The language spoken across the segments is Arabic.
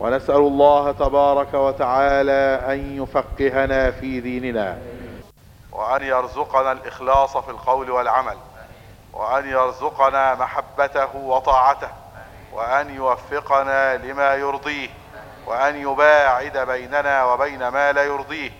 ونسأل الله تبارك وتعالى أن يفقهنا في ديننا. وأن يرزقنا الإخلاص في القول والعمل. وأن يرزقنا محبته وطاعته. وأن يوفقنا لما يرضيه. وأن يباعد بيننا وبين ما لا يرضيه.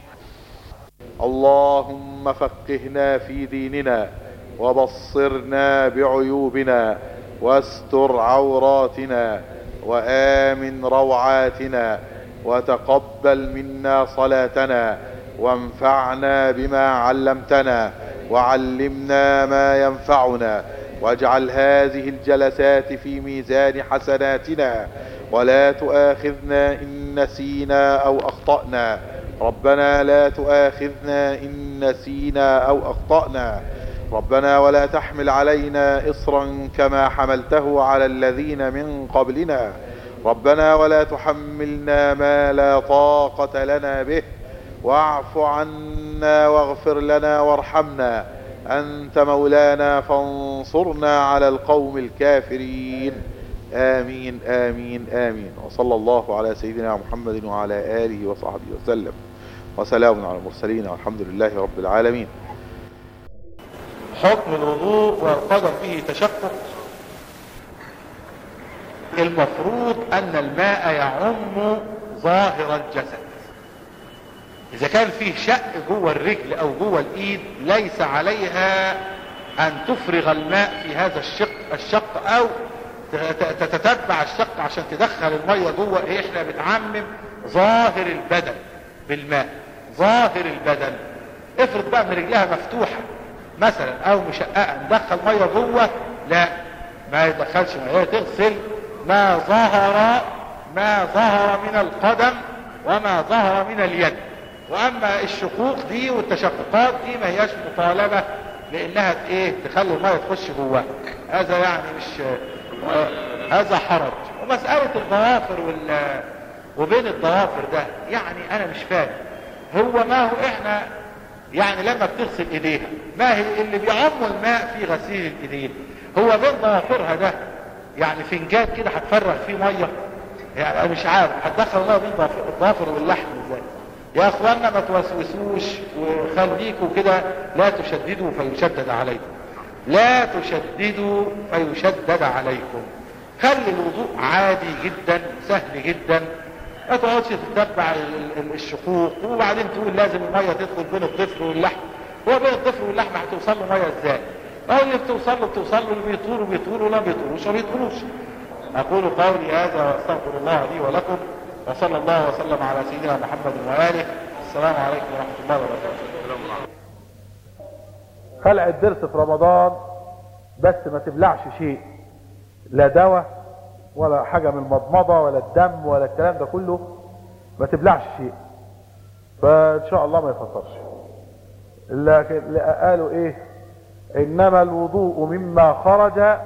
اللهم فقهنا في ديننا وبصرنا بعيوبنا واستر عوراتنا. وآمن روعاتنا وتقبل منا صلاتنا وانفعنا بما علمتنا وعلمنا ما ينفعنا واجعل هذه الجلسات في ميزان حسناتنا ولا تؤاخذنا إن نسينا أو أخطأنا ربنا لا تؤاخذنا إن نسينا أو أخطأنا ربنا ولا تحمل علينا إصرا كما حملته على الذين من قبلنا. ربنا ولا تحملنا ما لا طاقة لنا به. واعف عنا واغفر لنا وارحمنا. أنت مولانا فانصرنا على القوم الكافرين. آمين آمين آمين. وصلى الله على سيدنا محمد وعلى آله وصحبه وسلم. وسلام على المرسلين والحمد لله رب العالمين. حكم الوضوء والقدر فيه تشقق. المفروض أن الماء يعم ظاهر الجسد. إذا كان فيه شق جوه الرجل أو جوه الإيد ليس عليها أن تفرغ الماء في هذا الشق الشق أو تتتبع الشق عشان تدخل المية جوه. إيه إحنا بتعمم ظاهر البدن بالماء ظاهر البدن. افرض بقى إن رجلها مفتوحة. مثلا أو مشققة ندخل مية جوه لا ما يدخلش مية تغسل. ما ظهر ما ظهر من القدم وما ظهر من اليد. وأما الشقوق دي والتشققات دي ما هياش مطالبة لأنها إيه تخلي المية تخش جواها هذا يعني مش هذا حرج. ومسألة الضوافر وال وبين الضوافر ده يعني أنا مش فاهم. هو ما هو إحنا يعني لما بتغسل إيديها. ما هي اللي بيعم الماء في غسيل الإيدين؟ هو بين ضوافرها ده. يعني فنجان كده هتفرغ فيه مية. يعني مش عارف. هتدخل الميه بين الضوافر واللحم إزاي؟ يا اخوانا ما توسوسوش وخليكوا كده لا تشددوا فيشدد عليكم. لا تشددوا فيشدد عليكم. خلي الوضوء عادي جدا سهل جدا. ما تقعدش تتبع الشقوق وبعدين تقول لازم المية تدخل بين الضفر واللحم. هو بين الضفر واللحم هتوصل له مية إزاي؟ ما هو اللي بتوصل له بتوصل له اللي بيطول وبيطول ولا بيطولوش ما بيطولوش أقول قولي هذا واستغفر الله لي ولكم وصلى الله وسلم على سيدنا محمد وآله. السلام عليكم ورحمة الله وبركاته. خلع الضرس في رمضان بس ما تبلعش شيء. لا دواء ولا حاجة من المضمضة ولا الدم ولا الكلام ده كله ما تبلعش شيء. فان شاء الله ما يفطرش لكن قالوا إيه؟ إنما الوضوء مما خرج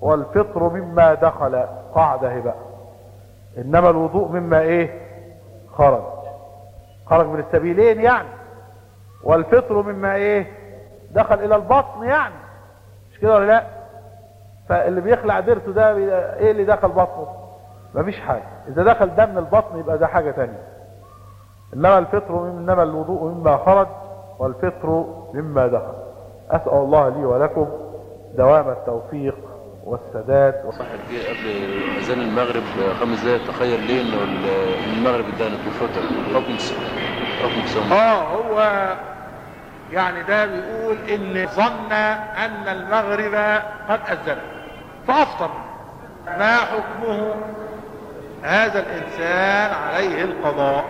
والفطر مما دخل. قاعدة بقى إنما الوضوء مما إيه؟ خرج. خرج من السبيلين يعني. والفطر مما إيه؟ دخل إلى البطن يعني. مش كده ولا لأ؟ فاللي بيخلع درته ده إيه اللي دخل بطنه؟ مفيش حاجة. إذا دخل ده من البطن يبقى ده حاجة تانية. إنما الفطر إنما الوضوء مما خرج والفطر مما دخل. أسأل الله لي ولكم دوام التوفيق والسداد صح جه قبل أذان المغرب خمس دقايق تخيل ليه إنه المغرب ادانت وفطر حكم حكم آه هو يعني ده بيقول إن ظن أن المغرب قد اذن فأفطر. ما حكمه هذا الإنسان عليه القضاء؟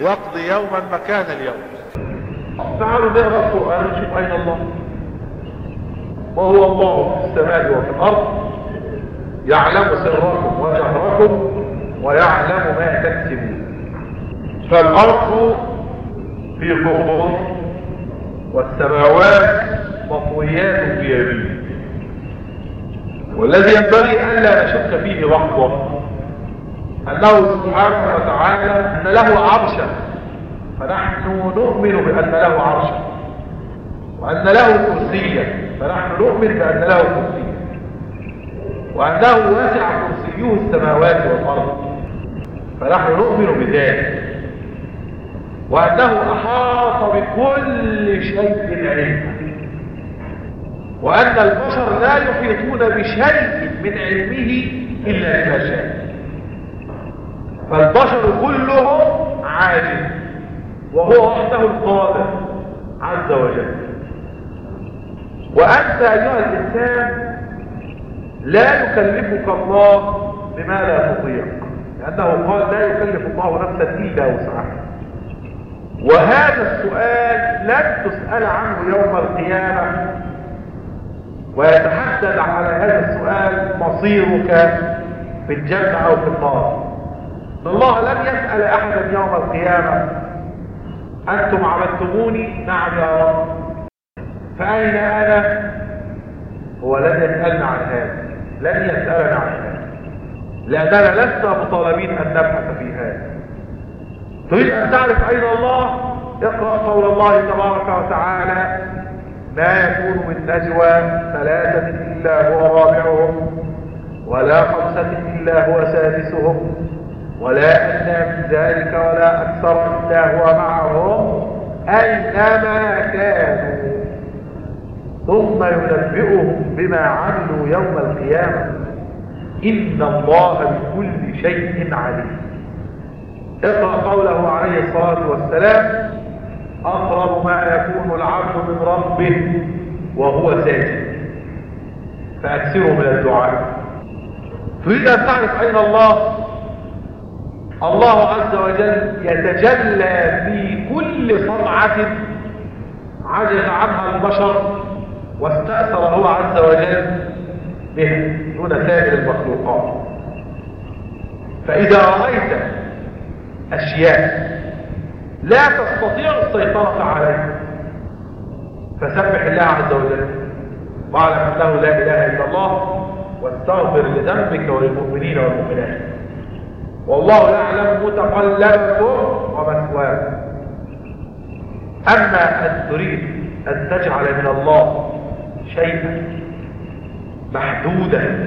يقضي يوما مكان اليوم. تعالوا نقرا القرآن نشوف أين الله. وهو الله في السماء وفي الأرض. يعلم سركم وجهركم ويعلم ما تكسبون فالأرض في قبضه والسماوات مطويات بيمينه. والذي ينبغي الا نشك فيه لحظه انه سبحانه وتعالى أن له عرشا فنحن نؤمن بأن له عرشا وأن له كرسيا فنحن نؤمن بأن له كرسيا وأنه واسع كرسيه السماوات والأرض. فنحن نؤمن بذلك. وأنه أحاط بكل شيء علما وأن البشر لا يحيطون بشيء من علمه إلا بما شاء. فالبشر كلهم عاجز وهو وحده القادر عز وجل. وأنت أيها الإنسان لا يكلفك الله بما لا تطيق لأنه قال لا يكلف الله نفسا إلا وسعها. وهذا السؤال لن تسأل عنه يوم القيامة ويتحدد على هذا السؤال مصيرك في الجنة أو في النار. الله لن يسأل أحدا يوم القيامة أنتم عبدتموني نعم يا رب. فأين أنا؟ هو لن يسألنا عن هذا لن يسألنا عن هذا. لأننا لسنا مطالبين أن نبحث في هذا. تريد أن تعرف أين الله؟ اقرأ قول الله تبارك وتعالى ما يكون من نجوى ثلاثة إلا هو رابعهم ولا خمسة إلا هو سادسهم ولا أدنى من ذلك ولا أكثر إلا هو معهم أينما كانوا. ثم ينبئهم بما عملوا يوم القيامة. إن الله بكل شيء عليم. اقرأ قوله عليه الصلاة والسلام أقرب ما يكون العبد من ربه وهو ساجد. فأكثروا من الدعاء. تريد أن تعرف أين الله؟ الله عز وجل يتجلى في كل صنعة عجز عنها البشر واستأثر هو عز وجل به دون سائر المخلوقات. فإذا رأيت أشياء لا تستطيع السيطرة عليها فسبح الله عز وجل. واعلم أنه لا إله إلا الله واستغفر لذنبك وللمؤمنين والمؤمنات. والله يعلم متقلبكم ومثواكم. أما أن تريد أن تجعل من الله شيئا محدودا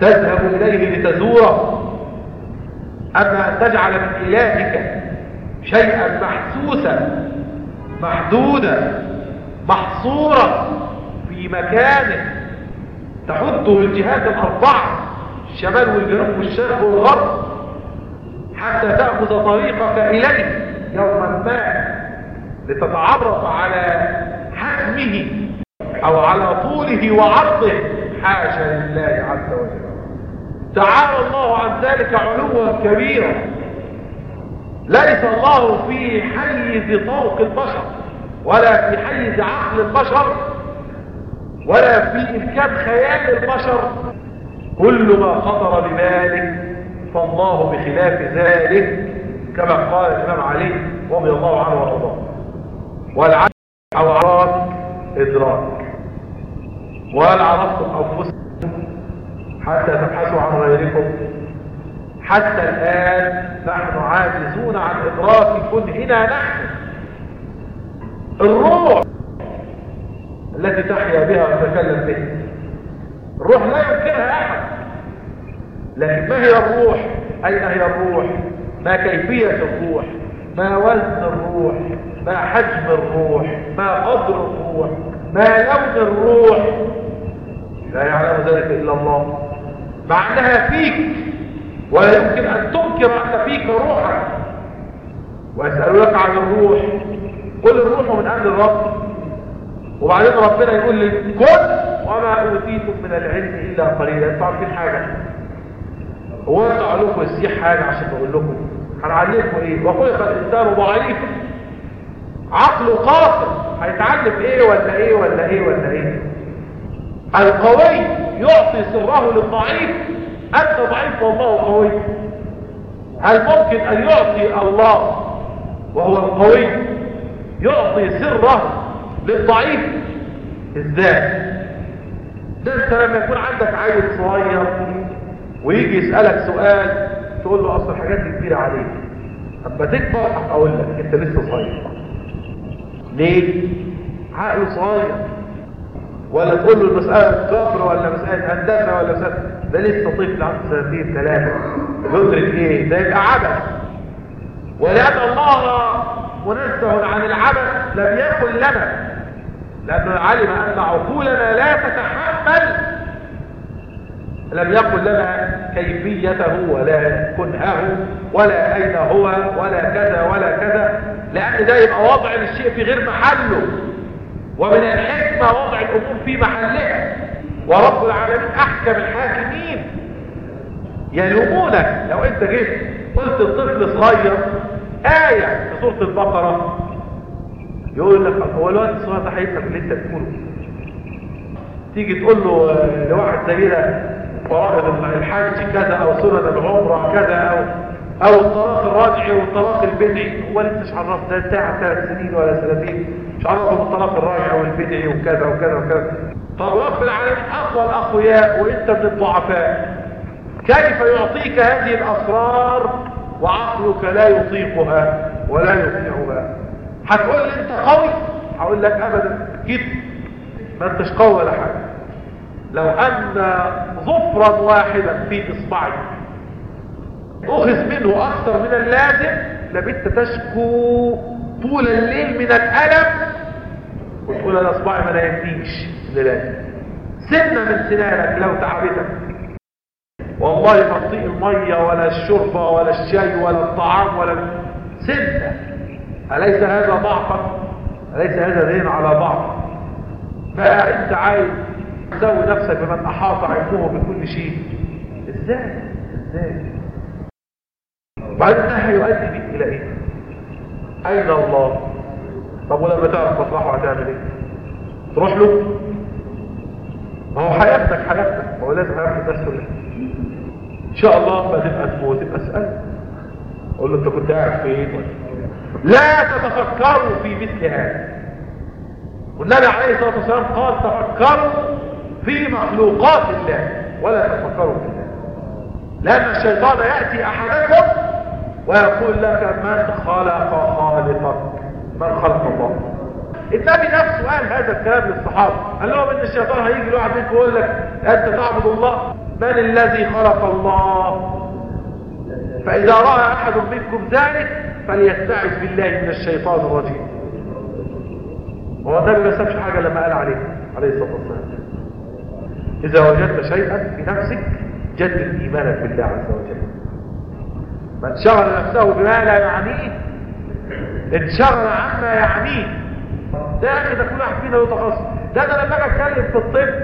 تذهب إليه لتزوره أما أن تجعل من إلهك شيئا محسوسا محدودا محصورا في مكانه. تحده الجهات الأربعة الشمال والجنوب والشرق والغرب. حتى تأخذ طريقك إليه يوما ما لتتعرف على حجمه أو على طوله وعرضه. حاشا لله عز وجل. تعالى الله عن ذلك علوا كبيرا. ليس الله في حيز طوق البشر ولا في حيز عقل البشر ولا في إمكان خيال البشر. كل ما خطر بذلك فالله بخلاف ذلك كما قال الإمام علي رضي الله عنه وأرضاه. والعقل أو عراك إدراك. وهل عرفتم أنفسكم حتى تبحثوا عن غيركم؟ حتى الآن نحن عاجزون عن إدراك كنهنا نحن. الروح التي تحيا بها وتتكلم بها الروح لا يمكنها أحد. لكن ما هي الروح؟ أين هي الروح؟ ما كيفية الروح؟ ما وزن الروح؟ ما حجم الروح؟ ما قدر الروح؟ ما لون الروح؟ لا يعلم ذلك إلا الله. مع أنها فيك. ولا يمكن أن تنكر أن فيك روحا ويسألونك عن الروح. قل الروح من عند الرب. وبعدين ربنا يقول لي كن وما أوتيتم من العلم إلا قليلا. أنتوا عارفين حاجة. هو أنتوا عليكم السيح حاجة عشان بقول لكم. هنعلمكم إيه؟ وخلق الإنسان ضعيف. عقله قاصر هيتعلم إيه ولا إيه ولا إيه ولا إيه. القوي يعطي سره للضعيف. أنت ضعيف والله قوي. هل ممكن أن يعطي الله وهو القوي يعطي سره للضعيف؟ إزاي؟ ده انت لما يكون عندك عيل صغير ويجي يسألك سؤال تقول له أصل الحاجات دي كبيرة عليك. اما تكبر أقول لك أنت لسه صغير. ليه؟ عقله صغير. ولا تقول له المسألة كفر ولا مسألة هندسة ولا مسألة ده لسه طفل عنده سنتين ثلاثة. يدرك إيه؟ ده يبقى عبث. ولأن الله منزه عن العبث لم يكن لنا. لأنه علم أن عقولنا لا تتحمل. لم يقل لنا كيفيته ولا كنهه ولا أين هو ولا كذا ولا كذا. لأن ده يبقى وضع للشيء في غير محله. ومن الحكمة وضع الأمور في محلها ورب العالمين أحكم الحاكمين يلومونك. لو أنت جيت قلت الطفل صغير آية في سورة البقرة يقول لك هو الوقت الصغير ده هيفهم اللي أنت بتقوله. تيجي تقول له آه، لواحد زينا فرائض الحج كذا أو سنن العمرة كذا أو أو الطلاق الراجعي والطلاق البدعي. هو لسه مش عرف ده بتاع ثلاث سنين ولا سنتين مش عرفه بالطلاق الراجعي والبدعي وكذا وكذا وكذا. طب رب العالمين أقوى الأقوياء وإنت من الضعفاء. كيف يعطيك هذه الأسرار وعقلك لا يطيقها ولا يطيعها هتقول لي أنت قوي؟ هقول لك ابدا. كده ما أنتش قوي ولا حاجة. لو أن ظفرا واحدا في اصبعي أخذ منه أكثر من اللازم لبت تشكو طول الليل من الألم وتقول أنا اصبعي ما اللي لازم سنه من سنانك لو تعبتك. والله ما تطيق المية ولا الشوربة ولا الشاي ولا الطعام ولا سنه أليس هذا ضعفا أليس هذا دين على ضعف؟ فأنت عايز تسوي نفسك بمن أحاط علمه بكل شيء؟ إزاي؟ إزاي؟ بعدين ده هيؤدي بيك إلى إيه؟ أين الله؟ طب ولما تعرف مصلحة هتعمل إيه؟ تروح له؟ ما هو هياخدك هياخدك ما هو لازم هياخد الناس كلها. إن شاء الله ما تبقى تموت تبقى اسأل قول له أنت كنت قاعد فين؟ لا تتفكروا في مثل هذا. والنبي عليه الصلاة والسلام قال تفكروا في مخلوقات الله ولا تفكروا في الله. لأن الشيطان يأتي أحدكم ويقول لك من خلق خالقك؟ من خلق الله. النبي نفسه قال هذا الكلام للصحابة. قال لهم إن الشيطان هيجي لواحد منكم يقول لك أنت تعبد الله؟ من الذي خلق الله؟ فإذا رأى أحد منكم ذلك فليستعذ بالله من الشيطان الرجيم. هو النبي ما سابش حاجة لما قال عليه عليه الصلاة والسلام. إذا وجدت شيئا في نفسك جدد إيمانك بالله عز وجل. من شغل نفسه بما لا يعنيه انشغل عما يعنيه. ده يا أخي ده كل واحد فينا له تخصص. ده أنا لما أجي أتكلم في الطب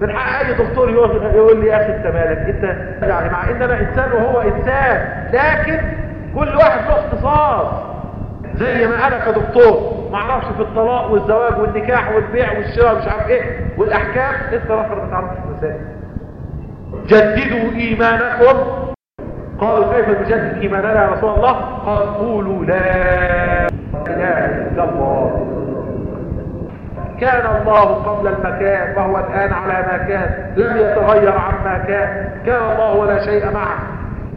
من حق أي دكتور يقول لي يا أخي أنت مالك؟ أنت يعني مع إن أنا إنسان وهو إنسان لكن كل واحد له اختصاص. زي ما أنا كدكتور ما أعرفش في الطلاق والزواج والنكاح والبيع والشراء مش عارف إيه والأحكام أنت راجل ما تعرفش المسائل جددوا إيمانكم قالوا كيف نجدد إيماننا يا رسول الله؟ قال قولوا لا إله إلا الله. كان الله قبل المكان وهو الآن على ما كان لم يتغير عما كان كان الله ولا شيء معه.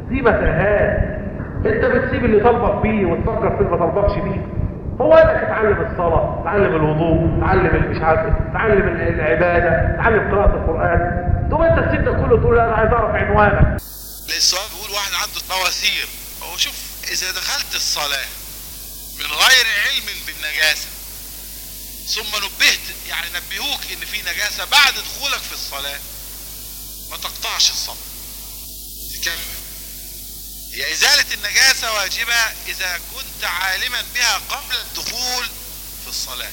دي متاهات أنت بتسيب اللي طلبك بيه وتفكر في اللي ما طلبكش بيه. هو لك اتعلم الصلاة اتعلم الوضوء اتعلم مش عارف اتعلم العبادة اتعلم قراءة القرآن. ثم أنت تسيب ده كله تقول أنا عايز أعرف عنوانك. السؤال بيقول واحد عنده بواسير هو شوف إذا دخلت الصلاة من غير علم بالنجاسة ثم نبهت يعني نبهوك إن في نجاسة بعد دخولك في الصلاة ما تقطعش الصلاة تكمل. هي إزالة النجاسة واجبة إذا كنت عالما بها قبل الدخول في الصلاة.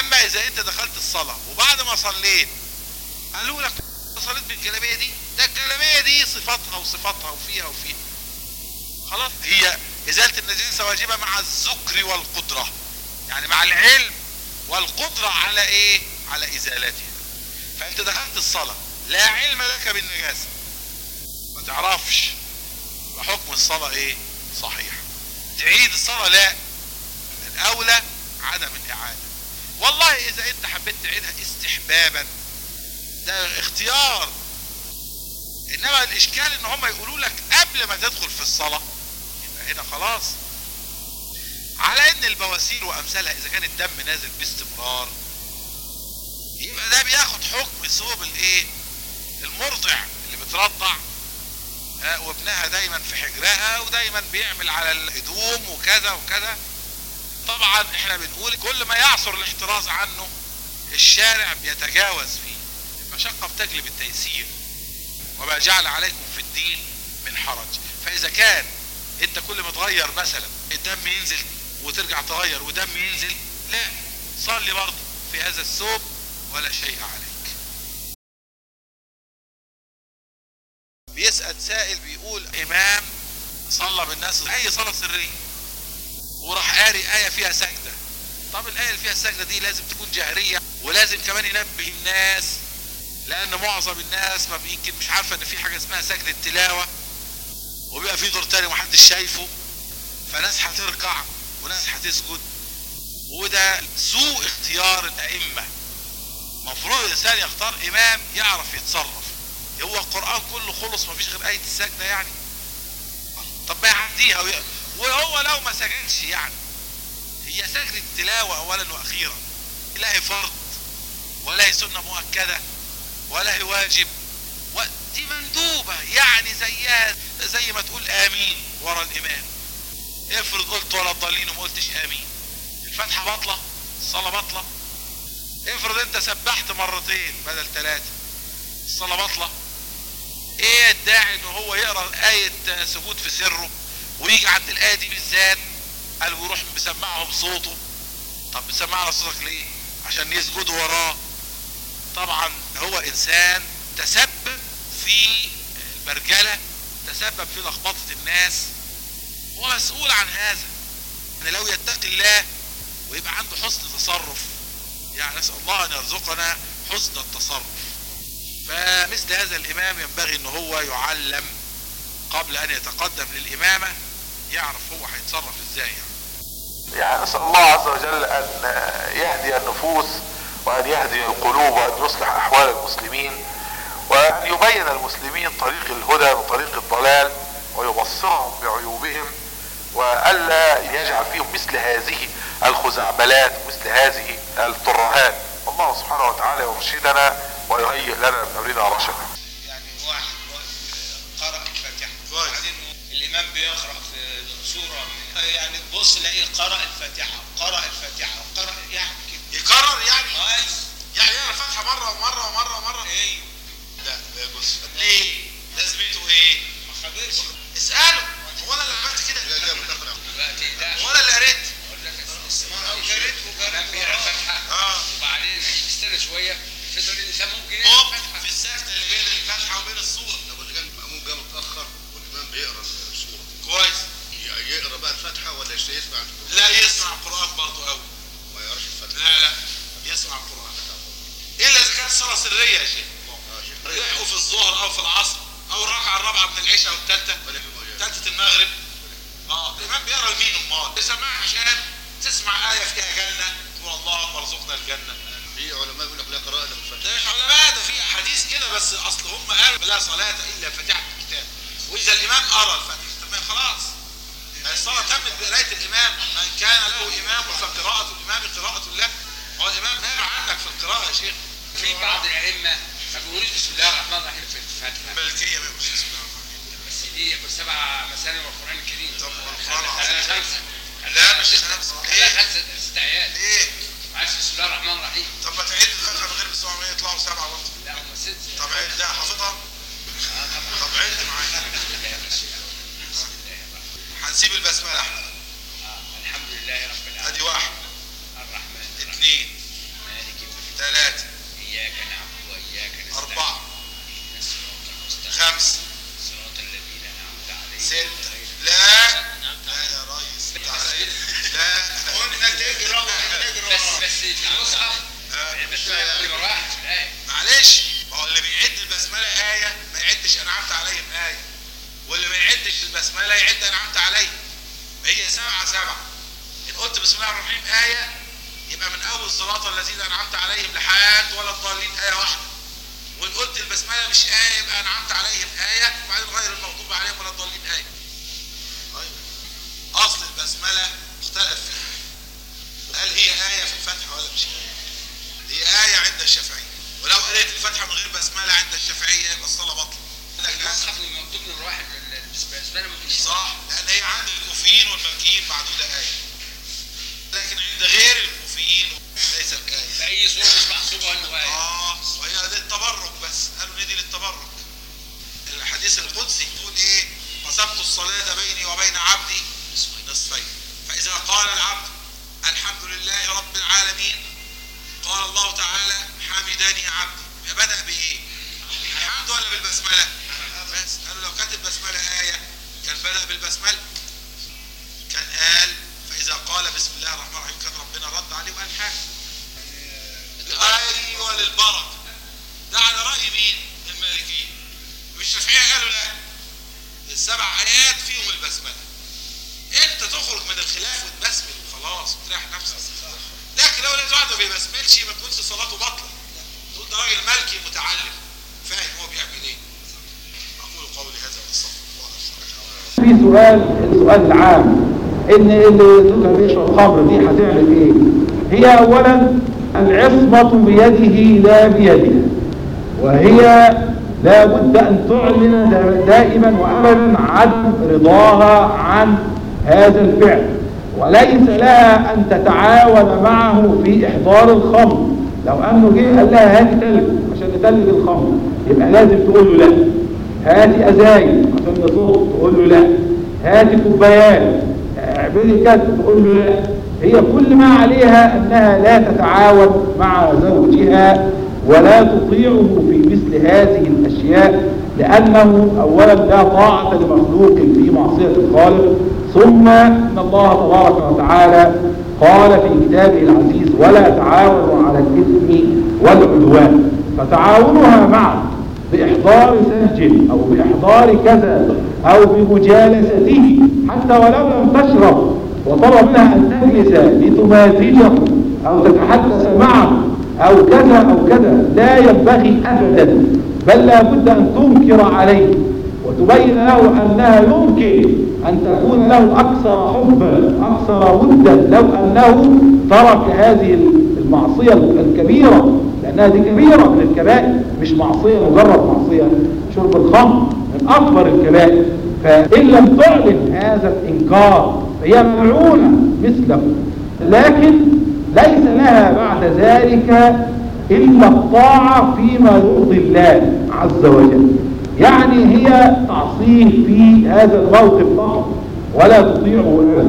أما إذا أنت دخلت الصلاة وبعد ما صليت قالوا لك صليت بالجلابية دي؟ ده الجلابية دي صفاتها وصفاتها وفيها وفيها. خلاص؟ هي إزالة النجاسة واجبة مع الذكر والقدرة. يعني مع العلم والقدرة على إيه؟ على إزالتها. فأنت دخلت الصلاة لا علم لك بالنجاسة. ما تعرفش وحكم الصلاة إيه؟ صحيح تعيد الصلاة لا الاولى عدم الإعادة. والله إذا أنت حبيت تعيدها استحبابا ده اختيار. إنما الإشكال إن هم يقولوا لك قبل ما تدخل في الصلاة يبقى هنا خلاص. على إن البواسير وأمثالها إذا كان الدم نازل باستمرار يبقى ده بياخد حكم ثوب الإيه؟ المرضع اللي بترضع. ها، وابنها دايما في حجرها ودايما بيعمل على الهدوم وكذا وكذا. طبعا إحنا بنقول كل ما يعصر الاحتراز عنه الشارع بيتجاوز فيه. المشقة بتجلب التيسير. وما جعل عليكم في الدين من حرج. فإذا كان أنت كل ما تغير مثلا الدم ينزل وترجع تغير ودم ينزل لا صلي برضه في هذا الثوب ولا شيء عليك. بيسأل سائل بيقول إمام صلى بالناس أي صلاة سرية وراح قاري آية فيها سجدة. طب الآية اللي فيها السجدة دي لازم تكون جهرية ولازم كمان ينبه الناس لأن معظم الناس ما يمكن مش عارفة إن في حاجة اسمها سجدة تلاوة وبيبقى في دور تاني محدش شايفه فناس هتركع وناس هتسجد وده سوء اختيار الأئمة. المفروض الإنسان يختار إمام يعرف يتصرف. هو القرآن كله خلص مفيش غير آية السجدة يعني. طب ما يعديها وهو لو ما سجدش يعني. هي سجدة تلاوة أولا وأخيرا. لا هي فرض ولا هي سنة مؤكدة. ولا هي واجب ودي مندوبة يعني زيها زي ما تقول آمين ورا الإمام. افرض قلت ولا الضالين وما قلتش آمين. الفاتحة باطلة الصلاة باطلة. افرض أنت سبحت مرتين بدل ثلاثة الصلاة باطلة. إيه الداعي ان هو يقرأ آية سجود في سره ويجي عند الآية دي بالذات؟ قال ويروح مسمعهم صوته. طب مسمعنا صوتك ليه؟ عشان يسجدوا وراه. طبعا هو إنسان تسبب في البرجلة تسبب في لخبطة الناس هو مسؤول عن هذا. ان لو يتقي الله ويبقى عنده حسن تصرف يعني نسأل الله أن يرزقنا حسن التصرف. فمثل هذا الإمام ينبغي إن هو يعلم قبل أن يتقدم للإمامة يعرف هو هيتصرف إزاي يعني. يعني نسأل الله عز وجل أن يهدي النفوس وأن يهدي القلوب وأن يصلح أحوال المسلمين وأن يبين المسلمين طريق الهدى من طريق الضلال ويبصرهم بعيوبهم وألا يجعل فيهم مثل هذه الخزعبلات مثل هذه الترهات والله سبحانه وتعالى يرشدنا ويهيئ لنا من أمرنا رشدا. يعني واحد قرأ الفاتحة. وبعدين الإمام بيقرأ في سورة يعني تبص تلاقيه قرأ الفاتحة قرأ الفاتحة قرأ يعني يكرر يعني. يعني يقرأ الفاتحة مرة ومرة ومرة ومرة. إيه. لا لا يجوز ليه؟ لازمته إيه؟ ما خدوش اسأله. هو أنا اللي عملت كده؟ دلوقتي ده هو أنا اللي قريت؟ وجريت بيقرأ الفاتحة. آه. وبعدين يستنى شوية. فترة الإنسان ممكن الفاتحة؟ في السكتة اللي بين الفاتحة وبين السورة لو اللي كان المأموم جاي متأخر والإمام بيقرأ السورة كويس. يقرأ بقى الفاتحة ولا يسمع؟ لا يسمع القرآن برضو قوي لا لا يسمع القرآن. إلا إذا كانت صلاة سرية يا شيخ. يحقوا في الظهر أو في العصر أو الركعة الرابعة من العشاء أو الثالثة ثالثة المغرب. آه الإمام بيقرا لمين أمال؟ يسمعها عشان تسمع آية فيها جنة. تقول اللهم ارزقنا الجنة. في علماء يقول لك لا قراءة إلا في الفاتحة ده علماء ده في أحاديث كده بس أصل هم قالوا لا صلاة إلا فاتحة الكتاب. وإذا الإمام قرا الفاتحة طب ما خلاص. الصلاة تمت بقراية الإمام. من كان له إمام فقراءة الإمام قراءة له هو الإمام نام عنك في القراءة يا شيخ. في بعض الأئمة ما بيقولوش بسم الله الرحمن الرحيم في الفاتحة. ملكية ما يقولش بسم الله الرحمن الرحيم. بس دي سبع مساني والقرآن الكريم. طب والقرآن العظيم. لا، مش. خمسة. خليها إيه؟ خمسة ست آيات ليه؟ معلش بسم الله الرحمن الرحيم. طب ما تعيد الفاتحة من غير بسم الله الرحمن يطلعوا سبعة برضه. لا هم ست. طب عيد. لا حافظها. طب عيد معايا. هنسيب البسملة إحنا آه، الحمد لله رب ادي العالمين واحد. الرحمن اثنين. مالك يوم الدين. ثلاثة. إياك نعبد وإياك نستعين. المستقيم. خمسة صراط الذين أنعمت عليهم. ستة غير لا. لا يا ريس. لا. قلنا تجرى بس بس المصحف بس في الآية. معلش. ما هو اللي بيعد البسملة آية ما يعدش أنعمت عليهم آية. واللي ما يعدش البسملة يعد أنعمت عليهم هي سبعة سبعة. إن قلت بسم الله الرحمن الرحيم آية يبقى من أول صراط الذين أنعمت عليهم لحد ولا الضالين. آية واحدة. وإن قلت البسملة مش آية يبقى أنعمت عليهم آية وبعدين غير المغضوب عليهم ولا الضالين. آية. أصل البسملة اختلف فيها. هل هي آية في الفتحة ولا مش آية؟ هي آية عند الشافعية. ولو قريت الفتحة من غير بسملة عند الشافعية البسمله مفيش صح. لأن هي عند الكوفيين والمكيين معدوده آية. لكن عند غير الكوفيين ليست إيه فاي سوره مش محسوبة انه إيه آه وهي للتبرك بس. قالوا دي للتبرك؟ الحديث القدسي يقول إيه؟ قسمت الصلاة بيني وبين عبدي نصفين. فإذا قال العبد الحمد لله رب العالمين قال الله تعالى حمدني عبدي. بدأ بإيه؟ الحمد ولا بالبسملة؟ كانت البسملة آية. كان بدأ بالبسملة كان قال فإذا قال بسم الله الرحمن الرحيم كان ربنا رد عليه وقال حاجة أيوه للبركة. ده على رأي مين؟ المالكيين. والشافعيه قالوا لا. السبع آيات فيهم البسملة. انت تخرج من الخلاف وتبسمل وخلاص وتريح نفسك؟ لكن لو لقيت واحد ما بيبسملش ما تقولش صلاته باطلة. تقول ده راجل مالكي متعلم فاهم هو بيعمل إيه أقول قولي هذا واستغفر الله لي في سؤال السؤال العام إن اللي زوجها بيشرب خمر دي هتعمل إيه؟ هي اولا العصمة بيده لا بيدها وهي لا بد أن تعلن دائما وابدا عدم رضاها عن هذا الفعل وليس لها أن تتعاون معه في إحضار الخمر. لو أنه جه قال لها هاتي تلج عشان نتلج الخمر يبقى لازم تقول له لا. هاتي ازايز عشان نصوت تقول له لا. هاتي كوبايات. أعملي كذا؟ تقول له لا. هي كل ما عليها أنها لا تتعاون مع زوجها ولا تطيعه في مثل هذه الأشياء لأنه اولا لا طاعة لمخلوق في معصية الخالق ثم إن الله تبارك وتعالى قال في كتابه العزيز ولا تعاونوا على الإثم والعدوان فتعاونها معه بإحضار سج أو بإحضار كذا أو بمجالسته حتى ولو لم تشرب وطلب منها أن تجلس لتمازجه أو تتحدث معه أو كذا أو كذا لا ينبغي أبدا بل لا بد أن تنكر عليه وتبين له أنها يمكن أن تكون له أكثر حبا أكثر ودا لو أنه ترك هذه المعصية الكبيرة لأنها دي كبيرة من الكبائر مش معصية مجرد معصية شرب الخمر من أكبر الكبائر فإن لم تعلن هذا الإنكار فهي ملعونة مثله. لكن ليس لها بعد ذلك إلا الطاعة فيما يرضي الله عز وجل. يعني هي تعصيه في هذا الموقف فقط ولا تطيعه أبدا.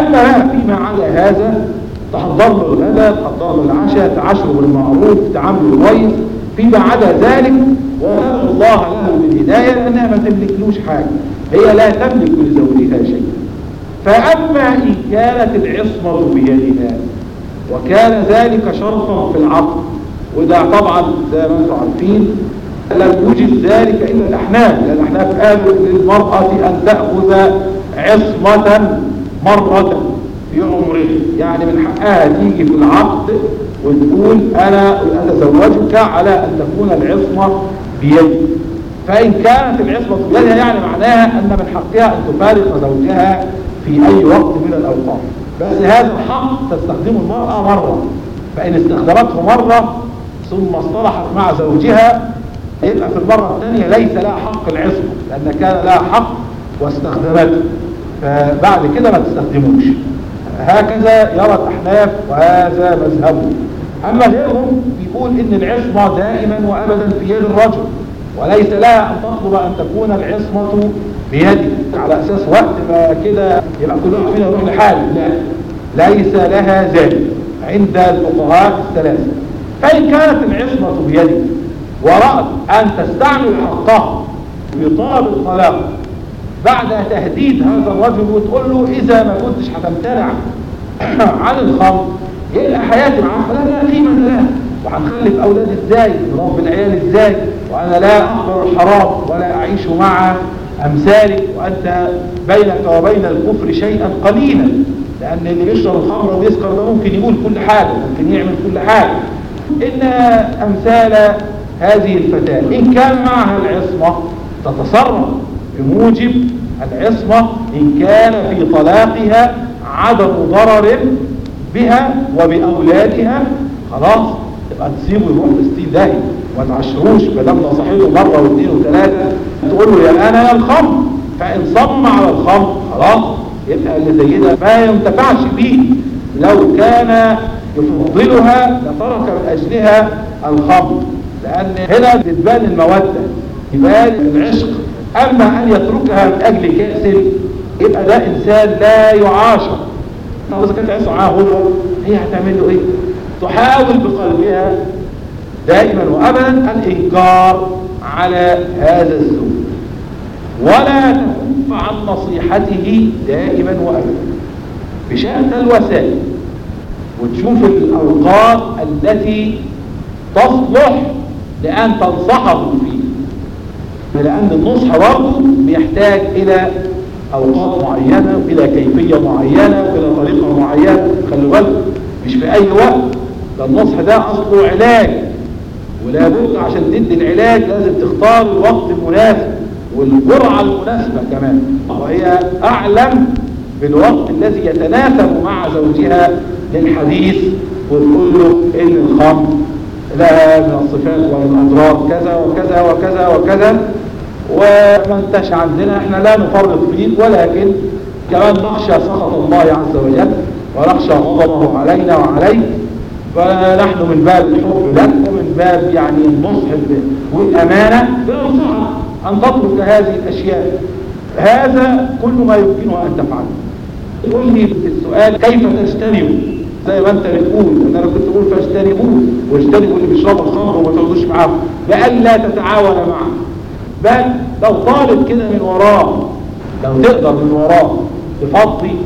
أما فيما على هذا تحضر له الغداء تحضر له العشاء تعاشره بالمعروف تعامله كويس. فيما عدا ذلك وندعو الله له بالهداية لأنها ما تملكلوش حاجة. هي لا تملك لزوجها شيء فأما إن كانت العصمة بيدها وكان ذلك شرطا في العقد وده طبعا زي ما أنتم عارفين لم يوجد ذلك إلا الأحناف. لأن الأحناف قالوا للمرأة أن تأخذ عصمة مرة. في عمره. يعني من حقها تيجي في العقد وتقول أنا أتزوجك على أن تكون العصمة بيدي. فإن كانت العصمة بيدها يعني معناها أن من حقها أن تفارق زوجها في أي وقت من الأوقات. بس هذا الحق تستخدمه المرأة مرة. فإن استخدمته مرة ثم اصطلحت مع زوجها يبقى في المرة الثانية ليس لها حق العصمة لأن كان لها حق واستخدمته. فبعد كده ما تستخدموش. هكذا يرى الأحناف وهذا مذهبه. أما غيرهم بيقول إن العصمة دائما وأبدا في يد الرجل وليس لها أن تطلب أن تكون العصمة بيده على أساس وقت ما كده يبقى كل واحد فينا يروح لحاله. لا ليس لها ذلك عند الفقهاء الثلاثة. فإن كانت العصمة بيده ورأت أن تستعمل حقها بطلب الطلاق بعد تهديد هذا الرجل وتقول له إذا ما كنتش هتمتنع عن الخمر يبقى حياتي معاه فلا لا قيمة لها وهنخلف أولاد إزاي؟ نربي العيال إزاي؟ وأنا لا أقبل الحرام ولا أعيش مع أمثالك وأنت بينك وبين الكفر شيئا قليلا. لأن اللي بيشرب الخمر ويسكر ده ممكن يقول كل حاجة ممكن يعمل كل حاجة. إن أمثال هذه الفتاة إن كان معها العصمة تتصرف. بموجب العصمة إن كان في طلاقها عدم ضرر بها وبأولادها خلاص تبقى تسيبه يروح في داهية وما تعشروش ما دام نصحته مرة واثنين وثلاثة. تقول له يا أنا الخمر فإن صم على الخمر خلاص يبقى اللي زي ده ما ينتفعش به لو كان يفضلها لترك من أجلها الخمر. لأن هنا بتبان المودة يبان العشق. أما أن يتركها من أجل كأس يبقى ده إنسان لا يعاشر. لو إذا كانت عايز معاه هو هي هتعمل له إيه؟ تحاول بقلبها دائما وأبدا الإنكار على هذا الزوج. ولا تكف عن نصيحته دائما وأبدا. بشأن الوسائل وتشوف الأوقات التي تصلح لأن تنصحه فيه لأن النصح برضه بيحتاج إلى أوقات معينة وإلى كيفية معينة وإلى طريقة معينة. خلوا بالك مش في أي وقت. ده النصح ده أصله علاج. ولا بد عشان تدي العلاج لازم تختار الوقت المناسب والجرعة المناسبة كمان. وهي أعلم بالوقت الذي يتناسب مع زوجها للحديث وتقول له إن الخمر. لها من الصفات والأضرار كذا وكذا وكذا وكذا. وما انتش عندنا. إحنا لا نفرط فيك ولكن كمان نخشى سخط الله عز وجل ونخشى غضبه علينا وعليك فنحن من باب الحب لك ومن باب يعني النصح والأمانة أن تترك هذه الأشياء. هذا كل ما يمكنه أن تفعله. يقول لي السؤال كيف تجتنب زي ما انت بتقول إن أنا كنت بقول فاجتنبوه واجتنبوا اللي بيشربوا الخمر وما تقعدوش معاهم بألا تتعاون معه. بل لو طالب كده من وراه لو تقدر من وراه تفضي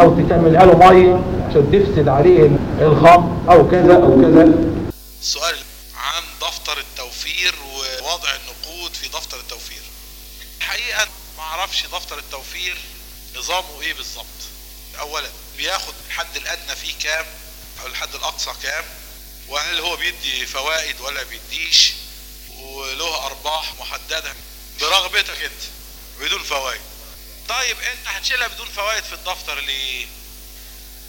أو تكملها له مية عشان تفسد عليه الخمر أو كذا أو كذا. السؤال عن دفتر التوفير ووضع النقود في دفتر التوفير. الحقيقة ما أعرفش دفتر التوفير نظامه إيه بالظبط. اولا بياخد الحد الأدنى فيه كام؟ أو الحد الأقصى كام؟ وهل هو بيدي فوائد ولا بيديش؟ وله أرباح محددة برغبتك أنت بدون فوائد. طيب أنت هتشيلها بدون فوائد في الدفتر ليه؟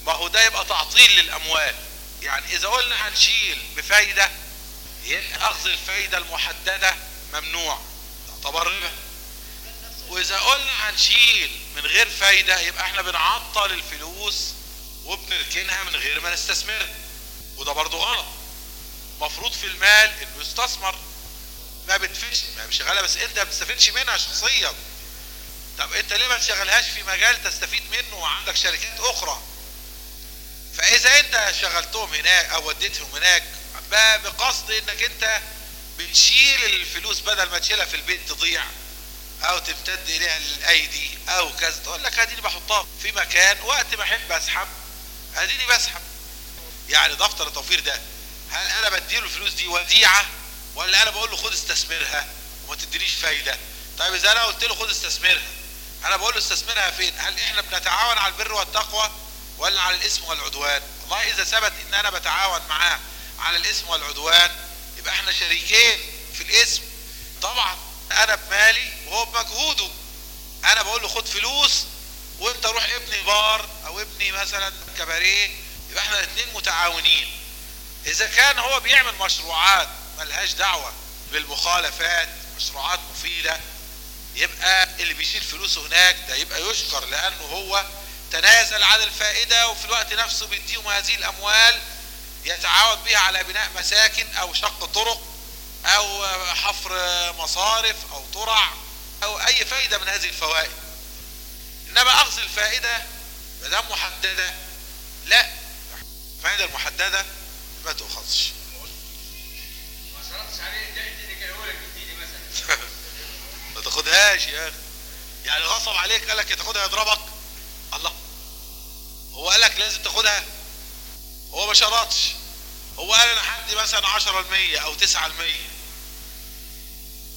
ما هو ده يبقى تعطيل للأموال. يعني إذا قلنا هنشيل بفايدة يبقى أخذ الفايدة المحددة ممنوع. تعتبر ربا وإذا قلنا هنشيل من غير فايدة يبقى إحنا بنعطل الفلوس وبنركنها من غير ما نستثمرها. وده برضو غلط. مفروض في المال إنه يستثمر. ما بتفيدش ما شغالة بس أنت بتستفيدش منها شخصيا. طب أنت ليه ما تشغلهاش في مجال تستفيد منه وعندك شركات أخرى؟ فإذا أنت شغلتهم هناك أو وديتهم هناك بقصد إنك أنت بتشيل الفلوس بدل ما تشيلها في البيت تضيع. أو تمتد إليها الأيدي أو كذا تقول لك اديني بحطها في مكان وقت ما أحب أسحب. اديني بسحب. يعني دفتر التوفير ده. هل أنا بديله الفلوس دي وديعة؟ ولا أنا بقول له خد استثمرها وما تدينيش فايدة؟ طيب إذا أنا قلت له خد استثمرها أنا بقول له استثمرها فين؟ هل إحنا بنتعاون على البر والتقوى ولا على الاسم والعدوان؟ والله إذا ثبت إن أنا بتعاون معاه على الاسم والعدوان يبقى إحنا شريكين في الاسم طبعا أنا بمالي وهو بمجهوده. أنا بقول له خد فلوس وأنت روح ابني بار أو ابني مثلا كباريه. يبقى إحنا الاثنين متعاونين. إذا كان هو بيعمل مشروعات ملهاش دعوة بالمخالفات مشروعات مفيدة يبقى اللي بيشيل فلوسه هناك ده يبقى يشكر لأنه هو تنازل عن الفائدة وفي الوقت نفسه بيديهم هذه الأموال يتعاون بها على بناء مساكن أو شق طرق أو حفر مصارف أو ترع أو أي فايدة من هذه الفوائد. إنما أخذ الفائدة مدام محددة. لا الفائدة المحددة ما تؤخذش. ما صرفتش عليه اديني كده هو لك مثلا. ما تاخدهاش يا أخي. يعني غصب عليك قال لك تاخدها يضربك. الله. هو قال لك لازم تاخدها. هو ما شرطش. هو قال أنا حدي مثلا 10% أو 9%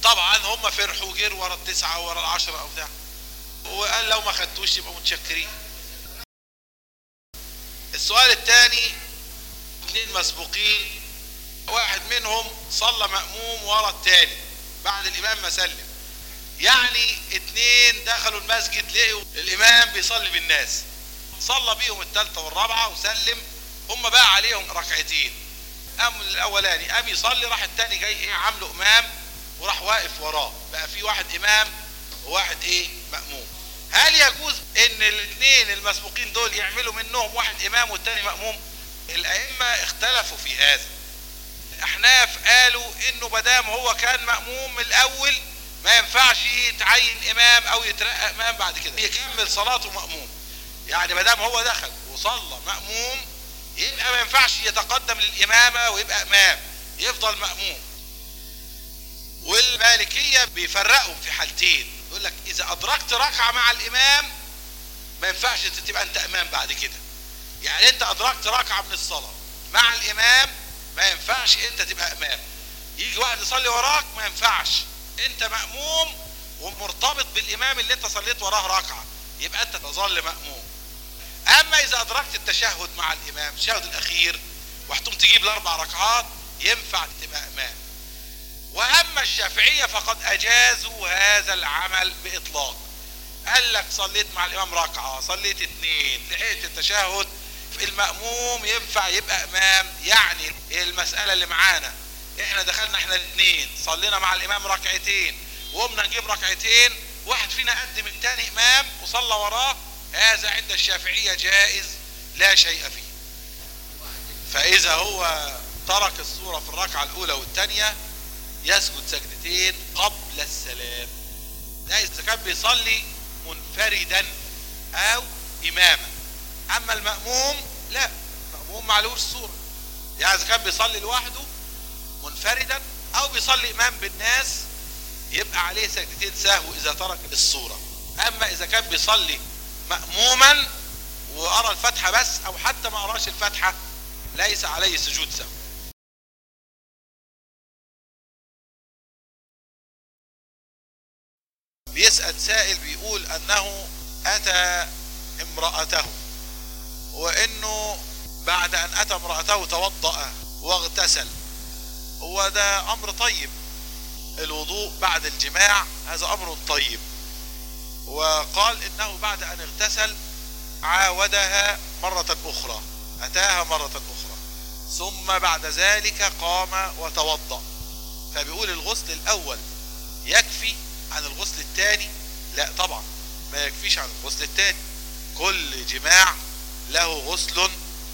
طبعا هم فرحوا وجروا ورا التسعة ورا العشرة أو بتاع وقال لو ما خدتوش يبقوا متشكرين. السؤال الثاني اثنين مسبوقين. واحد منهم صلى مأموم ورا الثاني بعد الإمام ما سلم. يعني اتنين دخلوا المسجد لقوا الإمام بيصلي بالناس. صلى بيهم الثالثة والرابعة وسلم. هم بقى عليهم ركعتين. قام الأولاني قام يصلي راح الثاني جاي إيه عامله إمام. وراح واقف وراه. بقى في واحد إمام وواحد إيه؟ مأموم. هل يجوز إن الاثنين المسبوقين دول يعملوا منهم واحد إمام والتاني مأموم؟ الأئمة اختلفوا في هذا. الأحناف قالوا إنه مدام هو كان مأموم من الأول ما ينفعش يتعين إمام أو يترقى إمام بعد كده. يكمل صلاته مأموم. يعني مدام هو دخل وصلى مأموم يبقى ما ينفعش يتقدم للإمامة ويبقى إمام. يفضل مأموم. والمالكية بيفرقوا في حالتين. يقول لك إذا أدركت ركعة مع الإمام ما ينفعش تبقى أنت إمام بعد كده. يعني أنت أدركت ركعة من الصلاة مع الإمام ما ينفعش أنت تبقى إمام. يجي واحد يصلي وراك ما ينفعش. أنت مأموم ومرتبط بالإمام اللي أنت صليت وراه ركعة. يبقى أنت تظل مأموم. أما إذا أدركت التشهد مع الإمام التشهد الأخير وهتقوم تجيب الأربع ركعات ينفع تبقى إمام. وأما الشافعية فقد أجازوا هذا العمل بإطلاق. قال لك صليت مع الإمام ركعة صليت اتنين لحقت التشهد المأموم ينفع يبقى إمام. يعني المسألة اللي معانا إحنا دخلنا إحنا الاثنين صلينا مع الإمام ركعتين وقمنا نجيب ركعتين واحد فينا قدم الثاني إمام وصلى وراه. هذا عند الشافعية جائز لا شيء فيه. فإذا هو ترك الصورة في الركعة الأولى والثانية يسجد سجدتين قبل السلام. ده إذا كان بيصلي منفردا أو إماما. أما المأموم لا المأموم معلوش صورة. يعني إذا كان بيصلي لوحده منفردا أو بيصلي إمام بالناس يبقى عليه سجدتين سهو إذا ترك الصورة أما إذا كان بيصلي مأموما وارى الفاتحة بس أو حتى ما اراش الفاتحة ليس عليه سجود سهو. بيسأل سائل بيقول أنه أتى امرأته وإنه بعد أن أتى امرأته توضأ واغتسل. هو ده أمر طيب. الوضوء بعد الجماع هذا أمر طيب. وقال إنه بعد أن اغتسل عاودها مرة أخرى أتاها مرة أخرى. ثم بعد ذلك قام وتوضأ. فبيقول الغسل الأول يكفي عن الغسل الثاني لا طبعا ما يكفيش عن الغسل الثاني كل جماع له غسل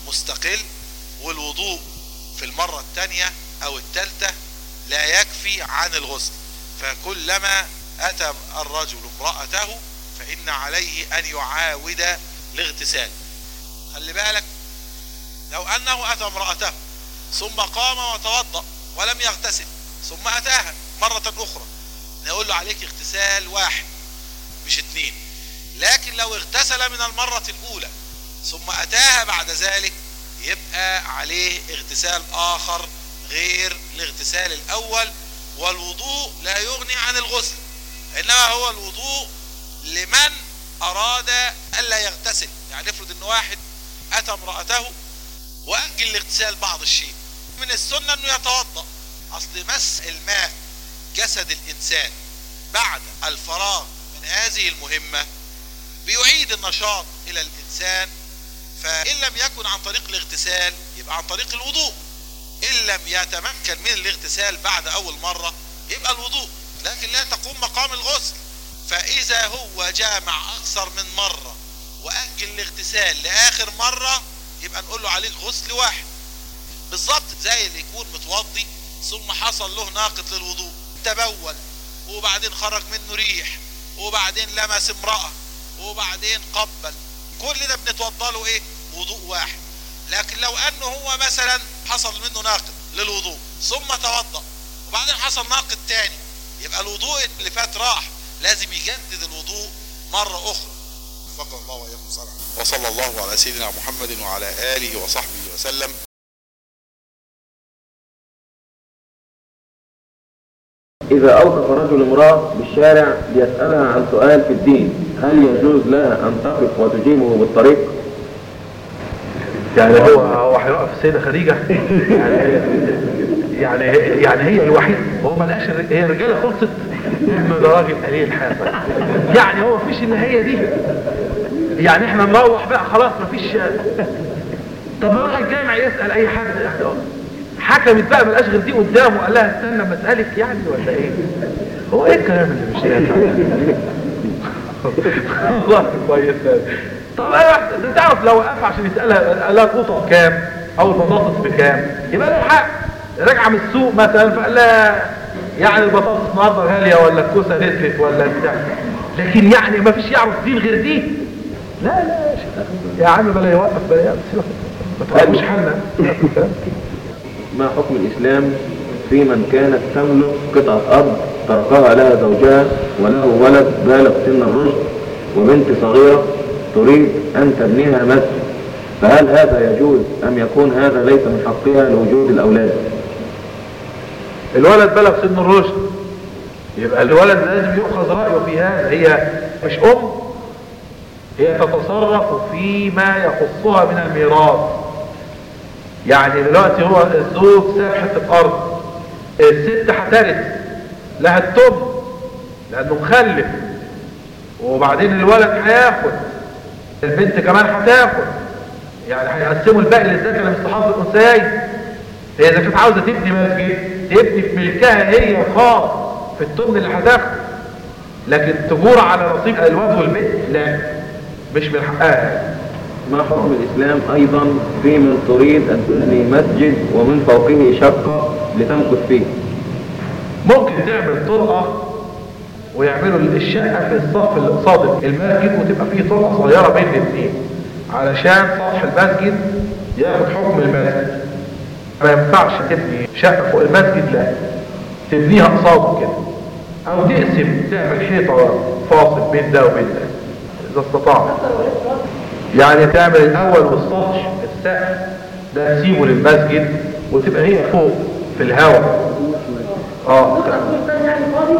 مستقل والوضوء في المرة الثانية أو الثالثة لا يكفي عن الغسل. فكلما أتى الرجل امرأته فإن عليه أن يعاود الاغتسال خلي بالك لو أنه أتى امرأته ثم قام وتوضأ ولم يغتسل ثم أتاها مرة أخرى نقول له عليك اغتسال واحد مش اتنين. لكن لو اغتسل من المرة الأولى ثم أتاها بعد ذلك يبقى عليه اغتسال آخر غير الاغتسال الأول والوضوء لا يغني عن الغسل إنما هو الوضوء لمن أراد ألا يغتسل. يعني افرض إن واحد أتى امرأته وأجل الاغتسال بعض الشيء من السنة إنه يتوضأ. أصل مس الماء جسد الإنسان بعد الفراغ من هذه المهمة بيعيد النشاط إلى الإنسان فإن لم يكن عن طريق الاغتسال يبقى عن طريق الوضوء. إن لم يتمكن من الاغتسال بعد أول مرة يبقى الوضوء لكن لا تقوم مقام الغسل. فإذا هو جامع أكثر من مرة وأجل الاغتسال لآخر مرة يبقى نقول له عليك غسل واحد. بالظبط زي اللي يكون متوضي ثم حصل له ناقض للوضوء. تبول وبعدين خرج منه ريح وبعدين لمس امرأة وبعدين قبل. كل ده بنتوضى له إيه؟ وضوء واحد. لكن لو أنه هو مثلا حصل منه ناقض للوضوء ثم توضأ وبعدين حصل ناقض تاني يبقى الوضوء اللي فات راح. لازم يجدد الوضوء مرة أخرى. وفق الله وإياكم صلى وصلى الله على سيدنا محمد وعلى آله وصحبه وسلم. إذا أوقف رجل امرأة بالشارع ليسألها عن سؤال في الدين هل يجوز لها أن تقف وتجيبه بالطريق؟ يعني هو هو هيوقف السيدة خديجة. يعني يعني يعني هي الوحيدة. هو ما لقاش هي الرجالة خلصت. ده راجل قليل الحياة يعني هو مفيش هي دي. يعني إحنا نروح بقى خلاص مفيش طب ما راح الجامع يسأل أي حد يعني حكمت بقى ملقاش غير دي قدامه قال لها استنى ما اسألك يعني ولا إيه؟ هو إيه الكلام اللي مش؟ والله كويس. طب أنا تعرف لو وقف عشان يسألها لها القطط بكام؟ أو البطاطس بكام؟ يبقى له حق. راجعة من السوق مثلا فقال لها يعني البطاطس النهارده غالية ولا الكوسة نزلت ولا بتاع. لكن يعني ما فيش يعرف دين غير دي. لا لا يا عم بلا يوقف بلا يوقف. ما تقولوش حالنا ما حكم الإسلام في من كانت تملك قطعة أرض تركها لها زوجها وله ولد بالغ سن الرشد وبنت صغيرة تريد أن تبنيها مسجد؟ فهل هذا يجوز أم يكون هذا ليس من حقها لوجود الأولاد؟ الولد بلغ سن الرشد. يبقى الولد لازم يؤخذ رأيه في هذا. هي مش أم هي تتصرف فيما يخصها من الميراث. يعني دلوقتي هو الزوج ساب حتة أرض الست هترث لها التم لأنه مخلف. وبعدين الولد هياخد البنت كمان هتاخد. يعني هيقسموا الباقي للذكر مثل حظ الأنثيين. هي إذا كانت عاوزة تبني مسجد تبني في ملكها هي الخاص في التمن اللي هتاخده. لكن تجور على نصيب الواد والبنت لا مش من حقها. ما حكم الإسلام أيضا في من تريد أن تبني مسجد ومن فوقه شقة لتمكث فيه. ممكن تعمل طرقة ويعملوا الشقة في الصف اللي قصاد المسجد وتبقى فيه طرقة صغيرة بين الاثنين. علشان سطح المسجد ياخد حكم المسجد. ما ينفعش تبني شقة فوق المسجد لا. تبنيها قصاده كده. أو تقسم تعمل حيطة فاصل بين ده وبين ده إذا استطاع يعني تعمل الأول والسطح السقف ده تسيبه للمسجد وتبقى هي فوق في الهواء. آه.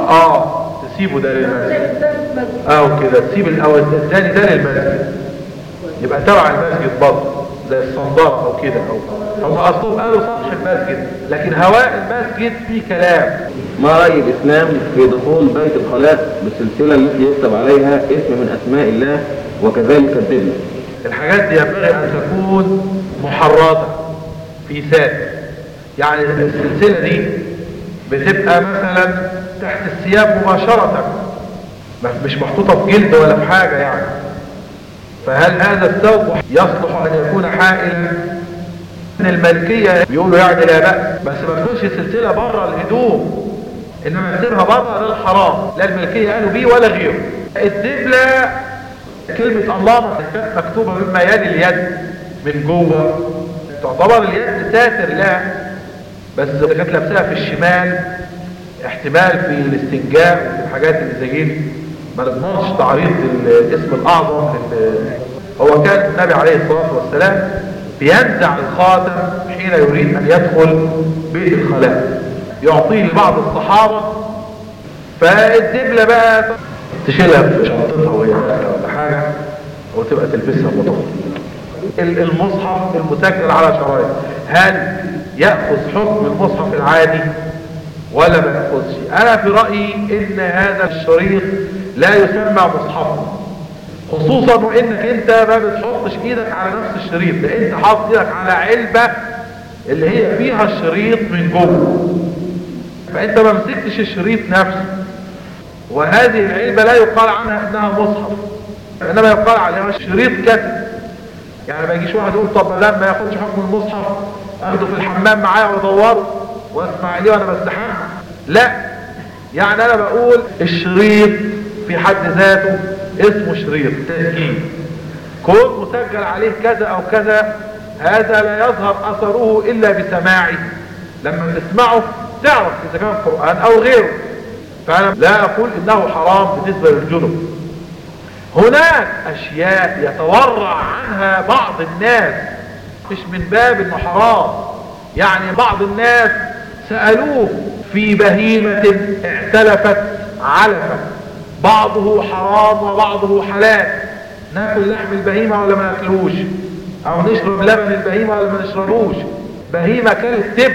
آه تسيبه ده للمسجد. آه كده تسيب الأول الثاني ده للمسجد. يبقى تبع المسجد برضه زي الصندارة أو كده. أو هم اصلهم قالوا سطح المسجد لكن هواء المسجد فيه كلام. ما رأي الإسلام في دخول بيت الخلاء بالسلسلة التي يكتب عليها اسم من أسماء الله وكذلك الدبل الحاجات دي ينبغي أن تكون محرزة في ساتر يعني السلسلة دي بتبقى مثلا تحت الثياب مباشرة. مش محطوطة في جلد ولا في حاجة يعني. فهل هذا الثوب يصلح أن يكون حائلا؟ من الملكية بيقولوا يعني لا بأس. بس ما تكونش سلسلة بره الهدوم. إنما تسيبها بره ده الحرام لا الملكية قالوا بيه ولا غيره. الدبلة كلمة الله كانت مكتوبة مما يلي اليد من جوه. تعتبر اليد ساتر لها بس كانت لابسها في الشمال احتمال في الاستنجاء وفي الحاجات اللي زي دي ما نضمنش تعريض الاسم الأعظم هو كان النبي عليه الصلاة والسلام بينزع الخاتم حين يريد أن يدخل بيت الخلاء يعطيه لبعض الصحابة فالدبلة بقى تشيلها في شنطتها وهي وتبقى تلبسها مطلق المصحف المسجل على شرايط. هل يأخذ حكم المصحف العادي ولا ما يأخذش؟ أنا في رأيي إن هذا الشريط لا يسمى مصحفا خصوصا وانك أنت ما بتحطش إيدك على نفس الشريط ده أنت حاطط إيدك على علبة اللي هي فيها الشريط من جوه. فأنت ما مسكتش الشريط نفسه. وهذه العلبة لا يقال عنها إنها مصحف. إنما يقال عليها شريط كتب يعني ما يجيش واحد يقول طب دام ما ياخدش حكم المصحف اخده في الحمام معايا وأدوره وأسمع ليه وأنا بستحمى. لا. يعني أنا بقول الشريط في حد ذاته اسمه شريط. تسجيل. كون مسجل عليه كذا أو كذا هذا لا يظهر أثره إلا بسماعه. لما تسمعه تعرف إذا كان قرآن أو غيره. فأنا لا أقول إنه حرام بالنسبة للجنب. هناك أشياء يتورع عنها بعض الناس مش من باب انه حرام يعني بعض الناس سألوه في بهيمة اعتلفت علفا بعضه حرام وبعضه حلال ناكل لحم البهيمة ولا ما ناكلوش أو نشرب لبن البهيمة ولا ما نشربوش؟ بهيمة كانت تب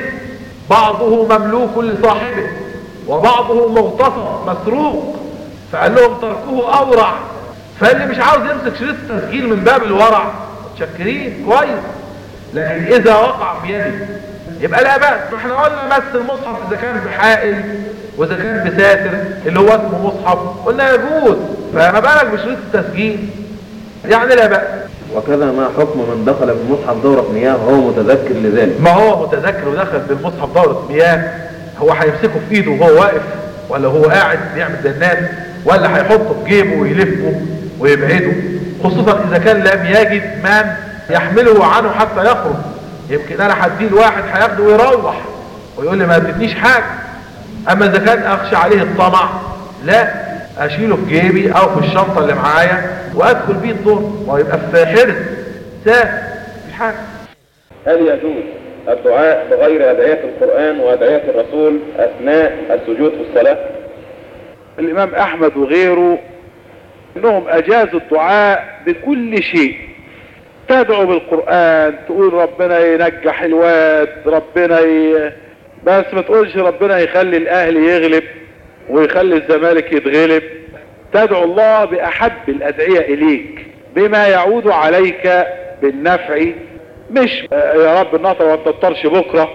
بعضه مملوك لصاحبه وبعضه مغتصب مسروق. فقال لهم تركوه أورع. فاللي مش عاوز يمسك شريط التسجيل من باب الورع متشكرين كويس. لكن إذا وقع في يدي يبقى لا بأس. إحنا قلنا بس المصحف إذا كان بحائل وإذا كان بساتر اللي هو اسمه مصحف قلنا يجوز. فما بالك بشروط التسجيل؟ يعني لا بأس. وكذا ما حكم من دخل بالمصحف دورة مياه وهو متذكر لذلك. ما هو متذكر ودخل بالمصحف دورة مياه هو هيمسكه في إيده وهو واقف ولا هو قاعد بيعمل زي الناس ولا هيحطه في جيبه ويلفه؟ ويبعده خصوصا إذا كان لم يجد من يحمله عنه حتى يخرج. يمكن أنا هديه لواحد هياخده ويروح ويقول لي ما ادتنيش حاجة. أما إذا كان أخشى عليه الطمع لا أشيله في جيبي أو في الشنطة اللي معايا وأدخل بيه الدور ويبقى في حرز سهل مفيش حاجة. هل يجوز الدعاء بغير أدعية القرآن وأدعية الرسول أثناء السجود في الصلاة؟ الإمام أحمد وغيره انهم اجازوا الدعاء بكل شيء. تدعو بالقرآن تقول ربنا ينجح الواد ربنا ي... بس ما تقولش ربنا يخلي الاهلي يغلب ويخلي الزمالك يتغلب. تدعو الله بأحب الأدعية إليك بما يعود عليك بالنفع. مش يا رب النطر ما تطرش بكرة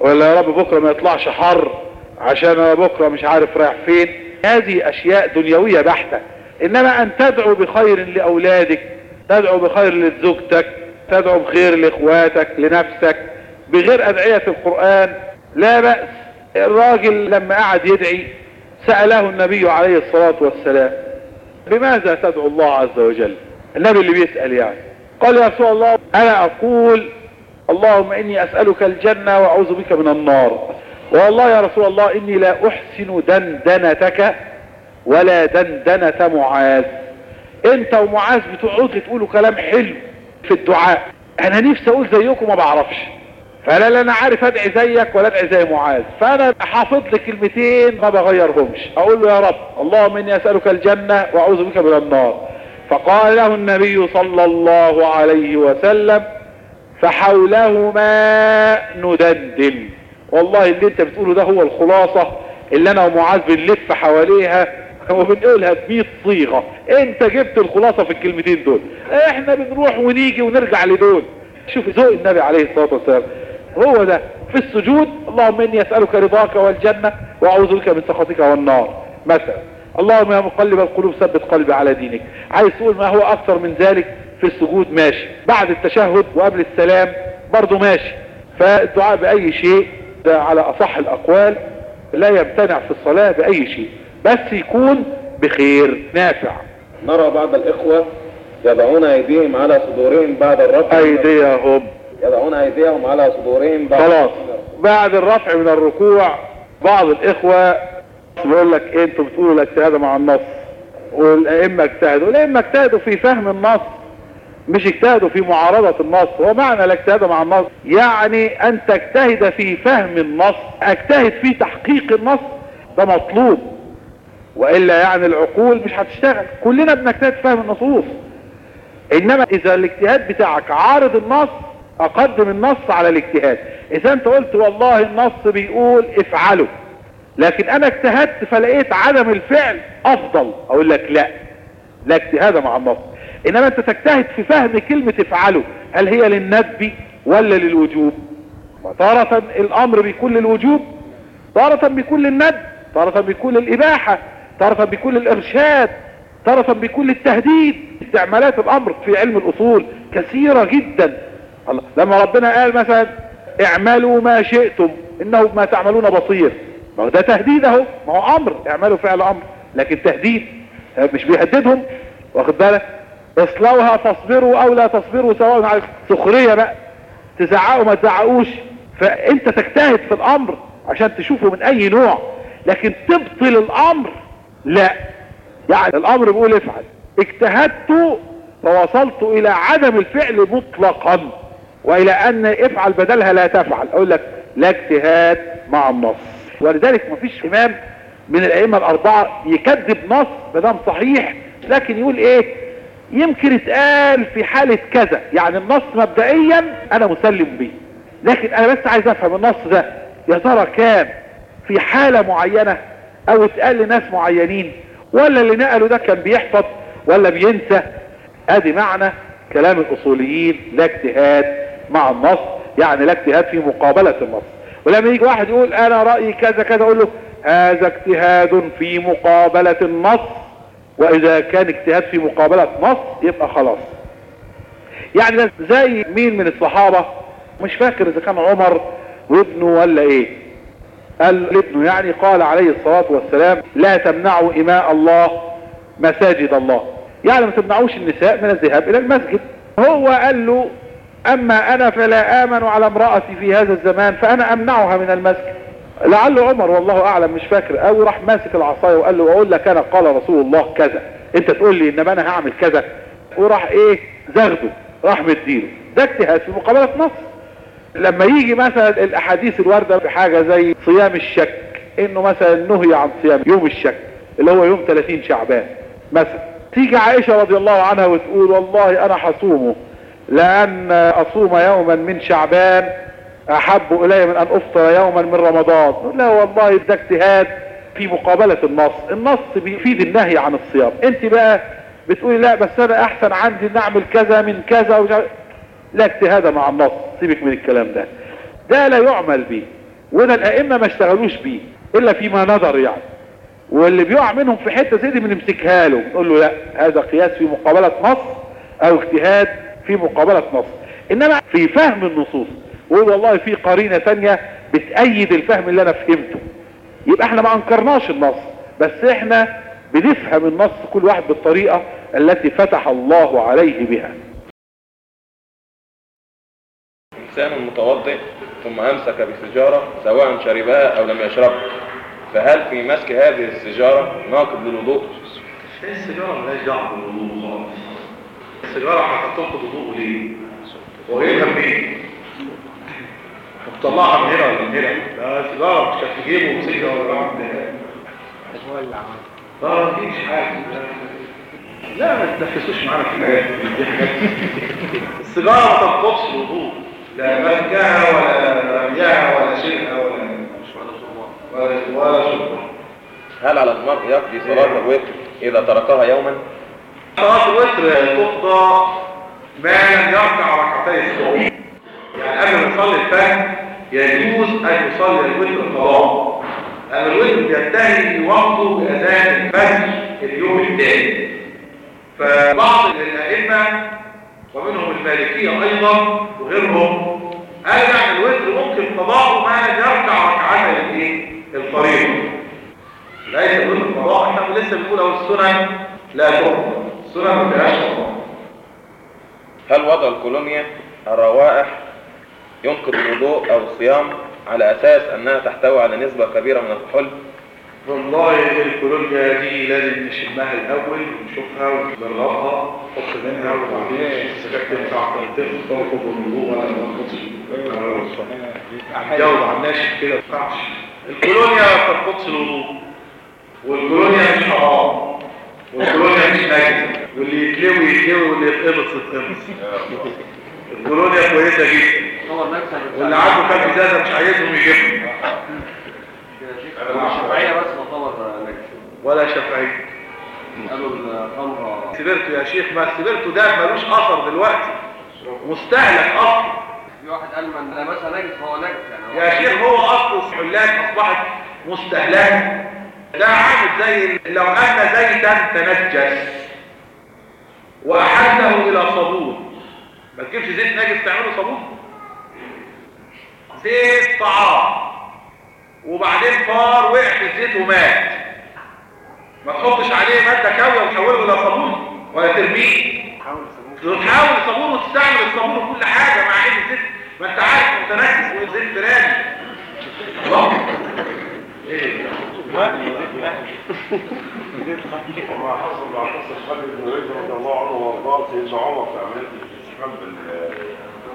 ولا يا رب بكرة ما يطلعش حر عشان أنا بكرة مش عارف رايح فين. هذه أشياء دنيوية بحتة. إنما أن تدعو بخير لأولادك تدعو بخير لزوجتك تدعو بخير لإخواتك لنفسك بغير أدعية القرآن. لا بأس الراجل لما قعد يدعي سأله النبي عليه الصلاة والسلام بماذا تدعو الله عز وجل؟ النبي اللي بيسأل يعني. قال يا رسول الله أنا أقول اللهم إني أسألك الجنة وأعوذ بك من النار. والله يا رسول الله إني لا أحسن دندنتك ولا دندنة معاذ. انت ومعاذ بتقعدوا تقولوا كلام حلو في الدعاء. أنا نفسي أقول زيكم ما بعرفش. فلا لا أنا عارف أدعي زيك ولا أدعي زي معاذ. فأنا حافظ لي كلمتين ما بغيرهمش. أقول له يا رب اللهم إني أسألك الجنة وأعوذ بك من النار. فقال له النبي صلى الله عليه وسلم فحولهما ندندن. والله اللي أنت بتقوله ده هو الخلاصة اللي أنا ومعاذ بنلف حواليها وبنقولها ب 100 صيغة. انت جبت الخلاصة في الكلمتين دول. إحنا بنروح ونيجي ونرجع لدول. شوف ذوق النبي عليه الصلاة والسلام. هو ده. في السجود اللهم إني أسألك رضاك والجنة وأعوذ بك من سخطك والنار. مثلا اللهم يا مقلب القلوب ثبت قلبي على دينك. عايز تقول ما هو أكثر من ذلك؟ في السجود ماشي. بعد التشهد وقبل السلام برضه ماشي. فالدعاء بأي شيء ده على أصح الأقوال لا يمتنع في الصلاة بأي شيء. بس يكون بخير. نافع. نرى بعض الإخوة يضعون أيديهم على صدورهم بعد الرفع. أيديهم. يضعون أيديهم على صدورهم بعد خلاص. بعد الرفع من الركوع بعض الإخوة بيقول لك إيه أنتوا بتقولوا الاجتهاد مع النص. والأئمة اجتهدوا. الأئمة اجتهدوا في فهم النص مش اجتهدوا في معارضة النص. هو معنى الاجتهاد مع النص؟ يعني أن تجتهد في فهم النص أجتهد في تحقيق النص ده مطلوب. وإلا يعني العقول مش هتشتغل. كلنا بنجتهد فهم النصوص. إنما إذا الاجتهاد بتاعك عارض النص أقدم النص على الاجتهاد. إذا أنت قلت والله النص بيقول افعله. لكن أنا اجتهدت فلقيت عدم الفعل أفضل. أقول لك لا لا اجتهاد مع النص. إنما أنت تجتهد في فهم كلمة افعله. هل هي للندب ولا للوجوب؟ وتارة الأمر بيكون للوجوب تارة بيكون للندب تارة بيكون للاباحة تارة بيكون للارشاد تارة بيكون للتهديد استعمالات الأمر في علم الأصول كثيرة جدا. لما ربنا قال مثلا اعملوا ما شئتم إنه بما تعملون بصير. ما هو ده تهديد أهو. ما هو أمر اعملوا فعل أمر. لكن تهديد مش بيهددهم. واخد بالك؟ اصلوها فاصبروا أو لا تصبروا سواء على سخريه بقى. تزعقوا ما تزعقوش. فأنت تجتهد في الأمر عشان تشوفه من أي نوع. لكن تبطل الأمر لا. يعني الأمر بيقول افعل. اجتهدت فوصلت إلى عدم الفعل مطلقا وإلى أن افعل بدلها لا تفعل. أقول لك لا اجتهاد مع النص. ولذلك مفيش إمام من الأئمة الأربعة يكذب نص مدام صحيح لكن يقول إيه؟ يمكن اتقال في حالة كذا. يعني النص مبدئيا أنا مسلم بيه. لكن أنا بس عايز أفهم النص ده. يا ترى كان في حالة معينة أو اتقال لناس معينين ولا اللي نقله ده كان بيحفظ ولا بينسى. أدي معنى كلام الأصوليين لا اجتهاد مع النص يعني لا اجتهاد في مقابلة النص. ولما يجي واحد يقول أنا رأيي كذا كذا أقول له هذا اجتهاد في مقابلة النص وإذا كان اجتهاد في مقابلة نص يبقى خلاص. يعني زي مين من الصحابة؟ مش فاكر إذا كان عمر وابنه ولا إيه. قال لابنه يعني قال عليه الصلاة والسلام لا تمنعوا إماء الله مساجد الله. يعني ما تمنعوش النساء من الذهاب إلى المسجد. هو قال له أما أنا فلا آمن على امرأتي في هذا الزمان فأنا أمنعها من المسجد. لعله عمر والله أعلم مش فاكر أو راح ماسك العصاية وقال له أقول لك أنا قال رسول الله كذا. أنت تقول لي إنما أنا هعمل كذا. وراح إيه؟ زغده راح مديله. ده اجتهاد في مقابلة نص. لما يجي مثلا الأحاديث الواردة بحاجه زي صيام الشك إنه مثلا نهي عن صيام يوم الشك اللي هو يوم 30 شعبان مثلا. تيجي عائشة رضي الله عنها وتقول والله أنا حصومه لأن أصوم يوما من شعبان أحب إلي من أن أفطر يوما من رمضان. لا والله ده اجتهاد في مقابلة النص. النص بيفيد النهي عن الصيام. أنت بقى بتقولي لا بس أنا أحسن عندي نعمل كذا من كذا وجع... لا اجتهاد مع النص سيبك من الكلام ده. ده لا يعمل به وده الأئمة ما اشتغلوش بيه إلا فيما نظر يعني. واللي بيقع منهم في حتة زي دي بنمسكها له نقول له لا هذا قياس في مقابلة نص أو اجتهاد في مقابلة نص. إنما في فهم النصوص ويقول والله في قرينة تانية بتأيد الفهم اللي أنا فهمته. يبقى إحنا ما أنكرناش النص بس إحنا بنفهم النص كل واحد بالطريقة التي فتح الله عليه بها. إنسان متوضئ ثم أمسك بسجارة سواء شربها أو لم يشربها فهل في مسك هذه السجارة ناقض للوضوء؟ السيجارة ملهاش دعوة بالوضوء خالص السيجارة هتنقض وضوءه ليه؟ وهي منين؟ هتطلعها من هنا ولا من هنا؟ لا سيجارة مش هتجيبه ومسكها ولا راح من هنا آه مفيش حاجة لا ما تنفسوش معانا في الحاجات السيجارة ما تنقضش الوضوء لا مسكها ولا رميها ولا شيلها ولا ولا ولا شربها هل على المرء يقضي صلاة الوتر إذا تركها يوما؟ صلاة الوتر تقضى ما لم يركع ركعتي الصبح. يعني قبل ما يصلي الفجر يجوز أن يصلي الوتر قضاء لأن الوتر بينتهي وقته بأذان الفجر اليوم الثاني. فبعض الأئمة ومنهم المالكية أيضا وغيرهم. قال يعني الوتر ممكن قضاءه ما لم يركع ركعتي الايه الفريضه ليس الوتر قضاء إحنا لسه بنقول أهو السنن لا تقضى السنن ما فيهاش هل وضع الكولونيا الروائح ينقض الوضوء أو الصيام على أساس أنها تحتوي على نسبة كبيرة من الكحول؟ والله الكولونيا دي لازم نشمها الأول ونشوفها ونجربها نحط منها وبعدين السكاك تنفع تنفع تنقض الوضوء ولا ما تنقضش الجو على الناشف كده ما ينفعش. الكولونيا ما بتنقضش الوضوء. والكولونيا مش حرام. والكولونيا مش نجس واللي يتلوي يتلوي واللي يتقبض يتقبض. الكولونيا كويسة جدا. واللي عنده كام ازازه مش عايزهم يجيبهم بس تعتبر نجس ولا شفعي قالوا الخمرة سبرتو يا شيخ ما سبرتو ده ملوش أثر دلوقتي. مستهلك أصلا في واحد قال من لمسها نجس فهو نجس يعني. يا شيخ هو اصل الحلات أصبحت مستهلكة. ده عامل زي لو أن زيتا تنجس واحله إلى صابون. ما تجيبش زيت نجس تعمله صابون؟ زيت طعام. وبعدين فار وقع في الزيت ومات. ما تحطش عليه مادة كاوية وتحوله إلى صابون ولا ترميه. تحاول الصابون وتستعمل الصابون وكل حاجة مع ان الزيت. ما أنت عارف متنكس والزيت فراني الله إيه وما حصل مع قصة خالد بن الوليد رضي الله عنه وأرضاه سيدنا عمر في عملية الاستحمام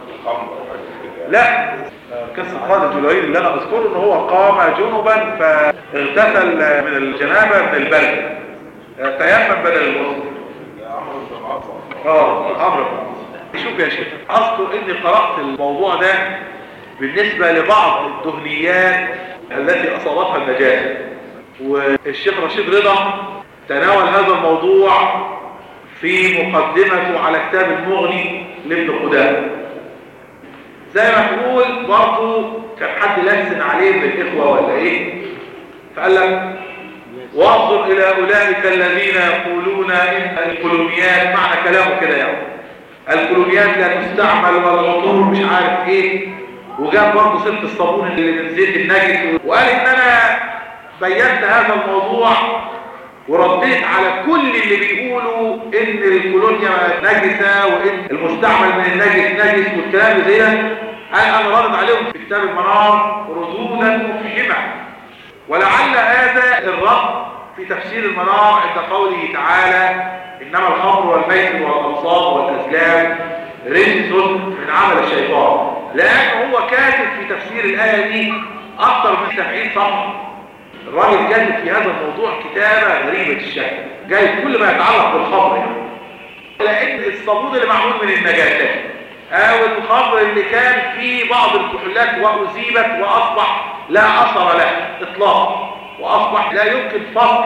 بالخمر لا. قصة خالد الوليد اللي أنا أذكره إن هو قام جنبا فاغتسل من الجنابة من البرد. تيمم بدل الغسل آه عمرو. شوف يا شيخ أذكر إني قرأت الموضوع ده بالنسبة لبعض الدهنيات التي أصابتها النجاسة والشيخ رشيد رضا تناول هذا الموضوع في مقدمته على كتاب المغني لابن قدامه زي ما تقول برضه كان حد لسن عليه من الإخوة ولا إيه؟ فقال لك وانظر إلى أولئك الذين يقولون إن الكولونيات معنى كلامه كده يعني. الكولونيات لا تستعمل ولا العطور مش عارف إيه. وجاب برضه سيره الصابون اللي من زيت النجس وقال إن أنا بينت هذا الموضوع ورديت على كل اللي بيقولوا إن الكولونيا نجسة وإن المستعمل من النجس نجس والكلام ده قال أنا رد عليهم في كتاب المنار ردودا مفحمة. ولعل هذا الرد في تفسير المنار عند قوله تعالى إنما الخمر والميت والانصاب والأزلام رجس من عمل الشيطان. لأن هو كاتب في تفسير الآية دي أكثر من 70 صفحة. الراجل كاتب في هذا الموضوع كتابة غريبة الشكل جاي كل ما يتعلق بالخمر يعني. لأن الصابون اللي معمول من النجاسات أو الخمر اللي كان فيه بعض الكحولات وأذيبت وأصبح لا أثر له إطلاقا وأصبح لا يمكن فصل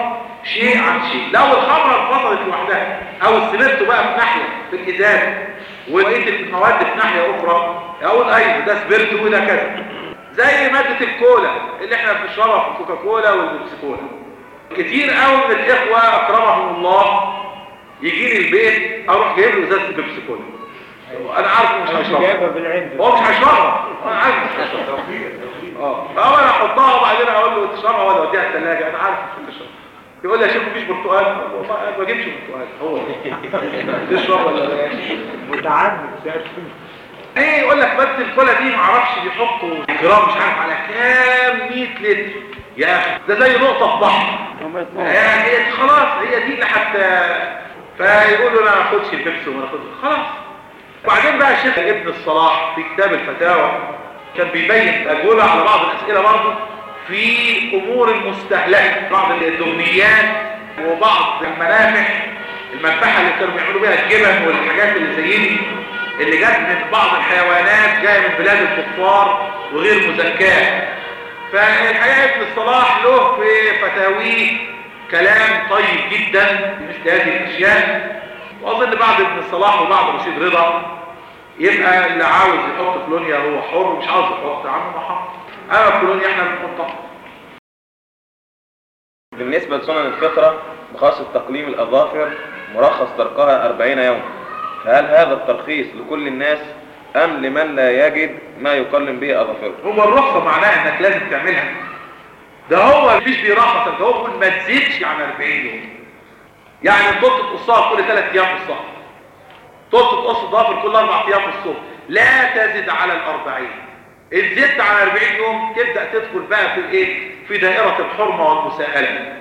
شيء عن شيء. لو الخمرة انفصلت لوحدها أو السمنت بقى في ناحية في الإزاز وبقية المواد في ناحية أخرى أقول أيوه ده سبرت وده كذا. زي مادة الكولا اللي إحنا بنشربها في الكوكاكولا والبيبسي كولا كتير قوي من الإخوة أكرمهم الله يجي لي البيت أروح جايب له ازازة بيبسي كولا. أنا عارف مش هشربها هو مش هشربها أنا عارف مش هشربها آه. أنا أحطها وبعدين أقول له تشربها ولا اوديها الثلاجة أنا عارف مش هتشربها يقول لي يا شيخ مفيش برتقال. والله ما بجيبش برتقال. هو. تشرب ولا لا؟ متعمد. إيه يقول لك بس الكولا دي معرفش بيحطوا جرام مش عارف على كام 100 لتر. يا أخي ده زي نقطة في بحر. يعني خلاص هي دي اللي حتى فيقولوا لا ما اخدش البيبسي وما اخدش. خلاص. وبعدين بقى الشيخ ابن الصلاح في كتاب الفتاوى كان بيبين اجوبه على بعض الأسئلة برضه في أمور المستهلكة. بعض الدهنيات وبعض المنافح المنفحه اللي كانوا بيعملوا بيها الجبن والحاجات اللي زي دي. اللي جت من بعض الحيوانات جاية من بلاد الكفار وغير مزكاة. فالحقيقة ابن الصلاح له في فتاويه كلام طيب جدا مثل هذه الأشياء. وأظن بعد ابن الصلاح وبعد رشيد رضا يبقى اللي عاوز يحط كولونيا هو حر مش عاوز يحط عنه ما اما الكولونيا إحنا بنحطها. بالنسبة لسنن الفطرة بخاصة تقليم الأظافر مرخص تركها 40 يوم فهل هذا الترخيص لكل الناس أم لمن لا يجد ما يقلم به أظافره؟ هو الرخصة معناها إنك لازم تعملها. ده هو مش بيرخصك ده هو بيقول ما تزيدش عن 40 يوم. يعني الطلت تقصها كل 3 أيام في الصف. طلت تقص الضافر كل 4 أيام في الصف. لا تزد على الأربعين. إن زدت على 40 يوم تبدأ تدخل بقى في الإيه؟ في دائرة الحرمة والمساءلة.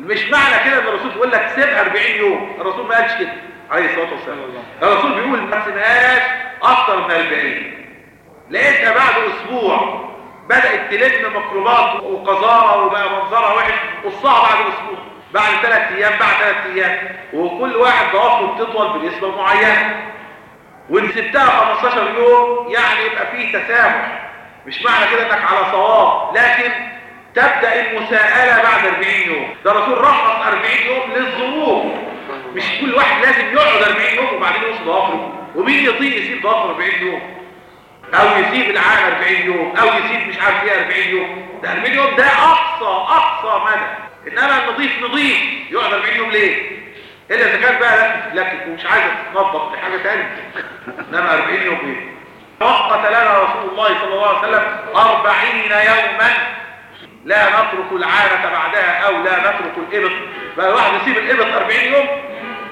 مش معنى كده إن الرسول بيقول لك سيب 40 يوم. الرسول ما قالش كده. عليه الصلاة والسلام. الرسول بيقول ما تسيبهاش أكتر من 40 لقيتها بعد أسبوع بدأت تلم ميكروبات وقذارة وبقى منظرها وحش قصها بعد أسبوع. بعد ثلاث أيام بعد ثلاث أيام. وكل واحد ضوافره بتطول بنسبة معينة. وإن سبتها 15 يوم يعني يبقى فيه تسامح. مش معنى كده إنك على صواب. لكن تبدأ المساءلة بعد 40 يوم. ده الرسول رخص 40 يوم للظروف مش كل واحد لازم يقعد 40 يوم وبعدين يوصل ضوافره ومين يطيق يسيب ضوافره 40 يوم؟ أو يسيب العام 40 يوم أو يسيب مش عارف إيه 40 يوم. ده 40 يوم ده أقصى أقصى مدى. إنما النظيف نظيف. يقعد 40 يوم ليه؟ إلا إذا كان بقى تتلكك ومش عايزه تتنظف دي حاجة ثانية إنما 40 يوم إيه وقت لنا رسول الله صلى الله عليه وسلم 40 يوما لا نترك العامة بعدها أو لا نترك الإبط. بقى الواحد يسيب الإبط 40 يوم؟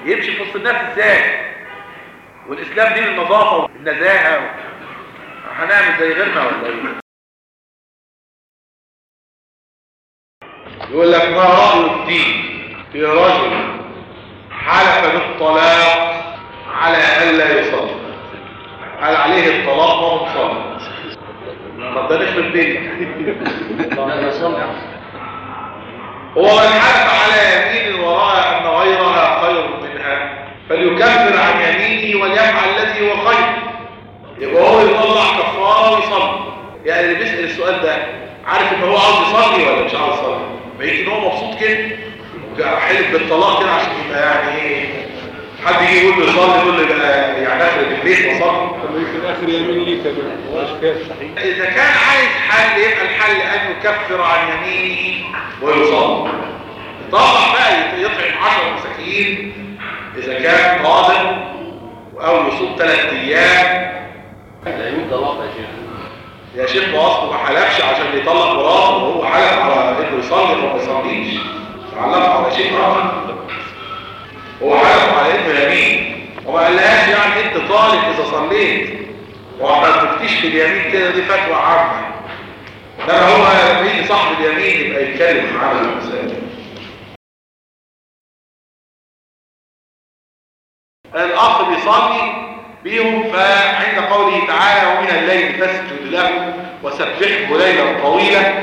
يمشي في وسط الناس إزاي؟ والإسلام دين النظافة والنزاهة. هنعمل زي غيرنا ولا إيه؟ يقول لك ما رأي الدين في رجل حلف بالطلاق على ألا يصلي؟ قال عليه الطلاق وهو مصلي؟ طب ده نخرب بيتك هو من حلف على يمين ورأى أن غيرها خير منها فليكفر عن يمينه وليفعل الذي هو خير. يبقى هو يطلع كفاره ويصلي يعني اللي بيسأل السؤال ده عارف إن هو عاوز يصلي ولا مش عاوز يصلي بقيت ان هو مبسوط كده. حلف بالطلاق كده عشان يبقى يعني إيه؟ حد يجي يقول له يصلي يقول له يعني اخر البيت وصلي. في الآخر يمين ليك يا دكتور اشكال صحيح إذا كان عايز حل يبقى الحل ان يكفر عن يمينه ويصلي. طلع بقى يطعم 10 مساكين. إذا كان قادر أو يصوم ثلاث أيام. ده واقع يا شيخ. يا شيخ ما اصله ما حلفش عشان يطلق مراته وهو حلف على إنه يصلي وما يصليش علق على شيء اخر هو حلف على انه يمين وما قالهاش يعني أنت طالب إذا صليت. وما تفتيش باليمين كده دي فتوى عامة. انما هو لما يجي صاحب اليمين؟ يبقى يتكلم على المسائل الأخ بيصلي بيهم فعند قوله تعالى ومن الليل فاسجد له وسبحه ليلا طويلا.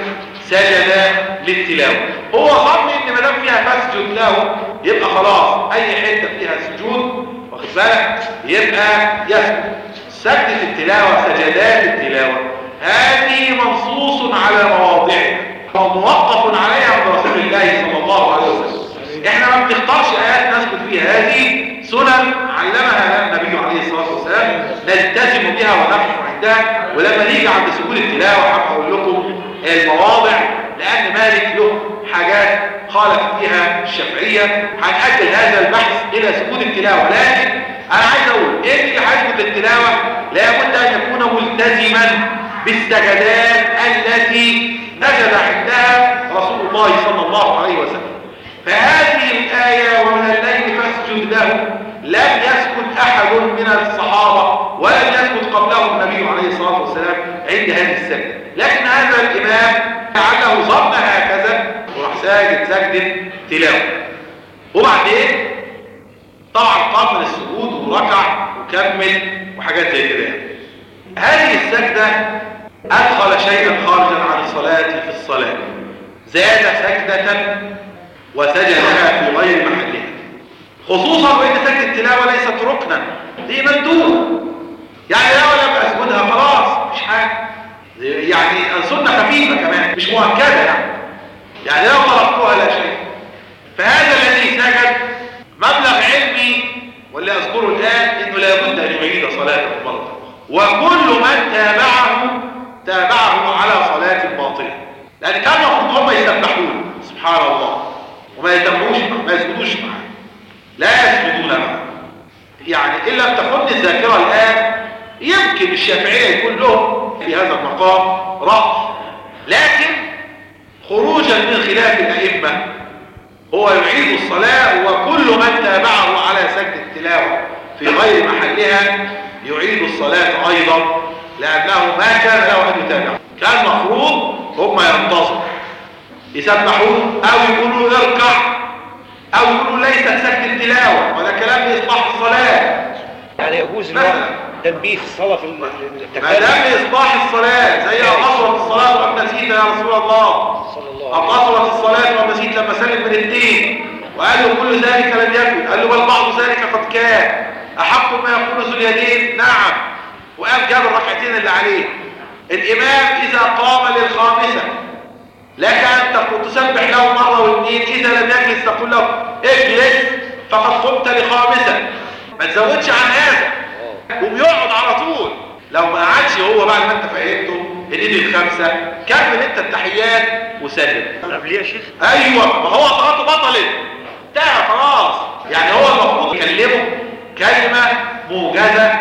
سجد للتلاوة. هو ظن إن ما دام فيها فاسجد له يبقى خلاص أي حتة فيها سجود واخد بالك؟ يبقى يسجد. سجدة التلاوه سجدات التلاوه هذه منصوص على مواضعها وموقف عليها من رسول الله صلى الله عليه وسلم. إحنا ما بنختارش آيات نسكت فيها. هذه سنن علمها النبي عليه الصلاة والسلام. نلتزم بها ونقف عندها. ولما نيجي عند سجود التلاوة هقول لكم المواضع لأن مالك له حاجات خالف فيها الشافعية. هنأجل هذا البحث إلى سجود التلاوة. لكن أنا عايز أقول إيه اللي هيسجد التلاوة؟ لابد أن يكون ملتزما بالسجدات التي نزل عندها رسول الله صلى الله عليه وسلم. فهذه الآية ومن الليل فاسجد له. لم يسكت أحد من الصحابة ولم يسكت قبله النبي عليه الصلاة والسلام عند هذه السجدة. لكن هذا الإمام لعله ظن هكذا وراح ساجد سجدة تلاوة. وبعدين طبعا قام السجود وركع وكمل وحاجات زي كده يعني. هذه السجدة أدخل شيئا خارجا عن الصلاة في الصلاة. زاد سجدة وسجدها في غير محلها. خصوصا وإن سجد التلاوة ليست ركنا دي مندوب. يعني لو لم اسجدها خلاص مش حاجة. يعني سنه خفيفة كمان مش مؤكدة يعني. يعني لو تركتها لا شيء. فهذا الذي سجد مبلغ علمي واللي أذكره الآن إنه لابد أن يعيد صلاته مره وكل من تابعه تابعه على صلاة باطله لأن كان المفروض هم يسبحون سبحان الله. وما يتبعوش ما يسجدوش معاه لا يسجدون معه. يعني إن لم الذاكرة الآن يمكن الشافعية يكون لهم في هذا المقام رأي لكن خروجا من خلاف الأئمة هو يعيد الصلاة وكل من تابعه على سجد التلاوة في غير محلها يعيد الصلاة أيضا لأنه ما كان له أن يتابعه. كان مفروض هم ينتظروا. يسبحوه أو يقولوا اركع أو يقولوا ليست سجد التلاوة ولا كلام لإصلاح الصلاة. يعني يجوز تنبيه الصلاة في ما التكلم دام لإصلاح الصلاة زي أقصرت الصلاة وأم نسيت يا رسول الله. صلى الله عليه أقصرت الصلاة وأم نسيت لما سلم من الدين. وقال له كل ذلك لم يكن. قال له بل بعض ذلك قد كان. أحق ما يقول ذو اليدين؟ نعم. وقام جاب الركعتين اللي عليه. الإمام إذا قام للخامسة لك أن تسبح له مرة واثنين إذا لم يجلس تقول له اجلس فقد قمت لخامسة. ما تزودش عن هذا. وبيقعد على طول. لو ما قعدش هو بعد ما انت فهمته الإيد الخمسة كمل انت التحيات وسلم. طب ليه يا شيخ؟ أيوه ما هو صلاته بطلت. انتهى خلاص. يعني هو المفروض يكلمه كلمة موجزة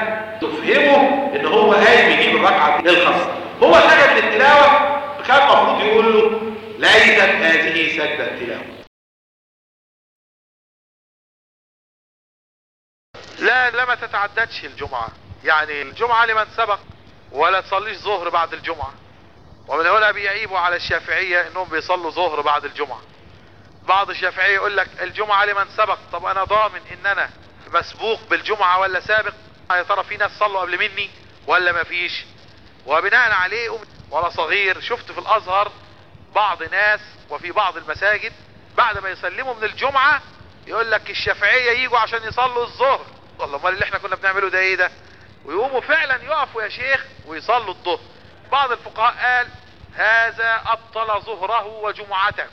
تفهمه إن هو قايم يجيب الركعة الخاصة. هو سجد للتلاوة كان المفروض يقول له ليست هذه سجدة التلاوة. لا لا ما تتعددش الجمعة؟ يعني الجمعة لمن سبق ولا تصليش ظهر بعد الجمعة؟ ومن هنا بيعيبوا على الشافعية إنهم بيصلوا ظهر بعد الجمعة. بعض الشافعية يقول لك الجمعة لمن سبق طب أنا ضامن إن أنا مسبوق بالجمعة ولا سابق؟ يا ترى في ناس صلوا قبل مني ولا ما فيش؟ وبناء عليه ولا صغير شفت في الأزهر بعض ناس وفي بعض المساجد بعد ما يسلموا من الجمعة يقول لك الشافعية يجوا عشان يصلوا الظهر. والله امال اللي إحنا كنا بنعمله ده إيه ده؟ ويقوموا فعلا يقفوا يا شيخ ويصلوا الظهر. بعض الفقهاء قال هذا أبطل ظهره وجمعته.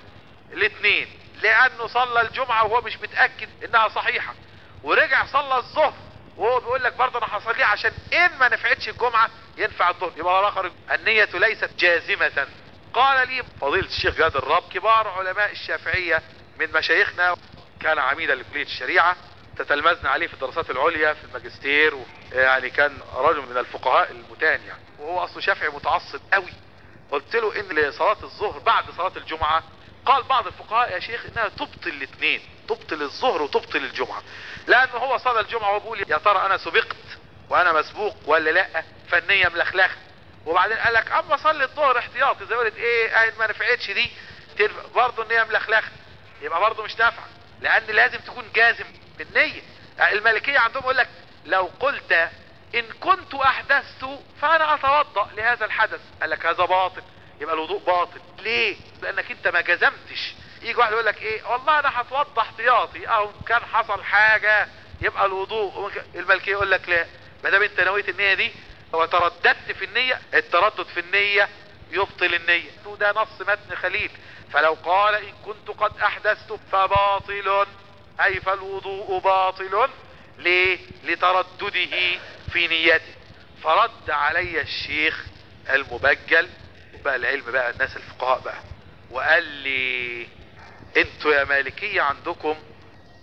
الاثنين لأنه صلى الجمعة وهو مش متأكد إنها صحيحة. ورجع صلى الظهر وهو بيقول لك برضه أنا هصليه عشان إن ما نفعتش الجمعة ينفع الظهر. يبقى الآخر النية ليست جازمة. قال لي فضيلة الشيخ جاد الرب كبار علماء الشافعية من مشايخنا كان عميدا لكلية الشريعة تتلمذنا عليه في الدراسات العليا في الماجستير. يعني كان رجل من الفقهاء المتان يعني. وهو اصله شافعي متعصب قوي. قلت له إن لصلاة الظهر بعد صلاة الجمعة قال بعض الفقهاء يا شيخ إنها تبطل الاثنين تبطل الظهر وتبطل الجمعة. لأنه هو صلى الجمعة وبيقول يا ترى أنا سبقت وأنا مسبوق ولا لأ؟ فالنية ملخلخة وبعدين قال لك أما صلي الظهر احتياطي زي ما قلت إيه قاعد ما نفعتش دي برضه النية ملخلخة يبقى برضه مش نافعة لأن لازم تكون جازم بالنية. المالكية عندهم يقول لك لو قلت إن كنت أحدثت فأنا أتوضأ لهذا الحدث. قال لك هذا باطل. يبقى الوضوء باطل. ليه؟ لأنك أنت ما جزمتش. يجي واحد يقول لك إيه؟ والله أنا هتوضى احتياطي. أو كان حصل حاجة. يبقى الوضوء. المالكية يقول لك لا. ما دام أنت نويت النية دي وترددت في النية. التردد في النية يبطل النية. وده نص متن خليل؟ فلو قال إن كنت قد أحدثت فباطل أي فالوضوء باطل؟ ليه؟ لتردده في نيته فرد علي الشيخ المبجل بقى العلم بقى الناس الفقهاء بقى وقال لي أنتوا يا مالكية عندكم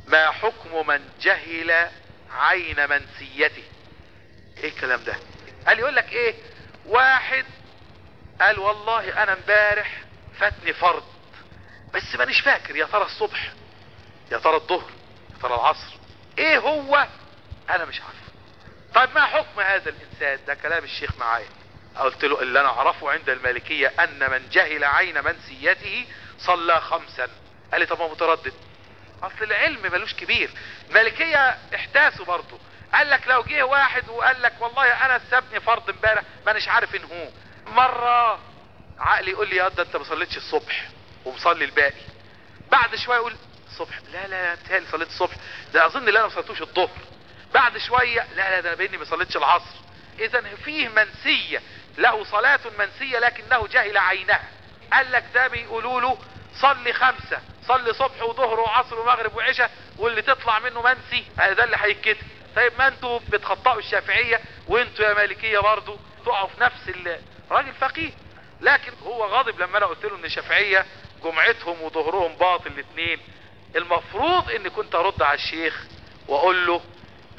ما حكم من جهل عين منسيته؟ إيه الكلام ده؟ قال يقول لك إيه؟ واحد قال والله أنا امبارح فاتني فرض بس مانيش فاكر يا ترى الصبح يا ترى الظهر يا ترى العصر. إيه هو؟ أنا مش عارف. طيب ما حكم هذا الإنسان؟ ده كلام الشيخ معايا. قلت له اللي أنا أعرفه عند المالكية أن من جهل عين منسيته صلى خمسا. قال لي طب ما متردد. أصل العلم ملوش كبير. المالكية احداثه برضه. قال لك لو جه واحد وقال لك والله أنا سابني فرض امبارح مانيش عارف إن هو. مرة عقلي يقول لي يا ده انت ما صليتش الصبح ومصلي الباقي. بعد شوية يقول الصبح؟ لا لا بتهيألي صليت الصبح. ده أظن ان أنا ما صليتوش الظهر. بعد شوية لا لا ده باني ما صليتش العصر. اذا فيه منسية له صلاة منسية لكنه جهل عينها. قال لك ده بيقولوا له صلي خمسة صلي صبح وظهر وعصر ومغرب وعشاء واللي تطلع منه منسي. ده اللي هيتكتب طيب ما أنتوا بتخطئوا الشافعية وانتوا يا مالكية برضو تقعوا في نفس راجل فقيه. لكن هو غاضب لما أنا قلت له إن الشافعية جمعتهم وظهرهم باطل الاثنين المفروض إن كنت أرد على الشيخ وأقول له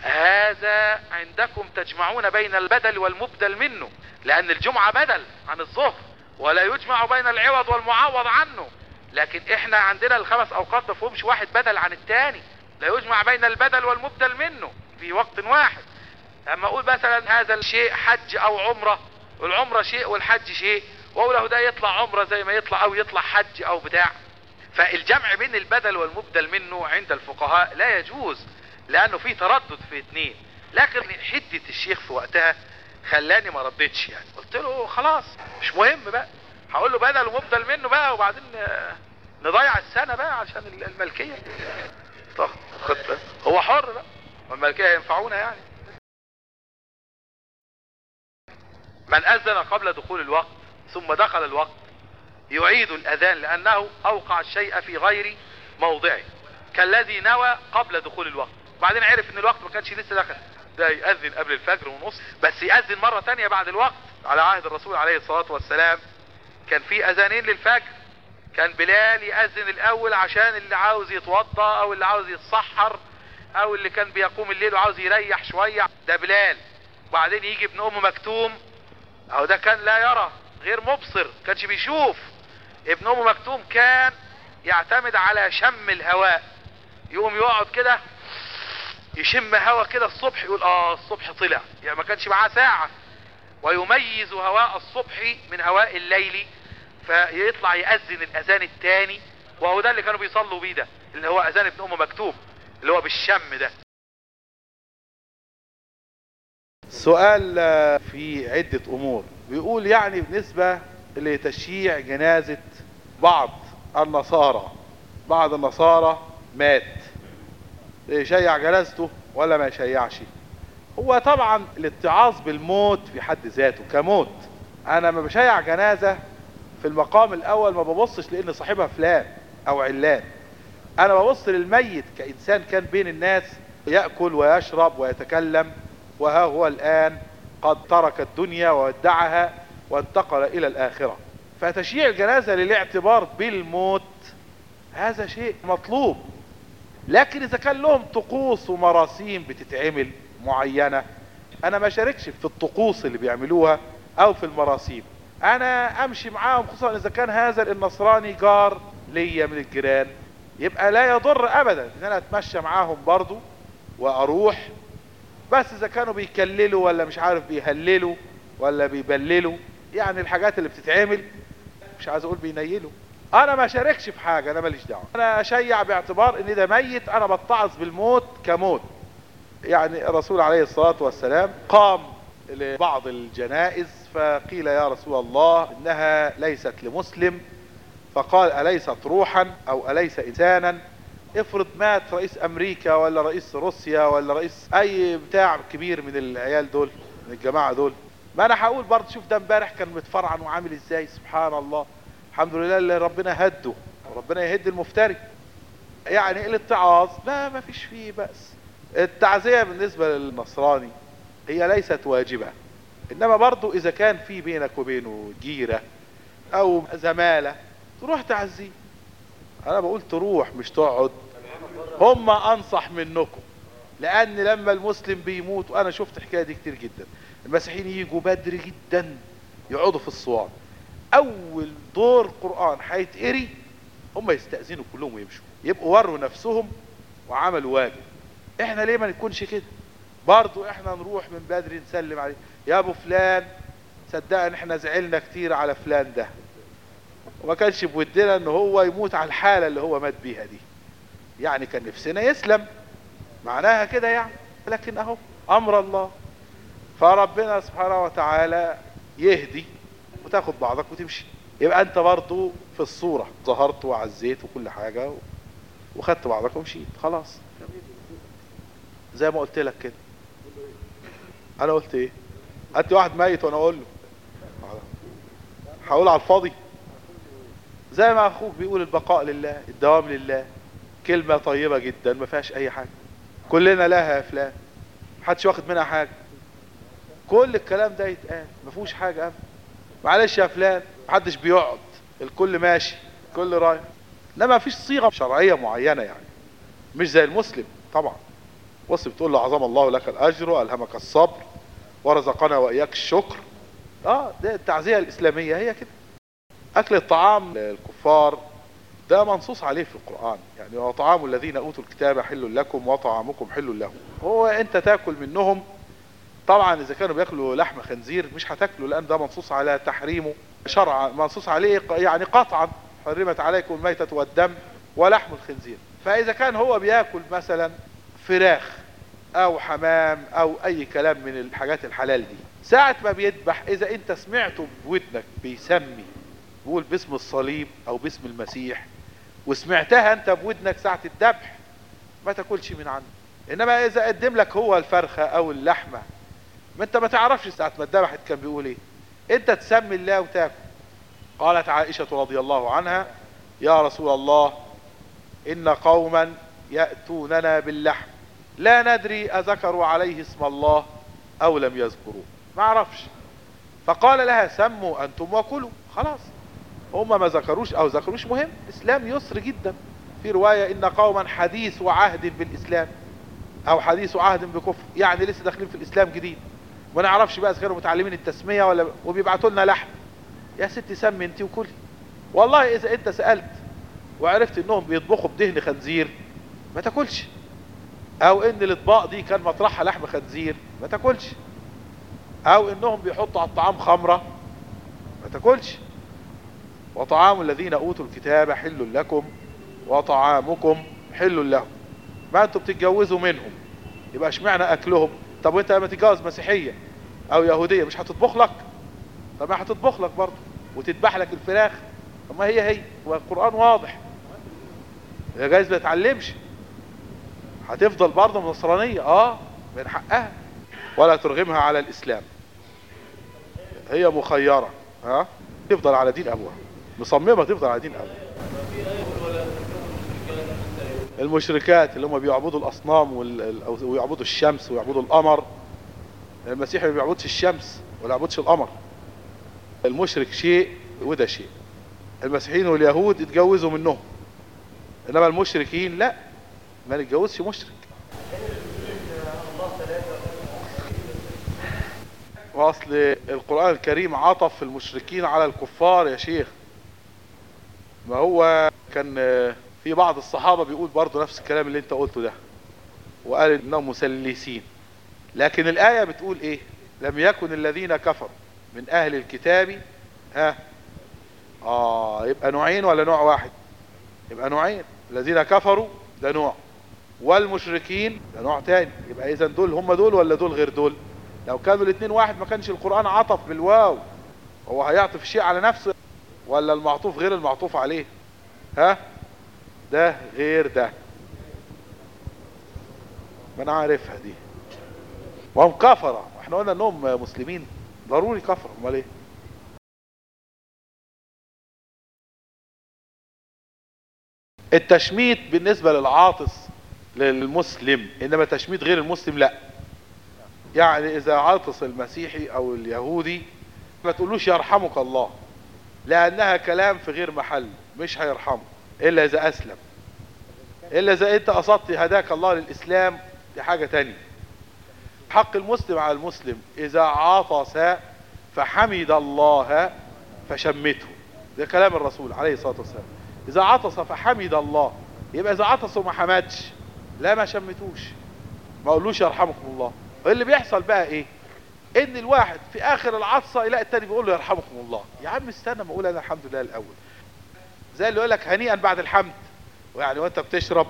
هذا عندكم تجمعون بين البدل والمبدل منه لأن الجمعة بدل عن الظهر ولا يجمع بين العوض والمعوض عنه. لكن إحنا عندنا الخمس أوقات مفهومش واحد بدل عن التاني لا يجمع بين البدل والمبدل منه في وقت واحد. أما أقول مثلا هذا الشيء حج أو عمرة العمرة شيء والحج شيء واقول له ده يطلع عمرة زي ما يطلع أو يطلع حج أو بتاع. فالجمع بين البدل والمبدل منه عند الفقهاء لا يجوز لأنه في تردد في اتنين. لكن حدة الشيخ في وقتها خلاني ما ردتش يعني. قلت له خلاص مش مهم بقى. هقول له بدل ومبدل منه بقى وبعدين نضيع السنة بقى عشان الملكية. طب هو حر بقى والملكية ينفعونا يعني. من أذن قبل دخول الوقت ثم دخل الوقت يعيد الأذان لأنه أوقع الشيء في غير موضعه كالذي نوى قبل دخول الوقت. وبعدين عرف إن الوقت ما كانش لسه دخل ده يأذن قبل الفجر ونص بس يأذن مرة تانية بعد الوقت. على عهد الرسول عليه الصلاة والسلام كان في أذانين للفجر. كان بلال يأذن الأول عشان اللي عاوز يتوضى أو اللي عاوز يتصحر أو اللي كان بيقوم الليل وعاوز يريح شوية. ده بلال. وبعدين يجي ابن أم مكتوم أو ده كان لا يرى غير مبصر كانش بيشوف. ابن أم مكتوم كان يعتمد على شم الهواء. يقوم يقعد كده يشم هوا كده الصبح يقول آه الصبح طلع. يعني ما كانش معاه ساعة. ويميز هواء الصبح من هواء الليل فيطلع يأذن الأذان الثاني وهو ده اللي كانوا بيصلوا بيه ده اللي هو أذان ابن أم مكتوم اللي هو بالشم ده. سؤال في عدة أمور. بيقول يعني بالنسبة لتشييع جنازة بعض النصارى بعض النصارى مات. يشيع جنازته ولا ما يشيعش؟ هو طبعا الاتعاظ بالموت في حد ذاته كموت. أنا ما بشيع جنازة في المقام الأول ما ببصش لأن صاحبها فلان أو علان. أنا ببص للميت كإنسان كان بين الناس يأكل ويشرب ويتكلم. وها هو الآن قد ترك الدنيا وودعها وانتقل إلى الآخرة. فتشييع الجنازة للاعتبار بالموت هذا شيء مطلوب. لكن إذا كان لهم طقوس ومراسيم بتتعمل معينة أنا ما شاركش في الطقوس اللي بيعملوها أو في المراسيم. أنا أمشي معاهم خصوصا إذا كان هذا النصراني جار ليا من الجيران. يبقى لا يضر ابدا إن أنا أتمشى معاهم برضو وأروح بس إذا كانوا بيكللوا ولا مش عارف بيهللوا ولا بيبللوا يعني الحاجات اللي بتتعمل مش عايز أقول بينيلوا. أنا ما شاركش في حاجة أنا ماليش دعوة. أنا اشيع باعتبار إن ده ميت أنا بتعظ بالموت كموت. يعني الرسول عليه الصلاة والسلام قام لبعض الجنائز فقيل يا رسول الله إنها ليست لمسلم فقال أليست روحا أو أليس انسانا؟ افرض مات رئيس أمريكا ولا رئيس روسيا ولا رئيس أي بتاع كبير من العيال دول من الجماعة دول. ما أنا هقول برضه شوف ده امبارح كان متفرعن وعامل إزاي سبحان الله. الحمد لله اللي ربنا هده وربنا يهد المفتري. يعني الاتعاظ لا ما فيش فيه بأس. التعزية بالنسبة للنصراني هي ليست واجبة. إنما برضو إذا كان في بينك وبينه جيرة أو زمالة تروح تعزيه. أنا بقول تروح مش تقعد. هم أنصح منكم لأن لما المسلم بيموت وأنا شفت الحكاية دي كتير جدا المسيحيين يجوا بدري جدا يقعدوا في الصوان. أول دور قرآن هيتقري هم يستأذنوا كلهم ويمشوا. يبقوا وروا نفسهم وعملوا واجب. إحنا ليه ما نكونش كده؟ برضو إحنا نروح من بدري نسلم عليه. يا أبو فلان صدقني إحنا زعلنا كتير على فلان ده. وما كانش بودنا إن هو يموت على الحالة اللي هو مات بيها دي. يعني كان نفسنا يسلم. معناها كده يعني. لكن أهو أمر الله. فربنا سبحانه وتعالى يهدي وتاخد بعضك وتمشي. يبقى أنت برضو في الصورة. ظهرت وعزيت وكل حاجة. وخدت بعضك ومشيت. خلاص. زي ما قلت لك كده. أنا قلت إيه؟ انت واحد ميت وأنا أقول له. هقول على الفاضي. زي ما أخوك بيقول البقاء لله الدوام لله. كلمة طيبة جدا ما فيهاش أي حاجة. كلنا لها يا فلان. محدش واخد منها حاجة. كل الكلام ده يتقال. ما فيهوش حاجة ابدا. معلش يا فلان محدش بيقعد. الكل ماشي الكل رايح. إنما ما فيش صيغة شرعية معينة يعني. مش زي المسلم طبعا. مسلم تقول له عظم الله لك الأجر وألهمك الصبر ورزقنا وإياك الشكر. آه ده التعزية الإسلامية هي كده. أكل الطعام للكفار ده منصوص عليه في القرآن. يعني وطعام الذين أوتوا الكتاب حل لكم وطعامكم حل لهم. هو أنت تأكل منهم. طبعا إذا كانوا بياكلوا لحم خنزير مش هتاكلوا لأن ده منصوص على تحريمه شرعا منصوص عليه يعني قطعا حرمت عليكم الميتة والدم ولحم الخنزير. فإذا كان هو بياكل مثلا فراخ أو حمام أو أي كلام من الحاجات الحلال دي ساعة ما بيذبح إذا أنت سمعته بودنك بيسمي بيقول باسم الصليب أو باسم المسيح وسمعتها أنت بودنك ساعة الذبح ما تاكلش من عنده. إنما إذا قدم لك هو الفرخة أو اللحمة ما أنت ما تعرفش ساعة ما اتذبحت كان بيقول إيه. أنت تسمي الله وتاكل. قالت عائشة رضي الله عنها يا رسول الله إن قوما يأتوننا باللحم لا ندري أذكروا عليه اسم الله أو لم يذكروه. ما عرفش فقال لها سموا أنتم وكلوا. خلاص. هم ما ذكروش أو ذكروش مهم الاسلام يسر جدا. في رواية إن قوما حديث عهد بالإسلام أو حديث عهد بكفر يعني لسه داخلين في الإسلام جديد. ما نعرفش بقى كانوا متعلمين التسمية ولا وبيبعتوا لنا لحم يا ستي سمي أنت وكلي والله إذا أنت سألت وعرفت إنهم بيطبخوا بدهن خنزير ما تاكلش. أو إن الإطباق دي كان مطرحها لحم خنزير ما تاكلش. أو إنهم بيحطوا على الطعام خمرة ما تاكلش. وطعام الذين أوتوا الكتاب حل لكم وطعامكم حل لهم. ما أنتوا بتتجوزوا منهم. يبقى اشمعنى أكلهم؟ طب وأنت لما تتجوز مسيحية أو يهودية مش هتطبخ لك؟ طب ما هتطبخ لك برضه وتذبح لك الفراخ؟ طب ما هي هي والقرآن واضح. يا جايز ما تتعلمش هتفضل برضه نصرانية آه من حقها. ولا ترغمها على الإسلام. هي مخيرة. ها؟ تفضل على دين أبوها. مصممة تفضل على دين ابوها المشركات اللي هم بيعبدوا أو- ويعبدوا الشمس ويعبدوا القمر. المسيحي ما بيعبدش الشمس ولا يعبدش القمر. المشرك شيء وده شيء. المسيحيين واليهود اتجوزوا منهم. إنما المشركين لا ما نتجوزش مشرك. وأصل القرآن الكريم عطف المشركين على الكفار يا شيخ. ما هو كان في بعض الصحابة بيقول برضو نفس الكلام اللي انت قلته ده وقال إنهم مسلسين لكن الآية بتقول إيه؟ لم يكن الذين كفروا من أهل الكتاب ها؟ آه يبقى نوعين ولا نوع واحد؟ يبقى نوعين. الذين كفروا ده نوع والمشركين ده نوع تاني. يبقى اذا دول هم دول ولا دول غير دول؟ لو كانوا الاثنين واحد ما كانش القرآن عطف بالواو هو هيعطف شيء على نفسه. ولا المعطوف غير المعطوف عليه؟ ها؟ ده غير ده. ما أنا عارفها دي. وهم كفرة إحنا قلنا إنهم مسلمين. ضروري كفر أمال إيه؟ التشميت بالنسبة للعاطس للمسلم إنما تشميت غير المسلم لا. يعني إذا عاطس المسيحي أو اليهودي ما تقولوش يرحمك الله. لأنها كلام في غير محل مش هيرحمه إلا إذا أسلم. إلا إذا أنت قصدت هداك الله للإسلام دي حاجة تانية. حق المسلم على المسلم إذا عطس فحمد الله فشمته. ده كلام الرسول عليه الصلاة والسلام. إذا عطس فحمد الله يبقى إذا عطس وما حمدش لا ما شمتوش. ما قولوش يرحمكم الله. اللي بيحصل بقى إيه؟ إن الواحد في آخر العطسه يلاقي التاني بيقول له يرحمكم الله. يا عم استنى ما أقول أنا الحمد لله الأول. زي اللي يقول لك هنيئا بعد الحمد. ويعني وأنت بتشرب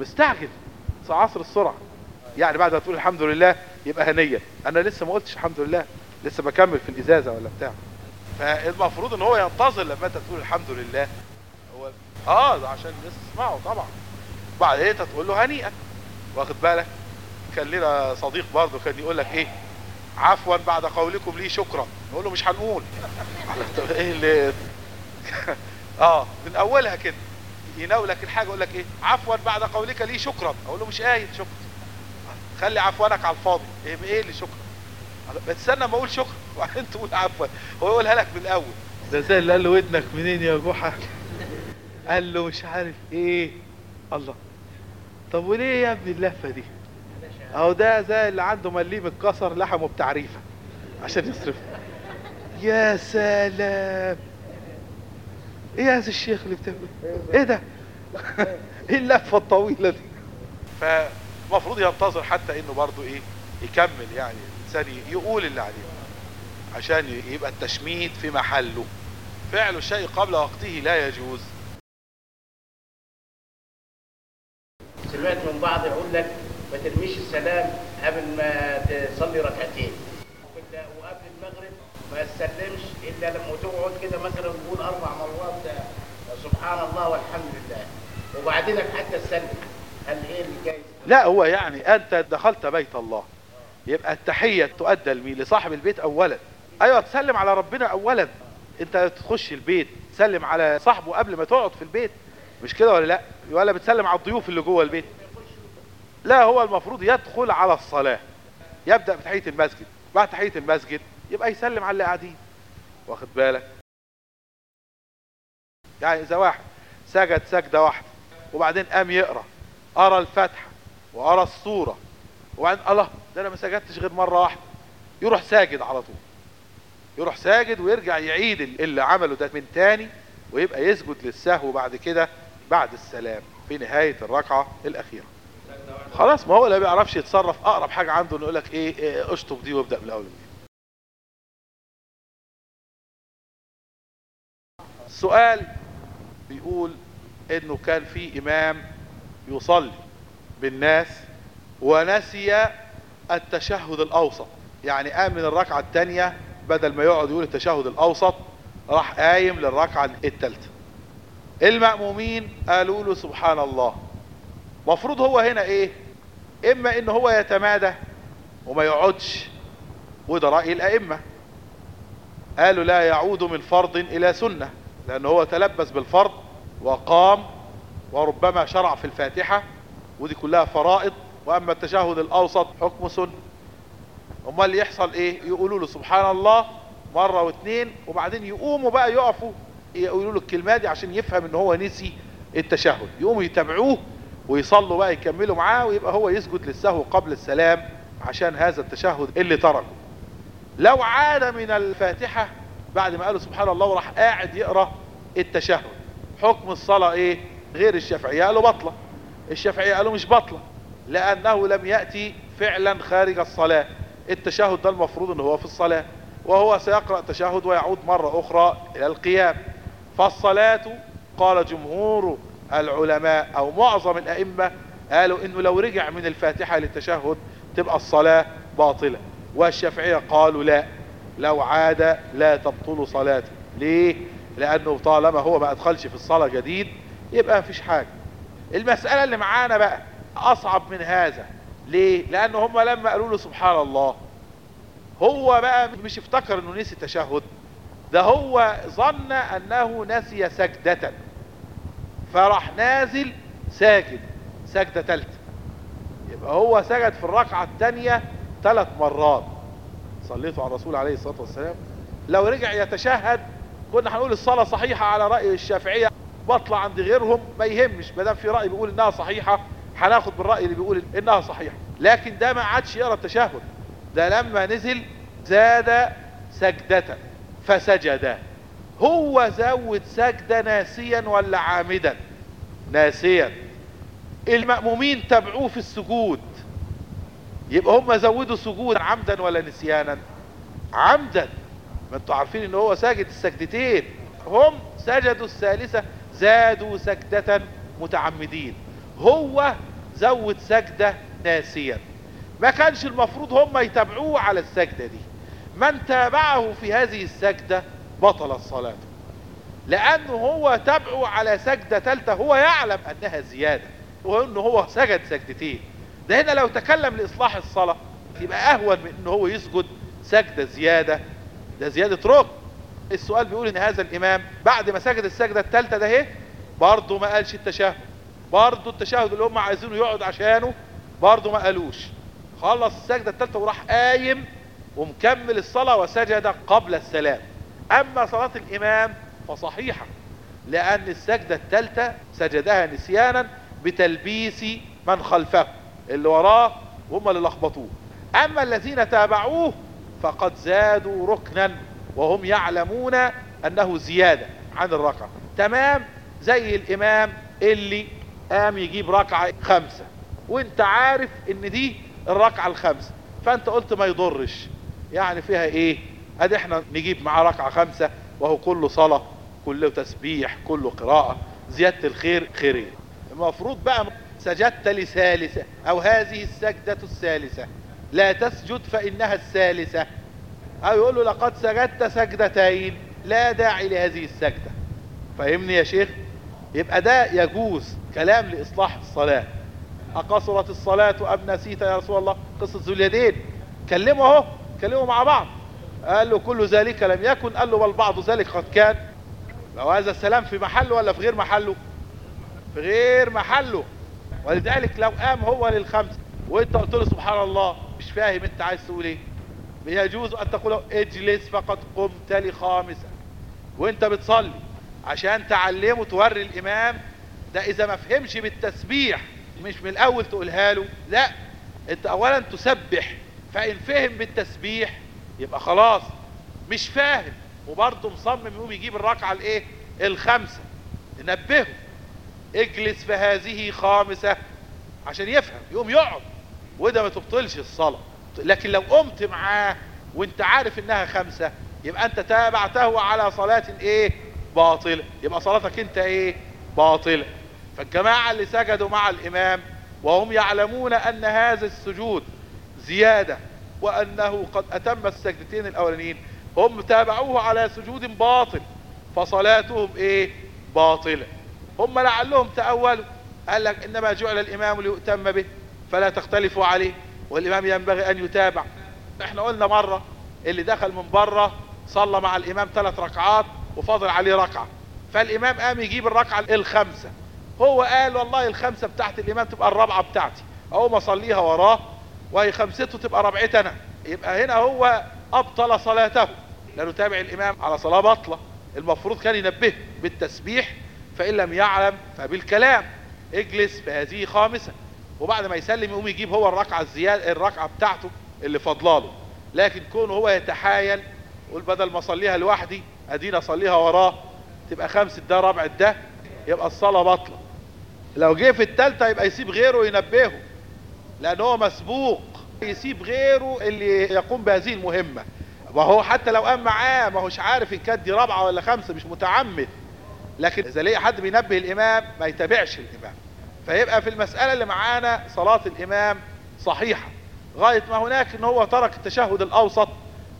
مستعجل عصر السرعة. يعني بعد ما تقول الحمد لله يبقى هنيا أنا لسه ما قلتش الحمد لله. لسه بكمل في الإزازة ولا بتاع. فالمفروض إن هو ينتظر لما أنت تقول الحمد لله. هو آه ده عشان الناس تسمعه طبعا. بعدين أنت تقول له هنيئا. واخد بالك؟ كان لنا صديق برضه كان يقول لك إيه؟ عفوا بعد قولكم لي شكرا. نقول له مش هنقول. إيه اللي آه من أولها كده. يناولك الحاجة يقول لك إيه؟ عفوا بعد قولك لي شكرا. أقول له مش قايل شكرا. خلي عفوانك على الفاضي. إيه إيه اللي شكرا؟ بتستنى ما أقول شكرا. وبعدين تقول عفوا. هو يقولها لك من الأول. ده زي اللي قال له ودنك منين يا جحا؟ قال له مش عارف إيه. الله. طب وليه يا ابني اللفة دي؟ أهو ده زي اللي عنده مليه متكسر لحمه بتعريفة عشان يصرف يا سلام! إيه يا الشيخ اللي بتعمل؟ إيه ده؟ إيه اللفة الطويلة دي؟ فالمفروض ينتظر حتى إنه برضو إيه يكمل يعني الإنسان يقول اللي عليه عشان يبقى التشميت في محله. فعل الشيء قبل وقته لا يجوز. سمعت من بعض يقول لك ما ترميش السلام قبل ما تصلي ركعتين. وقبل المغرب ما تسلمش إلا لما تقعد كده مثلا تقول أربع مرات سبحان الله والحمد لله. وبعدين حتى تسلم. هل إيه اللي جاي؟ لا هو يعني أنت دخلت بيت الله. يبقى التحية تؤدى لمين؟ لصاحب البيت اولا. أيوه تسلم على ربنا اولا. أنت تخش البيت تسلم على صاحبه قبل ما تقعد في البيت. مش كده ولا لا؟ ولا بتسلم على الضيوف اللي جوه البيت. لا هو المفروض يدخل على الصلاة. يبدأ بتحية المسجد. بعد تحية المسجد يبقى يسلم على اللي قاعدين. واخد بالك؟ يعني إذا واحد سجد سجدة واحدة وبعدين قام يقرأ قرأ الفاتحة وقرأ الصورة وبعدين الله ده أنا ما سجدتش غير مرة واحدة. يروح ساجد على طول. يروح ساجد ويرجع يعيد اللي عمله ده من تاني ويبقى يسجد للسهو بعد كده بعد السلام في نهاية الركعة الأخيرة. خلاص ما هو لا بيعرفش يتصرف. أقرب حاجة عنده إنه يقول لك إيه, إيه أشطب دي وابدأ من الأول. السؤال بيقول إنه كان في إمام يصلي بالناس ونسي التشهد الأوسط. يعني قام من الركعة الثانية بدل ما يقعد يقول التشهد الأوسط راح قايم للركعة الثالثة المأمومين قالوا له سبحان الله. مفروض هو هنا إيه؟ إما إن هو يتمادى وما يقعدش وده رأي الأئمة. قالوا لا يعود من فرض إلى سنة لأن هو تلبس بالفرض وقام وربما شرع في الفاتحة ودي كلها فرائض. وأما التشهد الأوسط حكم سنة. أمال اللي يحصل إيه؟ يقولوا له سبحان الله مرة واثنين وبعدين يقوموا بقى يقفوا يقولوا له الكلمة دي عشان يفهم إن هو نسي التشهد. يقوموا يتابعوه ويصلوا بقى يكملوا معاه ويبقى هو يسجد للسهو قبل السلام عشان هذا التشهد اللي تركه. لو عاد من الفاتحة بعد ما قالوا سبحان الله وراح قاعد يقرأ التشهد حكم الصلاة إيه؟ غير الشافعية قالوا بطلة. الشافعية قالوا مش بطلة لأنه لم يأتي فعلا خارج الصلاة. التشهد ده المفروض إن هو في الصلاة وهو سيقرأ تشهد ويعود مرة أخرى إلى القيام. فالصلاة قال جمهور العلماء أو معظم الأئمة قالوا إنه لو رجع من الفاتحة للتشهد تبقى الصلاة باطلة والشافعية قالوا لا لو عاد لا تبطل صلاته. ليه؟ لأنه طالما هو ما أدخلش في الصلاة جديد يبقى مفيش حاجة. المسألة اللي معانا بقى أصعب من هذا. ليه؟ لأن هم لما قالوا له سبحان الله هو بقى مش افتكر إنه نسي التشهد ده هو ظن أنه نسي سجدة. فراح نازل ساجد سجدة تالتة. يبقى هو سجد في الركعة التانية ثلاث مرات. صليتوا على الرسول عليه الصلاة والسلام. لو رجع يتشهد كنا هنقول الصلاة صحيحة على رأي الشافعية. بطلع عند غيرهم ما يهمش ما دام في رأي بيقول إنها صحيحة هناخد بالرأي اللي بيقول إنها صحيحة. لكن ده ما عادش يقرا التشهد. ده لما نزل زاد سجدة فسجد. هو زود سجدة ناسيا ولا عامدا؟ ناسيا. المأمومين تبعوه في السجود. يبقى هم زودوا سجود عمدا ولا نسيانا؟ عمدا. ما أنتوا عارفين إن هو ساجد السجدتين. هم سجدوا الثالثة زادوا سجدة متعمدين. هو زود سجدة ناسيا. ما كانش المفروض هم يتابعوه على السجدة دي. من تابعه في هذه السجدة بطل الصلاة. لأنه هو تابعه على سجدة تالتة هو يعلم أنها زيادة وانه هو سجد سجدتين. ده هنا لو تكلم لإصلاح الصلاة يبقى أهون من انه هو يسجد سجدة زيادة. ده زيادة ركن. السؤال بيقول إن هذا الإمام بعد ما سجد السجدة التالتة ده اهي برضه ما قالش التشهد. برضه التشهد اللي هم عايزينه يقعد عشانه برضه ما قالوش. خلص السجدة التالتة وراح قايم ومكمل الصلاة وسجد قبل السلام. أما صلاة الإمام فصحيحة لأن السجدة التالتة سجدها نسيانا بتلبيس من خلفه اللي وراه هم اللي لخبطوه. أما الذين تابعوه فقد زادوا ركنا وهم يعلمون أنه زيادة عن الركعة. تمام؟ زي الإمام اللي قام يجيب ركعة خمسة وأنت عارف إن دي الركعة الخامسة فأنت قلت ما يضرش. يعني فيها إيه؟ ادي إحنا نجيب معاه ركعة خمسة وهو كله صلاة كله تسبيح كله قراءة زيادة الخير خيرين. المفروض بقى سجدت لثالثة أو هذه السجدة الثالثة. لا تسجد فإنها الثالثة. أو يقول له لقد سجدت سجدتين لا داعي لهذه السجدة. فاهمني يا شيخ؟ يبقى ده يجوز كلام لإصلاح الصلاة. أقصرت الصلاة أم نسيت يا رسول الله؟ قصة ذو اليدين. كلموا أهو كلموا مع بعض. قال له كل ذلك لم يكن؟ قال له بل بعض ذلك قد كان. لو هذا السلام في محله ولا في غير محله؟ في غير محله. ولذلك لو قام هو للخمس وانت قلت له سبحان الله مش فاهم انت عايز تقول إيه. يجوز أن تقول اجلس فقد قمت لخامسة. وانت بتصلي عشان تعلمه توري الإمام ده إذا ما فهمش بالتسبيح مش من الأول تقولها له لا. انت اولا تسبح فإن فهم بالتسبيح يبقى خلاص مش فاهم. وبرضه مصمم يقوم يجيب الركعة الإيه؟ الخمسة ننبهه اجلس فهذه خامسة. عشان يفهم. يقوم يقعد. وده ما تبطلش الصلاة. لكن لو قمت معاه وانت عارف إنها خمسة يبقى أنت تابعته على صلاة إيه؟ باطلة. يبقى صلاتك أنت إيه؟ باطلة. فالجماعة اللي سجدوا مع الإمام وهم يعلمون أن هذا السجود زيادة وأنه قد أتم السجدتين الأولانيين. هم تابعوه على سجود باطل فصلاتهم إيه؟ باطلة. هم لعلهم تأولوا. قال لك إنما جعل الإمام ليؤتم به فلا تختلفوا عليه. والإمام ينبغي أن يتابع. إحنا قلنا مرة اللي دخل من برة صلى مع الإمام ثلاث ركعات وفاضل عليه ركعة. فالإمام قام يجيب الركعة الخمسة هو قال والله الخمسة بتاعت الإمام تبقى الرابعة بتاعتي. أو ما صليها وراه وهي خمسته تبقى ربعتي أنا يبقى هنا هو أبطل صلاته. لأنه تابع الإمام على صلاة بطلة المفروض كان ينبه بالتسبيح فإن لم يعلم فبالكلام. اجلس فهذه خامسة. وبعد ما يسلم يقوم يجيب هو الركعة الزيادة الركعة بتاعته اللي فضلاله لكن كونه هو يتحايل يقول بدل ما أصليها لوحدي أدينا أصليها وراه. تبقى خمسة ده ربع ده يبقى الصلاة باطلة. لو جه في التالتة يبقى يسيب غيره ينبهه لأن هو مسبوق. يسيب غيره اللي يقوم بهذه المهمة. وهو حتى لو قام معاه ما هوش عارف ان كانت دي رابعة ولا خمسة مش متعمد. لكن إذا لقي حد بينبه الإمام ما يتابعش الإمام. فيبقى في المسألة اللي معانا صلاة الإمام صحيحة. غاية ما هناك إن هو ترك التشهد الأوسط.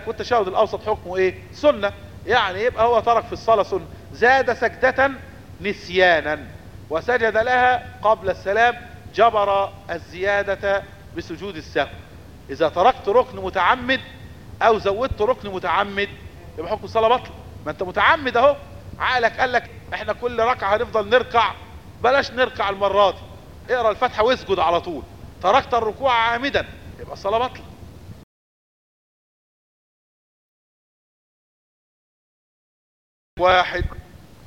والتشهد الأوسط حكمه إيه؟ سنة. يعني يبقى هو ترك في الصلاة سنة. زاد سجدة نسيانا. وسجد لها قبل السلام جبر الزيادة بسجود السهو إذا تركت ركن متعمد أو زودت ركن متعمد يبقى حكم الصلاة بطل. ما أنت متعمد أهو. عقلك قال لك إحنا كل ركعة هنفضل نركع. بلاش نركع المرة دي. اقرأ الفاتحة واسجد على طول. تركت الركوع عامدا يبقى الصلاة بطل. واحد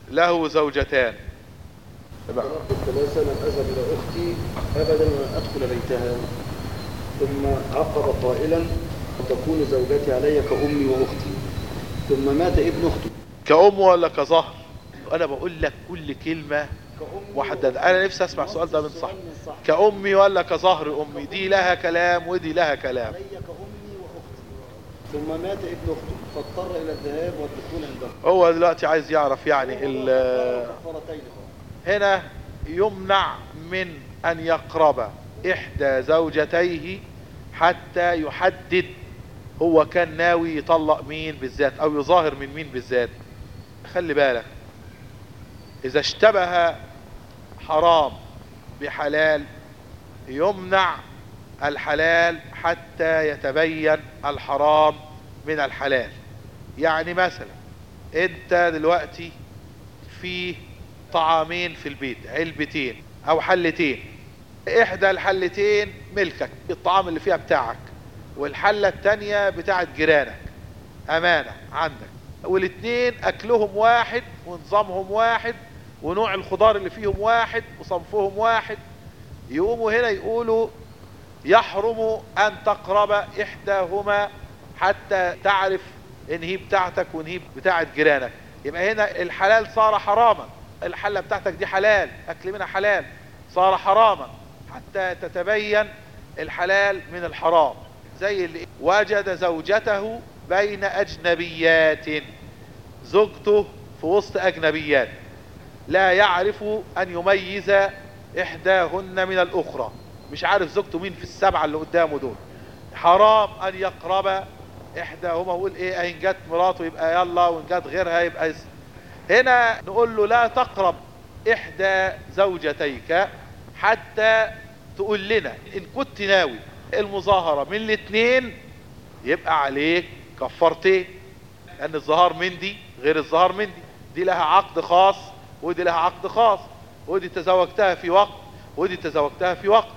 له زوجتان. الثلاثة لم أذهب إلى أختي أبدا وأن أدخل بيتها. ثم عقب قائلا وتكون زوجتي علي كأمي وأختي. ثم مات ابن أخته كأم ولا كظهر؟ أنا بقول لك كل كلمة محددة أنا نفسي أسمع السؤال ده من صح كأمي ولا كظهر أمي؟ دي لها كلام ودي لها كلام. ثم مات ابن أخته فاضطر إلى الذهاب والدخول عنده هو دلوقتي عايز يعرف يعني ال- هنا يمنع من أن يقرب إحدى زوجتيه حتى يحدد هو كان ناوي يطلق مين بالذات أو يظاهر من مين بالذات. خلي بالك إذا اشتبه حرام بحلال يمنع الحلال حتى يتبين الحرام من الحلال. يعني مثلا أنت دلوقتي في طعامين في البيت علبتين أو حلتين. إحدى الحلتين ملكك الطعام اللي فيها بتاعك. والحلة التانية بتاعت جيرانك. أمانة عندك. والاتنين أكلهم واحد ونظامهم واحد ونوع الخضار اللي فيهم واحد وصنفهم واحد. يقوموا هنا يقولوا يحرم أن تقرب إحداهما حتى تعرف إن هي بتاعتك وإن هي بتاعت جيرانك. يبقى هنا الحلال صار حراما. الحلة بتاعتك دي حلال أكل منها حلال صار حراما حتى تتبين الحلال من الحرام. زي اللي وجد زوجته بين أجنبيات زوجته في وسط أجنبيات. لا يعرف أن يميز إحداهن من الأخرى. مش عارف زوجته مين في السبعة اللي قدامه دول. حرام أن يقرب إحداهما ويقول إيه إن جت مراته يبقى يلا وإن جت غيرها يبقى. هنا نقول له لا تقرب إحدى زوجتيك حتى تقول لنا إن كنت ناوي المظاهرة من الاثنين يبقى عليك كفرتين لأن الظهار من دي غير الظهار من دي. دي لها عقد خاص ودي لها عقد خاص ودي تزوجتها في وقت ودي تزوجتها في وقت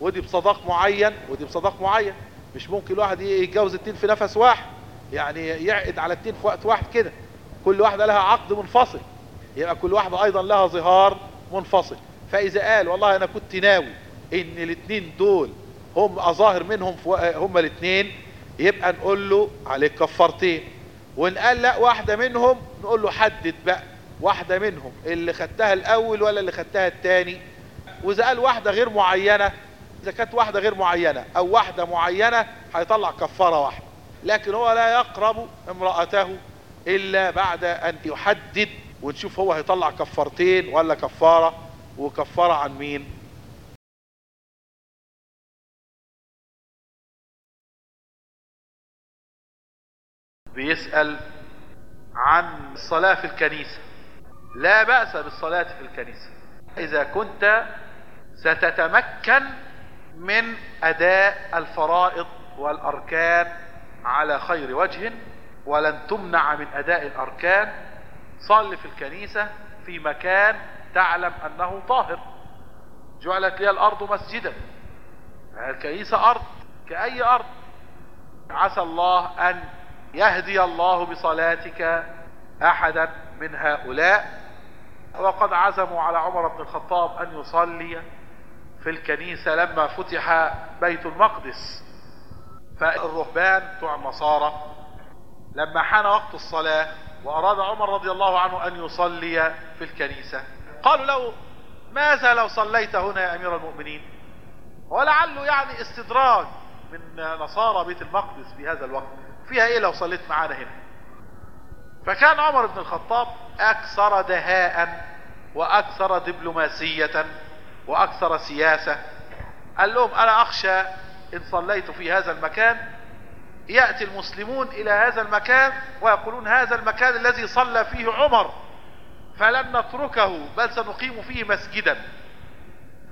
ودي بصداق معين ودي بصداق معين. مش ممكن الواحد يتجوز اتنين في نفس واحد يعني يعقد على اتنين في وقت واحد كده. كل واحدة لها عقد منفصل. يبقى كل واحدة أيضا لها ظهار منفصل. فإذا قال والله أنا كنت ناوي إن الاتنين دول هم أظاهر منهم هم الاتنين يبقى نقول له عليك كفارتين وإن قال لا واحدة منهم نقول له حدد بقى واحدة منهم اللي خدتها الأول ولا اللي خدتها التاني. وإذا قال واحدة غير معينة إذا كانت واحدة غير معينة أو واحدة معينة هيطلع كفارة واحدة. لكن هو لا يقرب امرأته إلا بعد أن يحدد ونشوف هو هيطلع كفارتين ولا كفارة وكفارة عن مين؟ بيسأل عن الصلاة في الكنيسة. لا بأس بالصلاة في الكنيسة. إذا كنت ستتمكن من أداء الفرائض والأركان على خير وجه ولن تمنع من أداء الأركان. صل في الكنيسة في مكان تعلم أنه طاهر. جعلت لي الأرض مسجدا. الكنيسة أرض كأي أرض. عسى الله أن يهدي الله بصلاتك أحدا من هؤلاء. وقد عزموا على عمر بن الخطاب أن يصلي في الكنيسة لما فتح بيت المقدس. فالرهبان بتوع النصارى لما حان وقت الصلاة وأراد عمر رضي الله عنه أن يصلي في الكنيسة. قالوا له ماذا لو صليت هنا يا أمير المؤمنين؟ ولعله يعني استدراج من نصارى بيت المقدس في هذا الوقت. فيها إيه لو صليت معانا هنا؟ فكان عمر بن الخطاب أكثر دهاء وأكثر دبلوماسية وأكثر سياسة. قال لهم أنا أخشى إن صليت في هذا المكان يأتي المسلمون إلى هذا المكان ويقولون هذا المكان الذي صلى فيه عمر فلن نتركه بل سنقيم فيه مسجدا.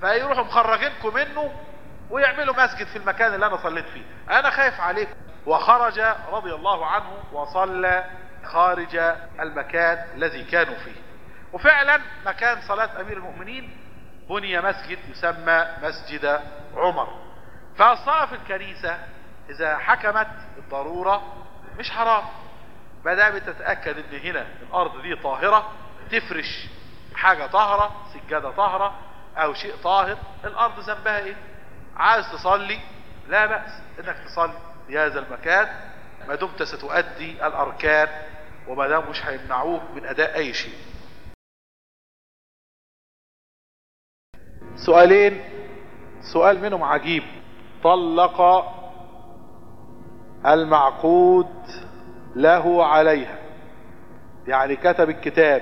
فيروحوا مخرجينكم منه ويعملوا مسجد في المكان اللي أنا صليت فيه. أنا خايف عليكم. وخرج رضي الله عنه وصلى خارج المكان الذي كانوا فيه. وفعلا مكان صلاة أمير المؤمنين بني مسجد يسمى مسجد عمر. في الكنيسة إذا حكمت الضرورة مش حرام. ما دام تتأكد إن هنا الأرض دي طاهرة تفرش حاجة طاهرة سجادة طاهرة أو شيء طاهر الأرض ذنبها إيه؟ عايز تصلي لا بأس إنك تصلي في هذا المكان. ما دمت ستؤدي الأركان وما دام مش هيمنعوك من أداء أي شيء. سؤالين. سؤال منهم عجيب. طلق المعقود له عليها. يعني كتب الكتاب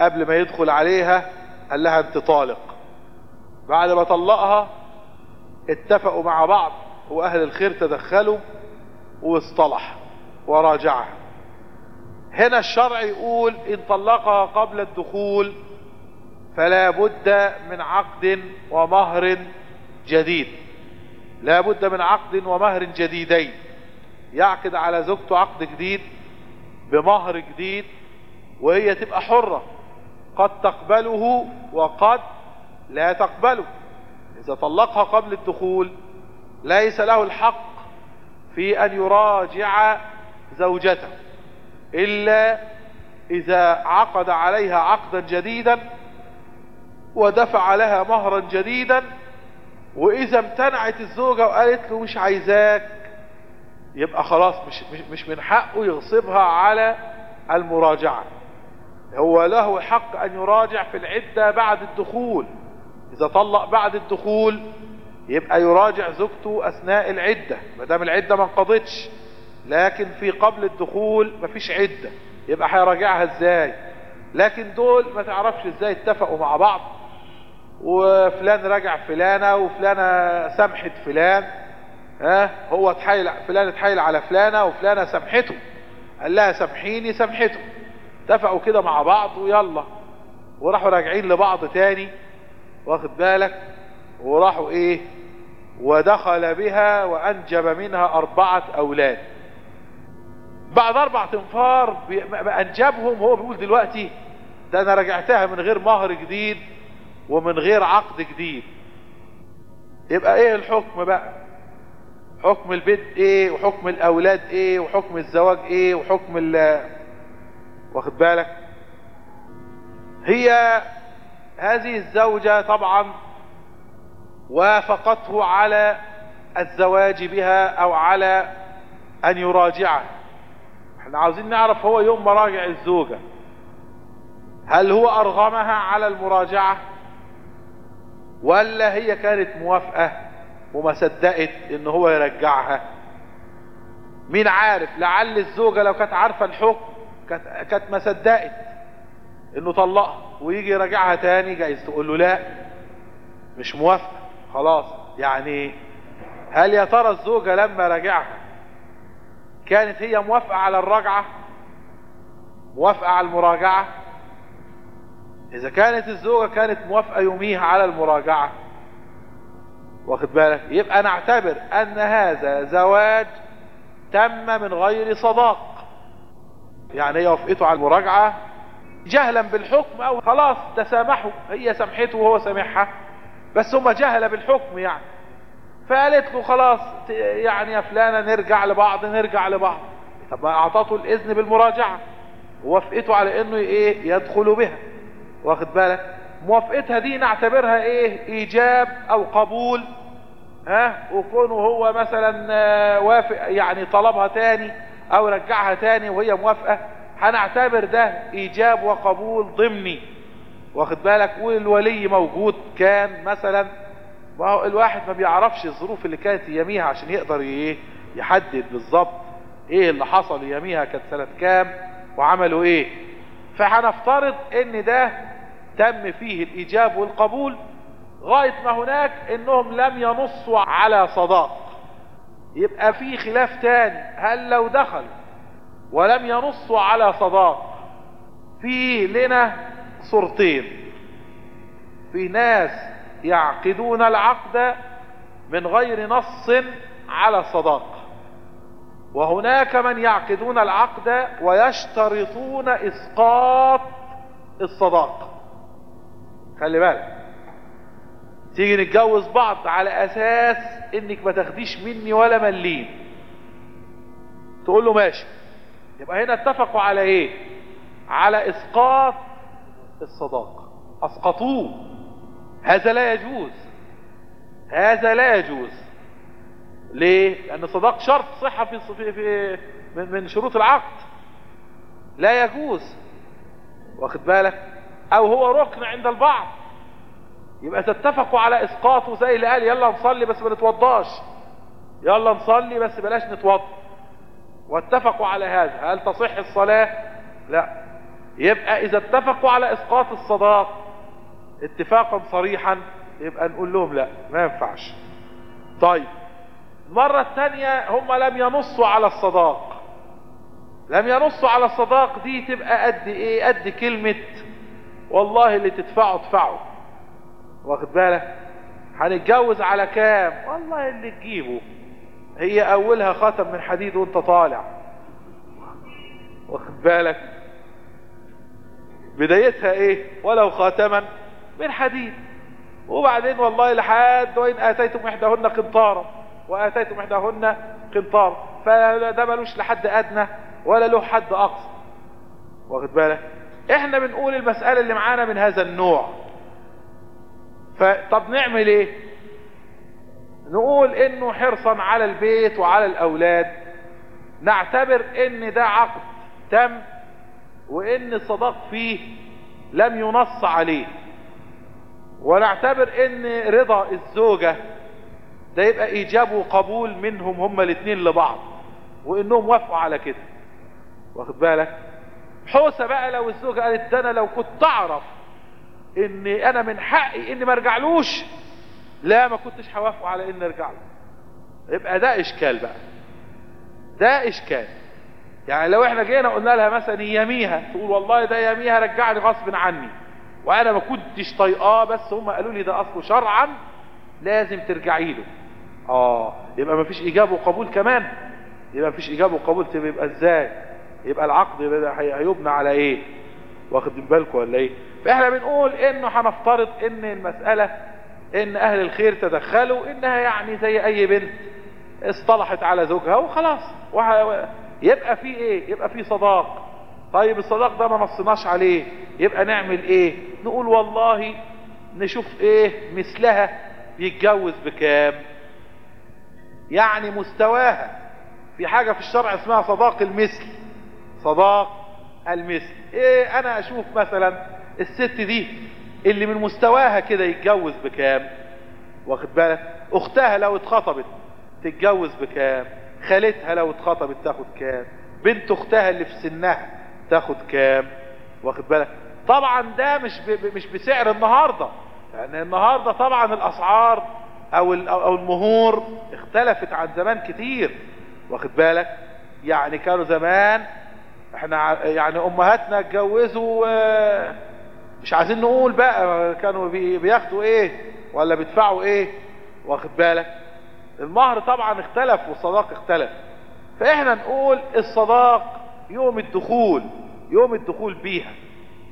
قبل ما يدخل عليها قال لها انت طالق. بعد ما طلقها اتفقوا مع بعض وأهل الخير تدخلوا واصطلح وراجعها. هنا الشرع يقول إن طلقها قبل الدخول فلا بد من عقد ومهر جديد. لا بد من عقد ومهر جديدين. يعقد على زوجته عقد جديد بمهر جديد وهي تبقى حرة. قد تقبله وقد لا تقبله. إذا طلقها قبل الدخول ليس له الحق في أن يراجع زوجته إلا إذا عقد عليها عقدا جديدا ودفع لها مهرا جديدا وإذا امتنعت الزوجة وقالت له مش عايزاك يبقى خلاص مش, مش, مش من حقه يغصبها على المراجعة. هو له حق أن يراجع في العدة بعد الدخول. إذا طلق بعد الدخول يبقى يراجع زوجته أثناء العدة. ما دام العدة ما انقضتش لكن في قبل الدخول مفيش عدة. يبقى هيراجعها إزاي؟ لكن دول ما تعرفش إزاي اتفقوا مع بعض. وفلان راجع فلانة وفلانة سامحت فلان ها هو اتحايل فلان اتحايل على فلانة وفلانة سامحته قال لها سامحيني سامحته. اتفقوا كده مع بعض ويلا. وراحوا راجعين لبعض تاني واخد بالك؟ وراحوا إيه؟ ودخل بها وأنجب منها أربعة أولاد. بعد أربع تنفار انجبهم هو بيقول دلوقتي ده أنا رجعتها من غير مهر جديد. ومن غير عقد جديد. يبقى إيه الحكم بقى؟ حكم البيت إيه؟ وحكم الأولاد إيه؟ وحكم الزواج إيه؟ وحكم ال واخد بالك؟ هي هذه الزوجة طبعا وافقته على الزواج بها أو على أن يراجعها. إحنا عاوزين نعرف هو يوم ما راجع الزوجة هل هو أرغمها على المراجعة؟ ولا هي كانت موافقة وما صدقت إن هو يرجعها. مين عارف؟ لعل الزوجة لو كانت عارفة الحكم كانت ما صدقت إنه طلقها ويجي يراجعها تاني جايز تقول له لا مش موافقة. خلاص يعني هل يا ترى الزوجة لما راجعها كانت هي موافقة على الرجعة؟ موافقة على المراجعة؟ إذا كانت الزوجة كانت موافقة يوميها على المراجعة واخد بالك؟ يبقى نعتبر أن هذا زواج تم من غير صداق. يعني هي وافقته على المراجعة جهلا بالحكم أو خلاص تسامحوا هي سامحته وهو سامحها بس هم جهل بالحكم يعني. فقالت له خلاص يعني يا فلانة نرجع لبعض نرجع لبعض. طب أعطته الإذن بالمراجعة ووافقته على إنه إيه؟ يدخل بها. واخد بالك؟ موافقتها دي نعتبرها إيه؟ إيجاب أو قبول. ها؟ وكونه هو مثلا آه، وافق يعني طلبها تاني أو رجعها تاني وهي موافقة هنعتبر ده إيجاب وقبول ضمني. واخد بالك؟ والولي موجود. كان مثلا ما هو الواحد ما بيعرفش الظروف اللي كانت يميها عشان يقدر إيه يحدد بالظبط إيه اللي حصل يميها كانت سنة كام وعملوا إيه. فهنفترض إن ده تم فيه الإيجاب والقبول غاية ما هناك إنهم لم ينصوا على صداق. يبقى في خلاف تاني هل لو دخل ولم ينصوا على صداق في لنا صورتين. في ناس يعقدون العقد من غير نص على صداق. وهناك من يعقدون العقد ويشترطون إسقاط الصداق خلي بالك. تيجي نتجوز بعض على أساس إنك ما تاخديش مني ولا مليم. تقول له ماشي. يبقى هنا اتفقوا على إيه؟ على إسقاط الصداق أسقطوه. هذا لا يجوز. هذا لا يجوز. ليه؟ لأن الصداق شرط صحة في, في, من شروط العقد. لا يجوز. واخد بالك؟ أو هو ركن عند البعض. يبقى تتفقوا على إسقاطه زي اللي قال يلا نصلي بس ما نتوضاش. يلا نصلي بس بلاش نتوضا واتفقوا على هذا. هل تصح الصلاة؟ لا. يبقى إذا اتفقوا على إسقاط الصداق اتفاقا صريحا يبقى نقول لهم لا ما ينفعش. طيب. المرة الثانية هم لم ينصوا على الصداق. لم ينصوا على الصداق دي تبقى قد إيه؟ قد كلمة والله اللي تدفعه ادفعه. واخد بالك؟ هنتجوز على كام؟ والله اللي تجيبه. هي أولها خاتم من حديد وانت طالع. واخد بالك؟ بدايتها إيه؟ ولو خاتما من حديد. وبعدين والله لحد وإن آتيتم إحداهن قنطارا. وآتيتم إحداهن قنطارا فده ملوش لحد أدنى ولا له حد أقصى. واخد بالك؟ إحنا بنقول المسألة اللي معانا من هذا النوع. فطب نعمل إيه؟ نقول إنه حرصا على البيت وعلى الأولاد. نعتبر إن ده عقد تم وإن الصداق فيه لم ينص عليه. ونعتبر إن رضا الزوجة ده يبقى إيجاب وقبول منهم هما الاثنين لبعض وإنهم وافقوا على كده. واخد بالك؟ حوسة بقى لو الزوجة قالت ده أنا لو كنت أعرف إن أنا من حقي إني ما أرجعلوش لا ما كنتش هوافق على ان أرجع له. يبقى ده إشكال بقى. ده إشكال. يعني لو إحنا جينا قلنا لها مثلا يميها تقول والله ده يميها رجعني غصب عني وأنا ما كنتش طايقاه بس هم قالوا لي ده أصله شرعا لازم ترجعي له. آه يبقى ما فيش اجابه وقبول كمان. يبقى ما فيش اجابه وقبول تبقى يبقى إزاي؟ يبقى العقد يبقى هي- هيبنى على إيه؟ واخدين بالكم ولا إيه؟ فإحنا بنقول إنه هنفترض إن المسألة إن أهل الخير تدخلوا إنها يعني زي أي بنت اصطلحت على زوجها وخلاص. يبقى في إيه؟ يبقى في صداق. طيب الصداق ده ما نصناش عليه. يبقى نعمل إيه؟ نقول والله نشوف إيه؟ مثلها يتجوز بكام؟ يعني مستواها في حاجة في الشرع اسمها صداق المثل. صداق المثل. إيه أنا أشوف مثلا الست دي اللي من مستواها كده يتجوز بكام؟ واخد بالك؟ أختها لو اتخطبت تتجوز بكام؟ خالتها لو اتخطبت تاخد كام؟ بنت أختها اللي في سنها تاخد كام؟ واخد بالك؟ طبعا ده مش. مش بسعر النهارده. يعني النهارده طبعا الأسعار أو أو المهور اختلفت عن زمان كتير. واخد بالك؟ يعني كانوا زمان إحنا يعني أمهاتنا اتجوزوا آه، مش عايزين نقول بقى كانوا بي- بياخدوا إيه ولا بيدفعوا إيه. واخد بالك؟ المهر طبعا اختلف والصداق اختلف. فإحنا نقول الصداق يوم الدخول يوم الدخول بيها.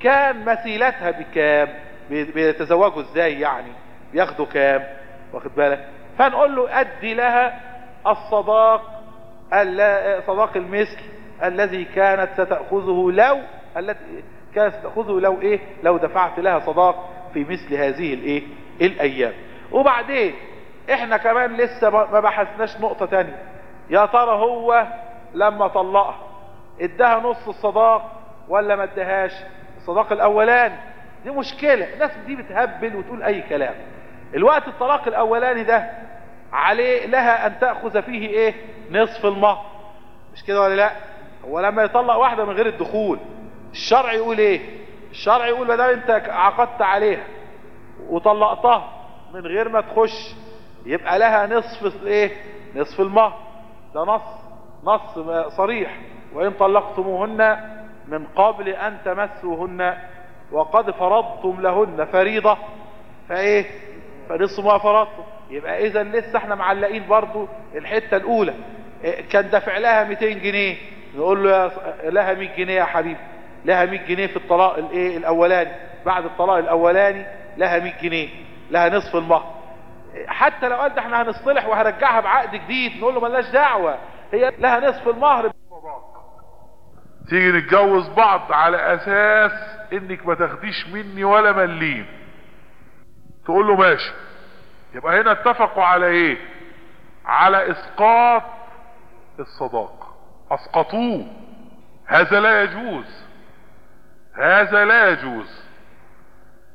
كان مثيلتها بكام؟ بي- بيتزوجوا إزاي يعني؟ بياخدوا كام؟ واخد بالك؟ فنقول له أدي لها الصداق صداق المثل الذي كانت ستأخذه لو التي كانت ستأخذه لو إيه؟ لو دفعت لها صداق في مثل هذه الإيه؟ الأيام. وبعدين إحنا كمان لسه ما بحثناش نقطة تانية. يا ترى هو لما طلقها إداها نص الصداق ولا ما إداهاش؟ الصداق الأولاني. دي مشكلة. الناس دي بتهبل وتقول أي كلام. الوقت الطلاق الأولاني ده عليه لها أن تأخذ فيه إيه؟ نصف المهر مش كده ولا لا؟ هو لما يطلق واحدة من غير الدخول الشرع يقول إيه؟ الشرع يقول ما دام أنت عقدت عليها وطلقتها من غير ما تخش يبقى لها نصف إيه؟ نصف المهر ده نص نص صريح. وإن طلقتموهن من قبل أن تمسوهن وقد فرضتم لهن فريضة. فإيه؟ فنصف ما فرضتم يبقى اذا لسه إحنا معلقين برضو الحتة الأولى. إيه كان دافع لها 200 جنيه. نقول له لها 100 جنيه يا حبيبي. لها 100 جنيه في الطلاق الإيه الأولاني. بعد الطلاق الأولاني لها 100 جنيه. لها نصف المهر. حتى لو قال ده إحنا هنصطلح وهرجعها بعقد جديد نقول له ملناش دعوة. هي لها نصف المهر. تيجي نتجوز بعض على أساس إنك ما تاخديش مني ولا مليم. تقول له ماشي. يبقى هنا اتفقوا على إيه؟ على إسقاط الصداق. أسقطوه. هذا لا يجوز. هذا لا يجوز.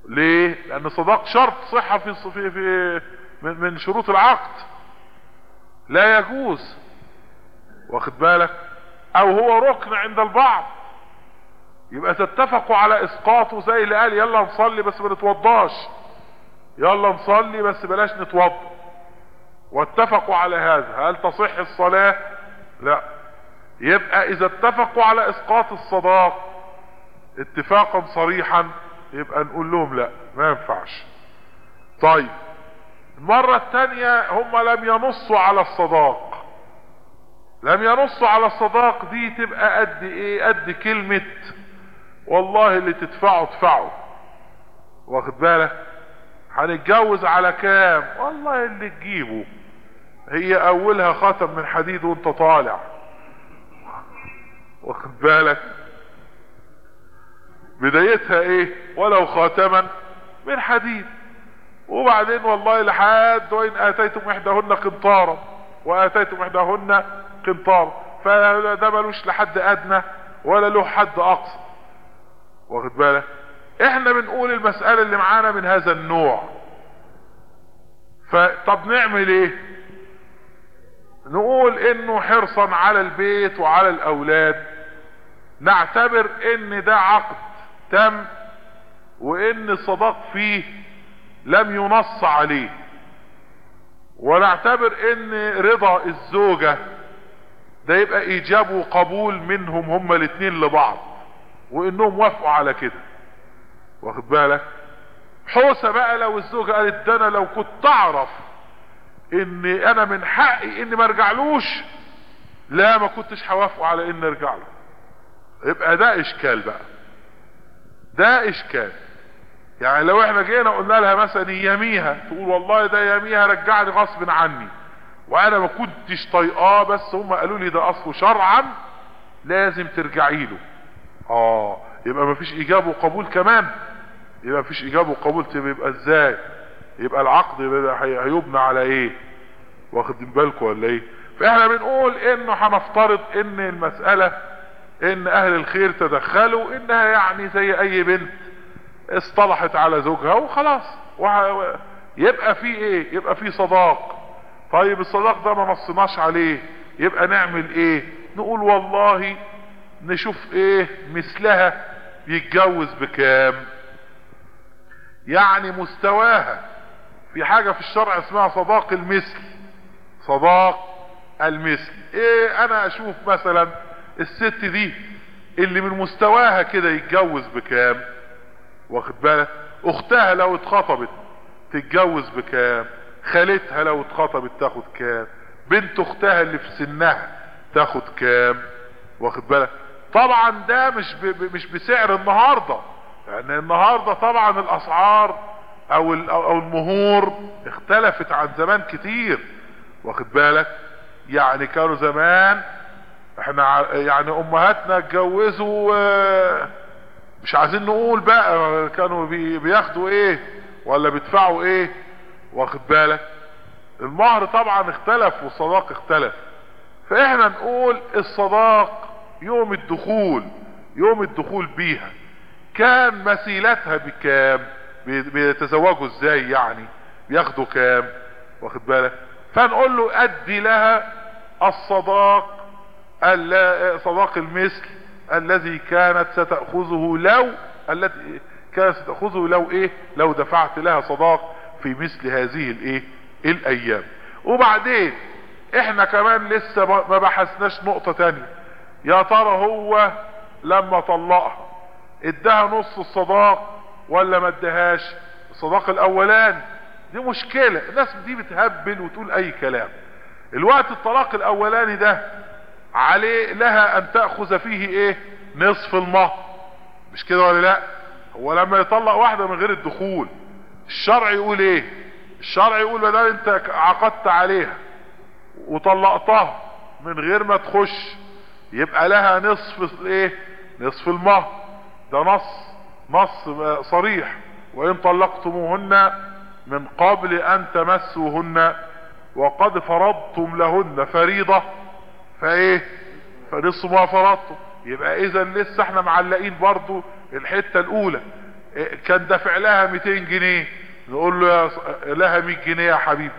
ليه؟ لأن الصداق شرط صحة في في, في من شروط العقد. لا يجوز. واخد بالك؟ أو هو ركن عند البعض. يبقى تتفقوا على إسقاطه زي اللي قال يلا نصلي بس ما نتوضاش. يلا نصلي بس بلاش نتوضا واتفقوا على هذا. هل تصح الصلاة؟ لا. يبقى إذا اتفقوا على إسقاط الصداق اتفاقا صريحا يبقى نقول لهم لا ما ينفعش. طيب. المرة التانية هم لم ينصوا على الصداق. لم ينصوا على الصداق دي تبقى قد إيه؟ قد كلمة والله اللي تدفعه ادفعه. واخد بالك؟ هنتجوز على كام؟ والله اللي تجيبه. هي أولها خاتم من حديد وانت طالع. واخد بالك؟ بدايتها إيه؟ ولو خاتما من حديد. وبعدين والله لحد وان آتيتم إحداهن قنطارا. وآتيتم إحداهن قنطارا فده ملوش لحد أدنى ولا له حد أقصى. واخد بالك؟ إحنا بنقول المسألة اللي معانا من هذا النوع. فطب نعمل إيه؟ نقول انه حرصا على البيت وعلى الأولاد. نعتبر ان ده عقد تم وان الصداق فيه لم ينص عليه. ونعتبر ان رضا الزوجة ده يبقى إيجاب وقبول منهم هما الاتنين لبعض وإنهم وافقوا على كده. واخد بالك؟ حوسة بقى لو الزوجة قالت ده أنا لو كنت أعرف ان أنا من حقي إني ما أرجعلوش لا ما كنتش هوافقه على ان أرجع له. يبقى ده إشكال بقى. ده إشكال. يعني لو إحنا جينا قلنا لها مثلا يميها تقول والله ده يميها رجعني غصب عني. وأنا ما كنتش طايقاه بس هم قالوا لي ده أصله شرعا لازم ترجعي له. آه يبقى ما فيش اجابه وقبول كمان. يبقى ما فيش اجابه وقبول تبقى يبقى إزاي؟ يبقى العقد هيبنى على إيه؟ واخدين بالكم ولا إيه؟ فإحنا بنقول إنه هنفترض إن المسألة إن أهل الخير تدخلوا إنها يعني زي أي بنت اصطلحت على زوجها وخلاص. يبقى في إيه؟ يبقى في صداق. طيب الصداق ده ما نصناش عليه. يبقى نعمل إيه؟ نقول والله نشوف إيه؟ مثلها يتجوز بكام؟ يعني مستواها. في حاجة في الشرع اسمها صداق المثل. صداق المثل. إيه أنا أشوف مثلا الست دي اللي من مستواها كده يتجوز بكام؟ واخد بالك؟ أختها لو اتخطبت تتجوز بكام؟ خالتها لو اتخطبت تاخد كام؟ بنت أختها اللي في سنها تاخد كام؟ واخد بالك؟ طبعا ده مش. مش بسعر النهارده. لأن يعني النهارده طبعا الأسعار أو أو المهور اختلفت عن زمان كتير. واخد بالك؟ يعني كانوا زمان إحنا يعني أمهاتنا اتجوزوا مش عايزين نقول بقى كانوا بي بياخدوا إيه ولا بيدفعوا إيه. واخد بالك؟ المهر طبعا اختلف والصداق اختلف. فإحنا نقول الصداق يوم الدخول يوم الدخول بيها. كان مسيلتها بكام؟ بي- بيتزوجوا إزاي يعني؟ بياخدوا كام؟ واخد بالك؟ فنقول له أدي لها الصداق صداق المثل الذي كانت ستأخذه لو التي كانت ستأخذه لو إيه؟ لو دفعت لها صداق في مثل هذه الإيه؟ الأيام. وبعدين إحنا كمان لسه ما ما بحثناش نقطة تانية. يا ترى هو لما طلقها اداها نص الصداق ولا ما اداهاش؟ الصداق الاولاني دي مشكلة. الناس دي بتهبل وتقول أي كلام. الوقت الطلاق الأولاني ده عليه لها أن تأخذ فيه إيه؟ نصف المهر. مش كده ولا لأ؟ هو لما يطلق واحدة من غير الدخول الشرع يقول إيه؟ الشرع يقول ما دام أنت عقدت عليها وطلقتها من غير ما تخش يبقى لها نصف إيه؟ نصف المهر ده نص نص صريح. وإن طلقتموهن من قبل أن تمسوهن وقد فرضتم لهن فريضة فإيه؟ فنصف ما فرضتم. يبقى إذا لسه إحنا معلقين برضو الحتة الأولى. إيه، كان دافع لها 200 جنيه. نقول له لها 100 جنيه يا حبيبي.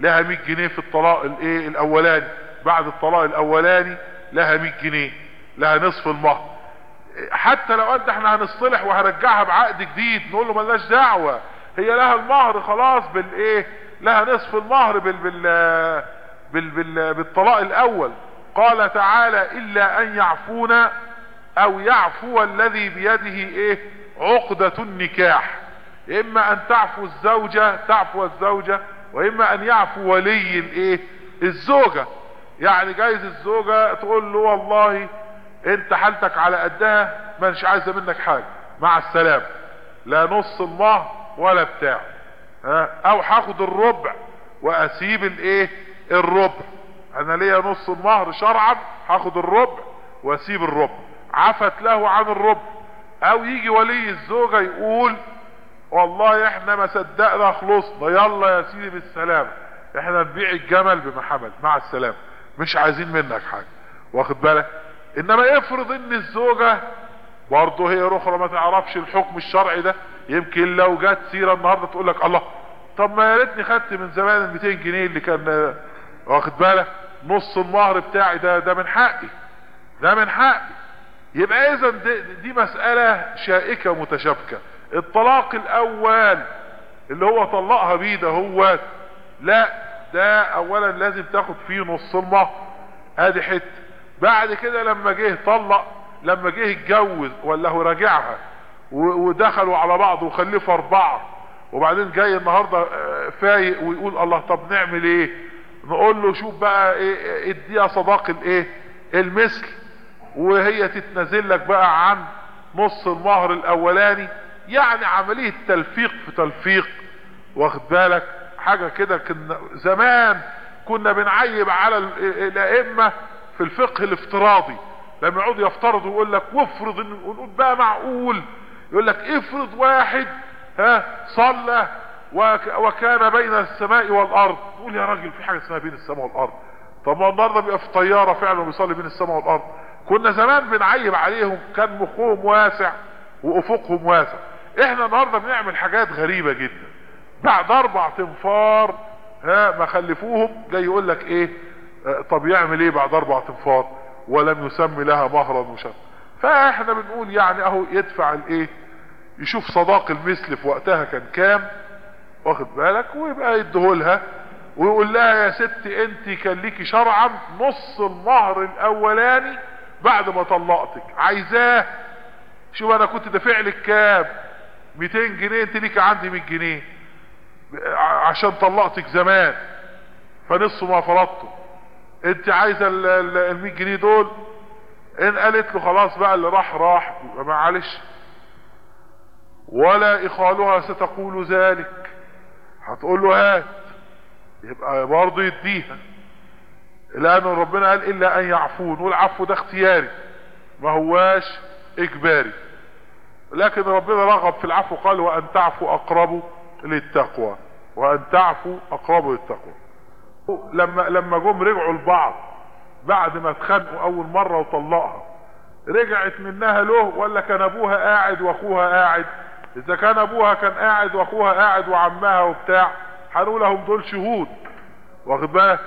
لها 100 جنيه في الطلاق الايه الأولاني. بعد الطلاق الأولاني لها 100 جنيه لها نصف المهر. حتى لو قد إحنا هنصطلح وهرجعها بعقد جديد نقول له ملناش دعوة. هي لها المهر خلاص بالايه؟ لها نصف المهر بال بال بال بال بالطلاق الأول. قال تعالى إلا أن يعفونا أو يعفو الذي بيده إيه؟ عقدة النكاح. إما أن تعفو الزوجة تعفو الزوجة وإما أن يعفو ولي الايه الزوجة. يعني جايز الزوجة تقول له والله انت حالتك على قدها مش عايزة منك حاجة. مع السلامة. لا نص المهر ولا بتاع. ها؟ أو هاخد الربع وأسيب الإيه؟ الربع. أنا ليا نص المهر شرعا هاخد الربع وأسيب الربع. عفت له عن الربع. أو يجي ولي الزوجة يقول والله إحنا ما صدقنا خلصنا. يلا يا سيدي بالسلامة. إحنا نبيع الجمل بمحمد. مع السلامة. مش عايزين منك حاجة. واخد بالك؟ إنما افرض إن الزوجة برضه هي أخرى ما تعرفش الحكم الشرعي ده يمكن لو جت سيرة النهاردة تقول لك الله طب ما يا ريتني خدت من زمان ال 200 جنيه اللي كان واخد بالك؟ نص المهر بتاعي ده ده من حقي. ده من حقي. يبقى إذا دي, دي مسألة شائكة متشابكة الطلاق الأول اللي هو طلقها بيه ده هو لا ده اولا لازم تاخد فيه نص المهر ادي حتة. بعد كده لما جه طلق لما جه اتجوز ولا هو راجعها ودخلوا على بعض وخلفوا أربعة وبعدين جاي النهارده آه، فايق ويقول الله طب نعمل إيه؟ نقول له شوف بقى إيه اديها صداق الايه المثل. وهي تتنازل لك بقى عن نص المهر الأولاني يعني عملية تلفيق في تلفيق واخد بالك؟ حاجة كده كنا زمان كنا بنعيب على ال- الأئمة في الفقه الافتراضي. لما يقعدوا يفترضوا ويقول لك وافرض ان ونقول بقى معقول. يقول لك افرض واحد ها صلى وك- وكان بين السماء والأرض. تقول يا راجل في حاجة اسمها بين السماء والأرض. طب ما النهارده بيبقى في طيارة فعلا وبيصلي بين السماء والأرض. كنا زمان بنعيب عليهم. كان مخهم واسع وأفقهم واسع. إحنا النهارده بنعمل حاجات غريبة جدا. بعد أربع تنفار ها ما خلفوهم جاي يقول لك إيه؟ آه، طب يعمل إيه بعد أربع تنفار؟ ولم يسمي لها مهرا مشرف فإحنا بنقول يعني أهو يدفع الإيه؟ يشوف صداق المثل في وقتها كان كام واخد بالك؟ ويبقى يديهولها ويقول لها يا ست أنت كان ليكي شرعا نص المهر الأولاني بعد ما طلقتك. عايزاه؟ شوف أنا كنت دافع لك كام؟ 200 جنيه أنت ليكي عندي 100 جنيه. عشان طلقتك زمان فنص ما فرضته. انت عايزة ال 100 جنيه دول؟ ان قالت له خلاص بقى اللي راح راح. معلش. ولا اخالها ستقول ذلك. هتقول له هات. يبقى برضه يديها. لأن ربنا قال إلا أن يعفون. والعفو ده اختياري. ما هواش إجباري. لكن ربنا رغب في العفو قال وأن تعفو أقرب. للتقوى وأن تعفو أقرب للتقوى. لما لما جم رجعوا لبعض بعد ما اتخانقوا أول مرة وطلقها رجعت منها له ولا كان أبوها قاعد وأخوها قاعد؟ إذا كان أبوها كان قاعد وأخوها قاعد وعمها وبتاع هنقول لهم دول شهود. واخد بالك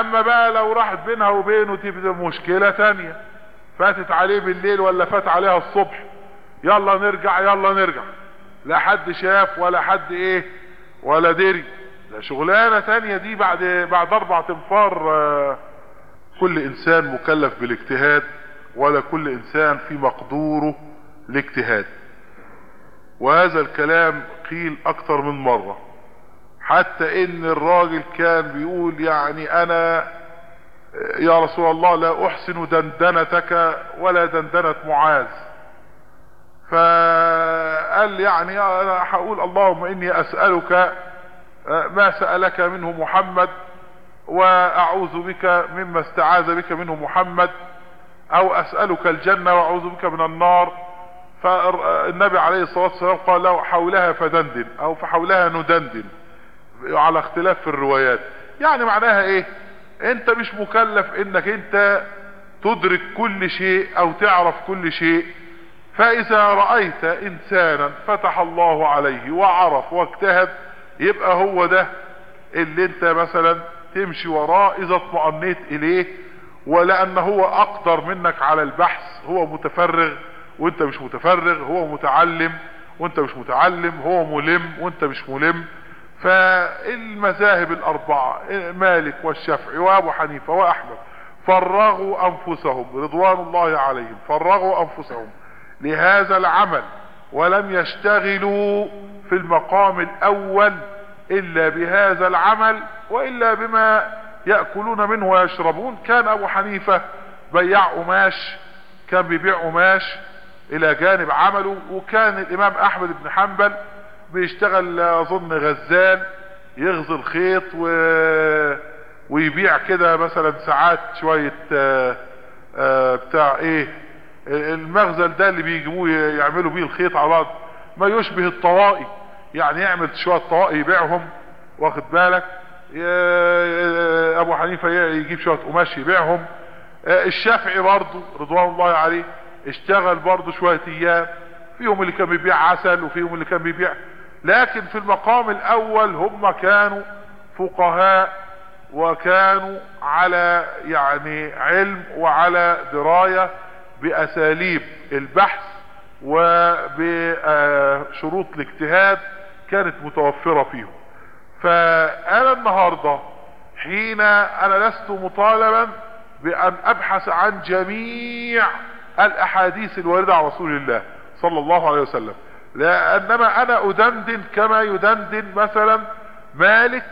أما بقى لو راحت بينها وبينه تبقى مشكلة تانية. فاتت عليه بالليل ولا فات عليها الصبح. يلا نرجع يلا نرجع. لا حد شاف ولا حد إيه ولا دري. ده شغلانة تانية دي بعد بعد أربع تنفار آه كل إنسان مكلف بالاجتهاد ولا كل إنسان في مقدوره الاجتهاد وهذا الكلام قيل أكتر من مرة. حتى إن الراجل كان بيقول يعني أنا يا رسول الله لا أحسن دندنتك ولا دندنة معاذ. فقال يعني أنا هقول اللهم إني أسألك ما سألك منه محمد وأعوذ بك مما استعاذ بك منه محمد أو أسألك الجنة وأعوذ بك من النار. فالنبي عليه الصلاة والسلام قال له حولها فدندن أو فحولها ندندن على اختلاف في الروايات. يعني معناها إيه؟ أنت مش مكلف إنك أنت تدرك كل شيء أو تعرف كل شيء. فإذا رأيت إنسانا فتح الله عليه وعرف واجتهد يبقى هو ده اللي أنت مثلا تمشي وراه إذا اطمأنيت إليه ولأن هو أقدر منك على البحث هو متفرغ وأنت مش متفرغ هو متعلم وأنت مش متعلم هو ملم وأنت مش ملم. فالمذاهب الأربعة مالك والشافعي وأبو حنيفة وأحمد فرغوا أنفسهم رضوان الله عليهم فرغوا أنفسهم. لهذا العمل ولم يشتغلوا في المقام الأول إلا بهذا العمل وإلا بما يأكلون منه ويشربون. كان أبو حنيفة بياع قماش كان بيبيع قماش إلى جانب عمله وكان الإمام أحمد بن حنبل بيشتغل أظن غزال يغزي الخيط و... ويبيع كده مثلا ساعات شوية آآ آآ بتاع إيه؟ المغزل ده اللي بيجيبوه يعملوا بيه الخيط على بعض ما يشبه الطوائي يعني يعمل شوية طوائي يبيعهم واخد بالك؟ أبو حنيفة يجيب شوية قماش يبيعهم. الشافعي برضه رضوان الله عليه اشتغل برضه شوية أيام فيهم اللي كان بيبيع عسل وفيهم اللي كان بيبيع لكن في المقام الأول هم كانوا فقهاء وكانوا على يعني علم وعلى دراية بأساليب البحث وبشروط الاجتهاد كانت متوفرة فيهم. فأنا النهاردة حين أنا لست مطالبا بأن أبحث عن جميع الأحاديث الواردة عن رسول الله صلى الله عليه وسلم لأنما أنا أدندن كما يدندن مثلا مالك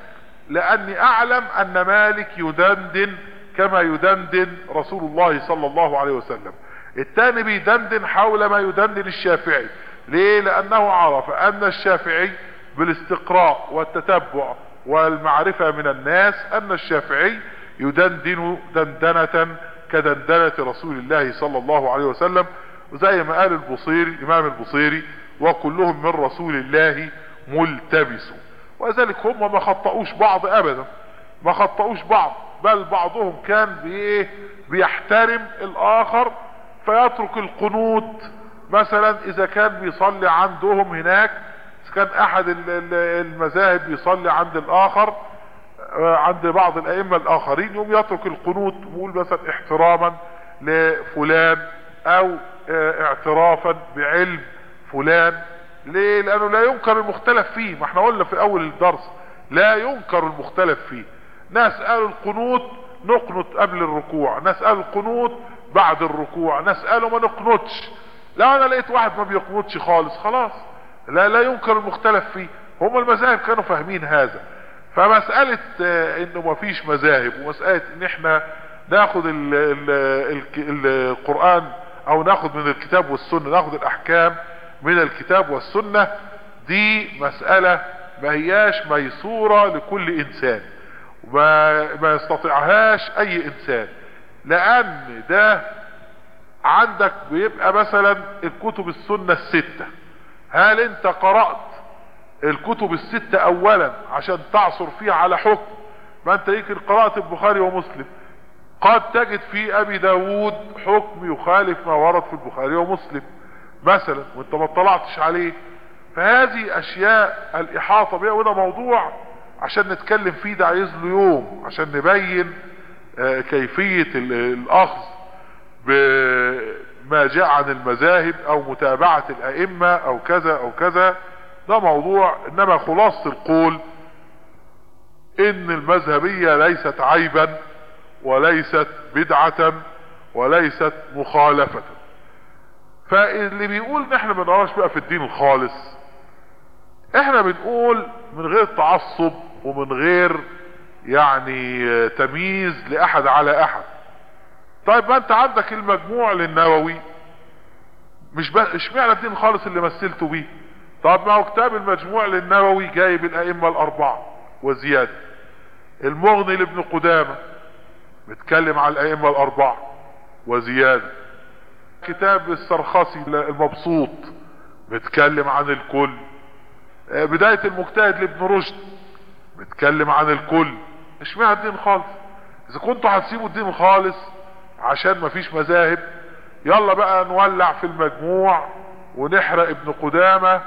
لأني أعلم أن مالك يدندن كما يدندن رسول الله صلى الله عليه وسلم. التاني بيدندن حول ما يدندن الشافعي. ليه؟ لأنه عرف أن الشافعي بالاستقراء والتتبع والمعرفة من الناس أن الشافعي يدندن دندنة كدندنة رسول الله صلى الله عليه وسلم وزي ما قال البصيري الإمام البصيري وكلهم من رسول الله ملتبس. وذلك هم ما خطأوش بعض ابدا. ما خطأوش بعض بل بعضهم كان بإيه؟ بيحترم الآخر فيترك القنوت مثلا إذا كان بيصلي عندهم هناك إذا كان أحد المذاهب بيصلي عند الآخر عند بعض الأئمة الآخرين يوم يترك القنوت يقول مثلا احتراما لفلان أو اعترافا بعلم فلان ليه؟ لأنه لا ينكر المختلف فيه. ما إحنا قلنا في أول الدرس لا ينكر المختلف فيه. ناس قالوا القنوت نقنط قبل الركوع. ناس قالوا القنوت بعد الركوع قالوا ما نقنطش. لو أنا لقيت واحد ما بيقنطش خالص خلاص. لا لا ينكر المختلف فيه. هم المذاهب كانوا فاهمين هذا. فمسألة إنه ما فيش مذاهب ومسألة إن إحنا ناخد ال ال ال القرآن أو ناخد من الكتاب والسنة ناخد الأحكام من الكتاب والسنة دي مسألة ما هياش ميسورة لكل إنسان. وما ما يستطيعهاش أي إنسان. لأن ده عندك بيبقى مثلا الكتب السنة الستة. هل انت قرأت الكتب الستة اولا عشان تعصر فيها على حكم؟ ما انت يمكن قرأت البخاري ومسلم. قد تجد في أبي داود حكم يخالف ما ورد في البخاري ومسلم. مثلا وانت ما اطلعتش عليه. فهذه أشياء الإحاطة بها وده موضوع عشان نتكلم فيه ده عايز له يوم عشان نبين كيفية ال- الأخذ بما جاء عن المذاهب أو متابعة الأئمة أو كذا أو كذا. ده موضوع إنما خلاصة القول إن المذهبية ليست عيبا وليست بدعة وليست مخالفة. فاللي بيقول إن إحنا ما بقى في الدين الخالص إحنا بنقول من غير تعصب ومن غير يعني تمييز لأحد على أحد. طيب ما أنت عندك المجموع للنووي. مش بقى اشمعنى الدين الخالص اللي مثلته بيه؟ طب ما هو كتاب المجموع للنووي جايب الأئمة الأربعة وزيادة. المغني لابن قدامة بيتكلم على الأئمة الأربعة وزيادة. كتاب السرخسي المبسوط بيتكلم عن الكل. آه، بداية المجتهد لابن رشد بيتكلم عن الكل. اشمعنى الدين خالص؟ إذا كنتوا هتسيبوا الدين خالص عشان مفيش مذاهب يلا بقى نولع في المجموع ونحرق ابن قدامة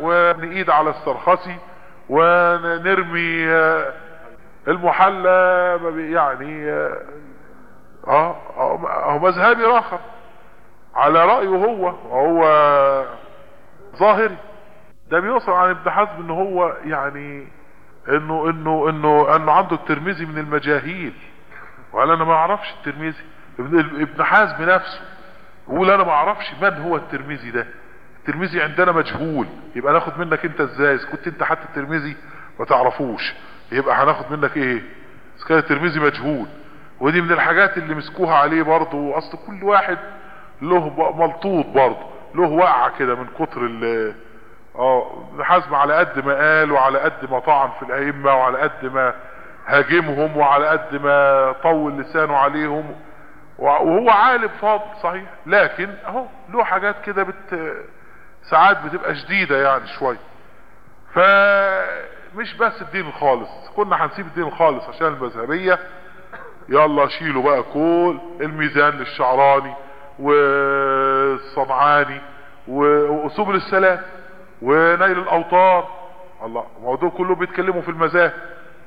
ونقيد على السرخسي ونرمي آه، المحلى يعني آه آه آه، هو مذهبي راخر على رأيه هو وهو ظاهري. ده بيوصل عن ابن حزم إن هو يعني انه انه انه انه عنده الترمذي من المجاهيل. وقال أنا ما أعرفش الترمذي. ابن حزم نفسه يقول أنا ما أعرفش من هو الترمذي ده. الترمذي عندنا مجهول. يبقى ناخد منك انت إزاي؟ إذا كنت انت حتى الترمذي ما تعرفوش. يبقى هناخد منك إيه؟ إذا كان الترمذي مجهول. ودي من الحاجات اللي مسكوها عليه برضه. أصل كل واحد له ملطوط برضه. له وقعة كده من كتر ال آه ابن حزم على قد ما قال وعلى قد ما طعن في الأئمة وعلى قد ما هاجمهم وعلى قد ما طول لسانه عليهم. وهو عالم فاضل صحيح. لكن أهو له حاجات كده بت ساعات بتبقى شديدة يعني شوية. فمش بس الدين الخالص كنا هنسيب الدين الخالص عشان المذهبية. يلا شيلوا بقى كل الميزان للشعراني والصنعاني وسبل السلام ونيل الاوطار الله ما دول كلهم بيتكلموا في المذاهب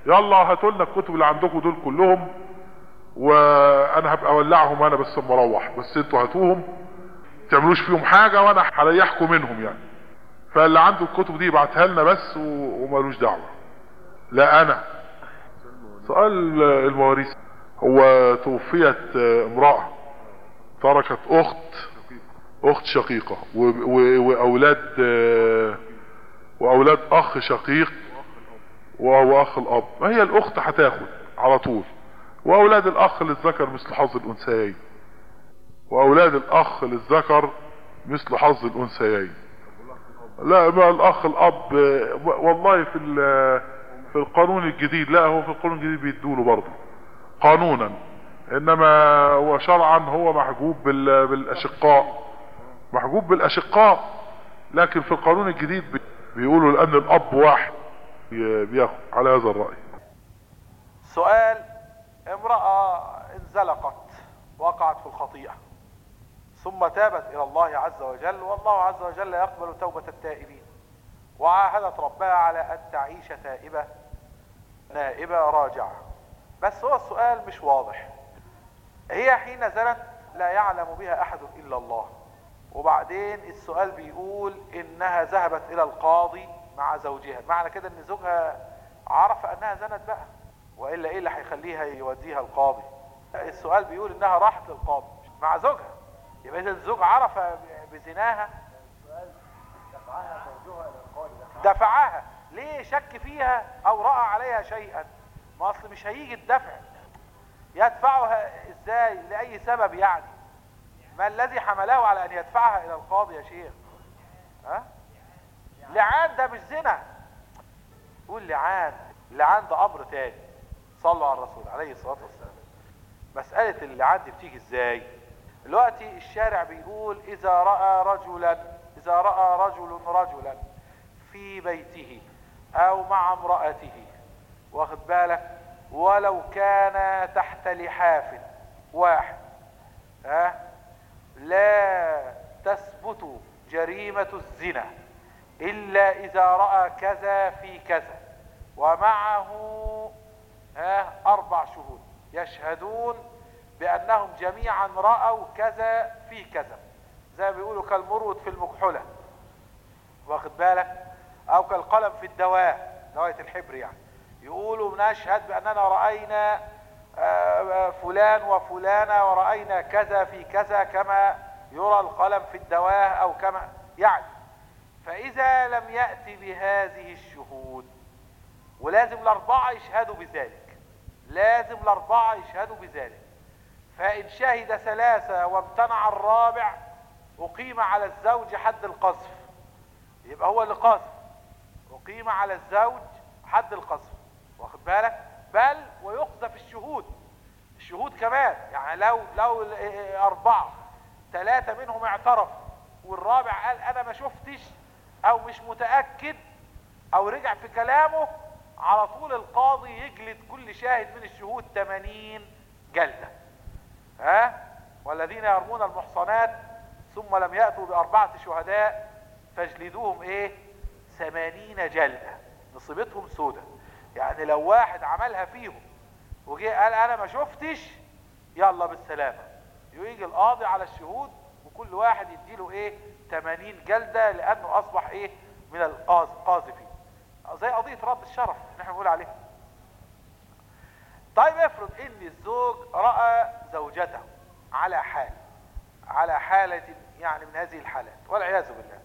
يلا هاتوا لنا الكتب اللي عندكم دول كلهم وأنا هبقى أولعهم أنا بس اما أروح بس أنتوا هاتوهم تعملوش فيهم حاجة وأنا هريحكم منهم يعني. فاللي عنده الكتب دي يبعتها لنا بس ومالوش دعوة. لا أنا. سؤال المواريث. هو توفيت امرأة تركت أخت أخت شقيقة و- و- وأولاد وأولاد أخ شقيق وهو أخ الأب. ما هي الأخت هتاخد على طول. وأولاد الأخ للذكر مثل حظ الأنثيين. وأولاد الأخ للذكر مثل حظ الأنثيين. لا ما الأخ الأب والله في في القانون الجديد لا هو في القانون الجديد بيدوله برضه. قانونا. إنما هو شرعا هو محجوب بال- بالأشقاء. محجوب بالأشقاء لكن في القانون الجديد بي- بيقولوا لأن الأب واحد بي- بياخد على هذا الرأي. سؤال امرأة انزلقت وقعت في الخطيئة ثم تابت إلى الله عز وجل والله عز وجل يقبل توبة التائبين وعاهدت ربها على أن تعيش تائبة نائبة راجعة. بس هو السؤال مش واضح. هي حين زنت لا يعلم بها أحد إلا الله. وبعدين السؤال بيقول إنها ذهبت إلى القاضي مع زوجها. معنى كده إن زوجها عرف أنها زنت بقى وإلا إيه اللي هيخليها يوديها القاضي؟ السؤال بيقول إنها راحت للقاضي مع زوجها. يبقى إذا الزوج عرف بزناها دفعها. ليه شك فيها أو رأى عليها شيئا؟ ما أصل مش هيجي الدفع. يدفعها إزاي؟ لأي سبب يعني؟ ما الذي حمله على أن يدفعها إلى القاضي يا شيخ؟ ها؟ لعان ده مش زنا. قول لعان. لعان ده أمر تاني. صلوا على الرسول عليه الصلاة والسلام. مسألة اللعان دي بتيجي إزاي؟ دلوقتي الشارع بيقول إذا رأى رجلا إذا رأى رجل رجلا في بيته أو مع امرأته واخد بالك؟ ولو كان تحت لحاف واحد. ها؟ لا تثبت جريمة الزنا إلا إذا رأى كذا في كذا. ومعه ها أربع شهود. يشهدون بأنهم جميعا رأوا كذا في كذا. زي ما بيقولوا كالمرود في المكحلة واخد بالك؟ أو كالقلم في الدواء دواية الحبر يعني. يقولوا نشهد بأننا رأينا فلان وفلانة ورأينا كذا في كذا كما يرى القلم في الدواء أو كما يعني فإذا لم يأتي بهذه الشهود ولازم الأربعة يشهدوا بذلك لازم الأربعة يشهدوا بذلك فإن شهد ثلاثة وامتنع الرابع أقيم على الزوج حد القذف يبقى هو اللي قذف أقيم على الزوج حد القذف واخد بالك؟ بل ويقذف الشهود. الشهود كمان يعني لو لو أربعة ثلاثة منهم اعترفوا والرابع قال أنا ما شفتش أو مش متأكد أو رجع في كلامه على طول القاضي يجلد كل شاهد من الشهود 80 جلدة. ها؟ والذين يرمون المحصنات ثم لم يأتوا بأربعة شهداء فاجلدوهم إيه؟ ثمانين جلدة. نصيبتهم سودة. يعني لو واحد عملها فيهم وجه قال أنا ما شفتش يلا بالسلامة. يجي القاضي على الشهود وكل واحد يديله إيه؟ 80 جلدة لأنه أصبح إيه؟ من القاذفين زي قضية رد الشرف اللي إحنا بنقول عليها. طيب افرض إن الزوج رأى زوجته على حال على حالة يعني من هذه الحالات والعياذ بالله.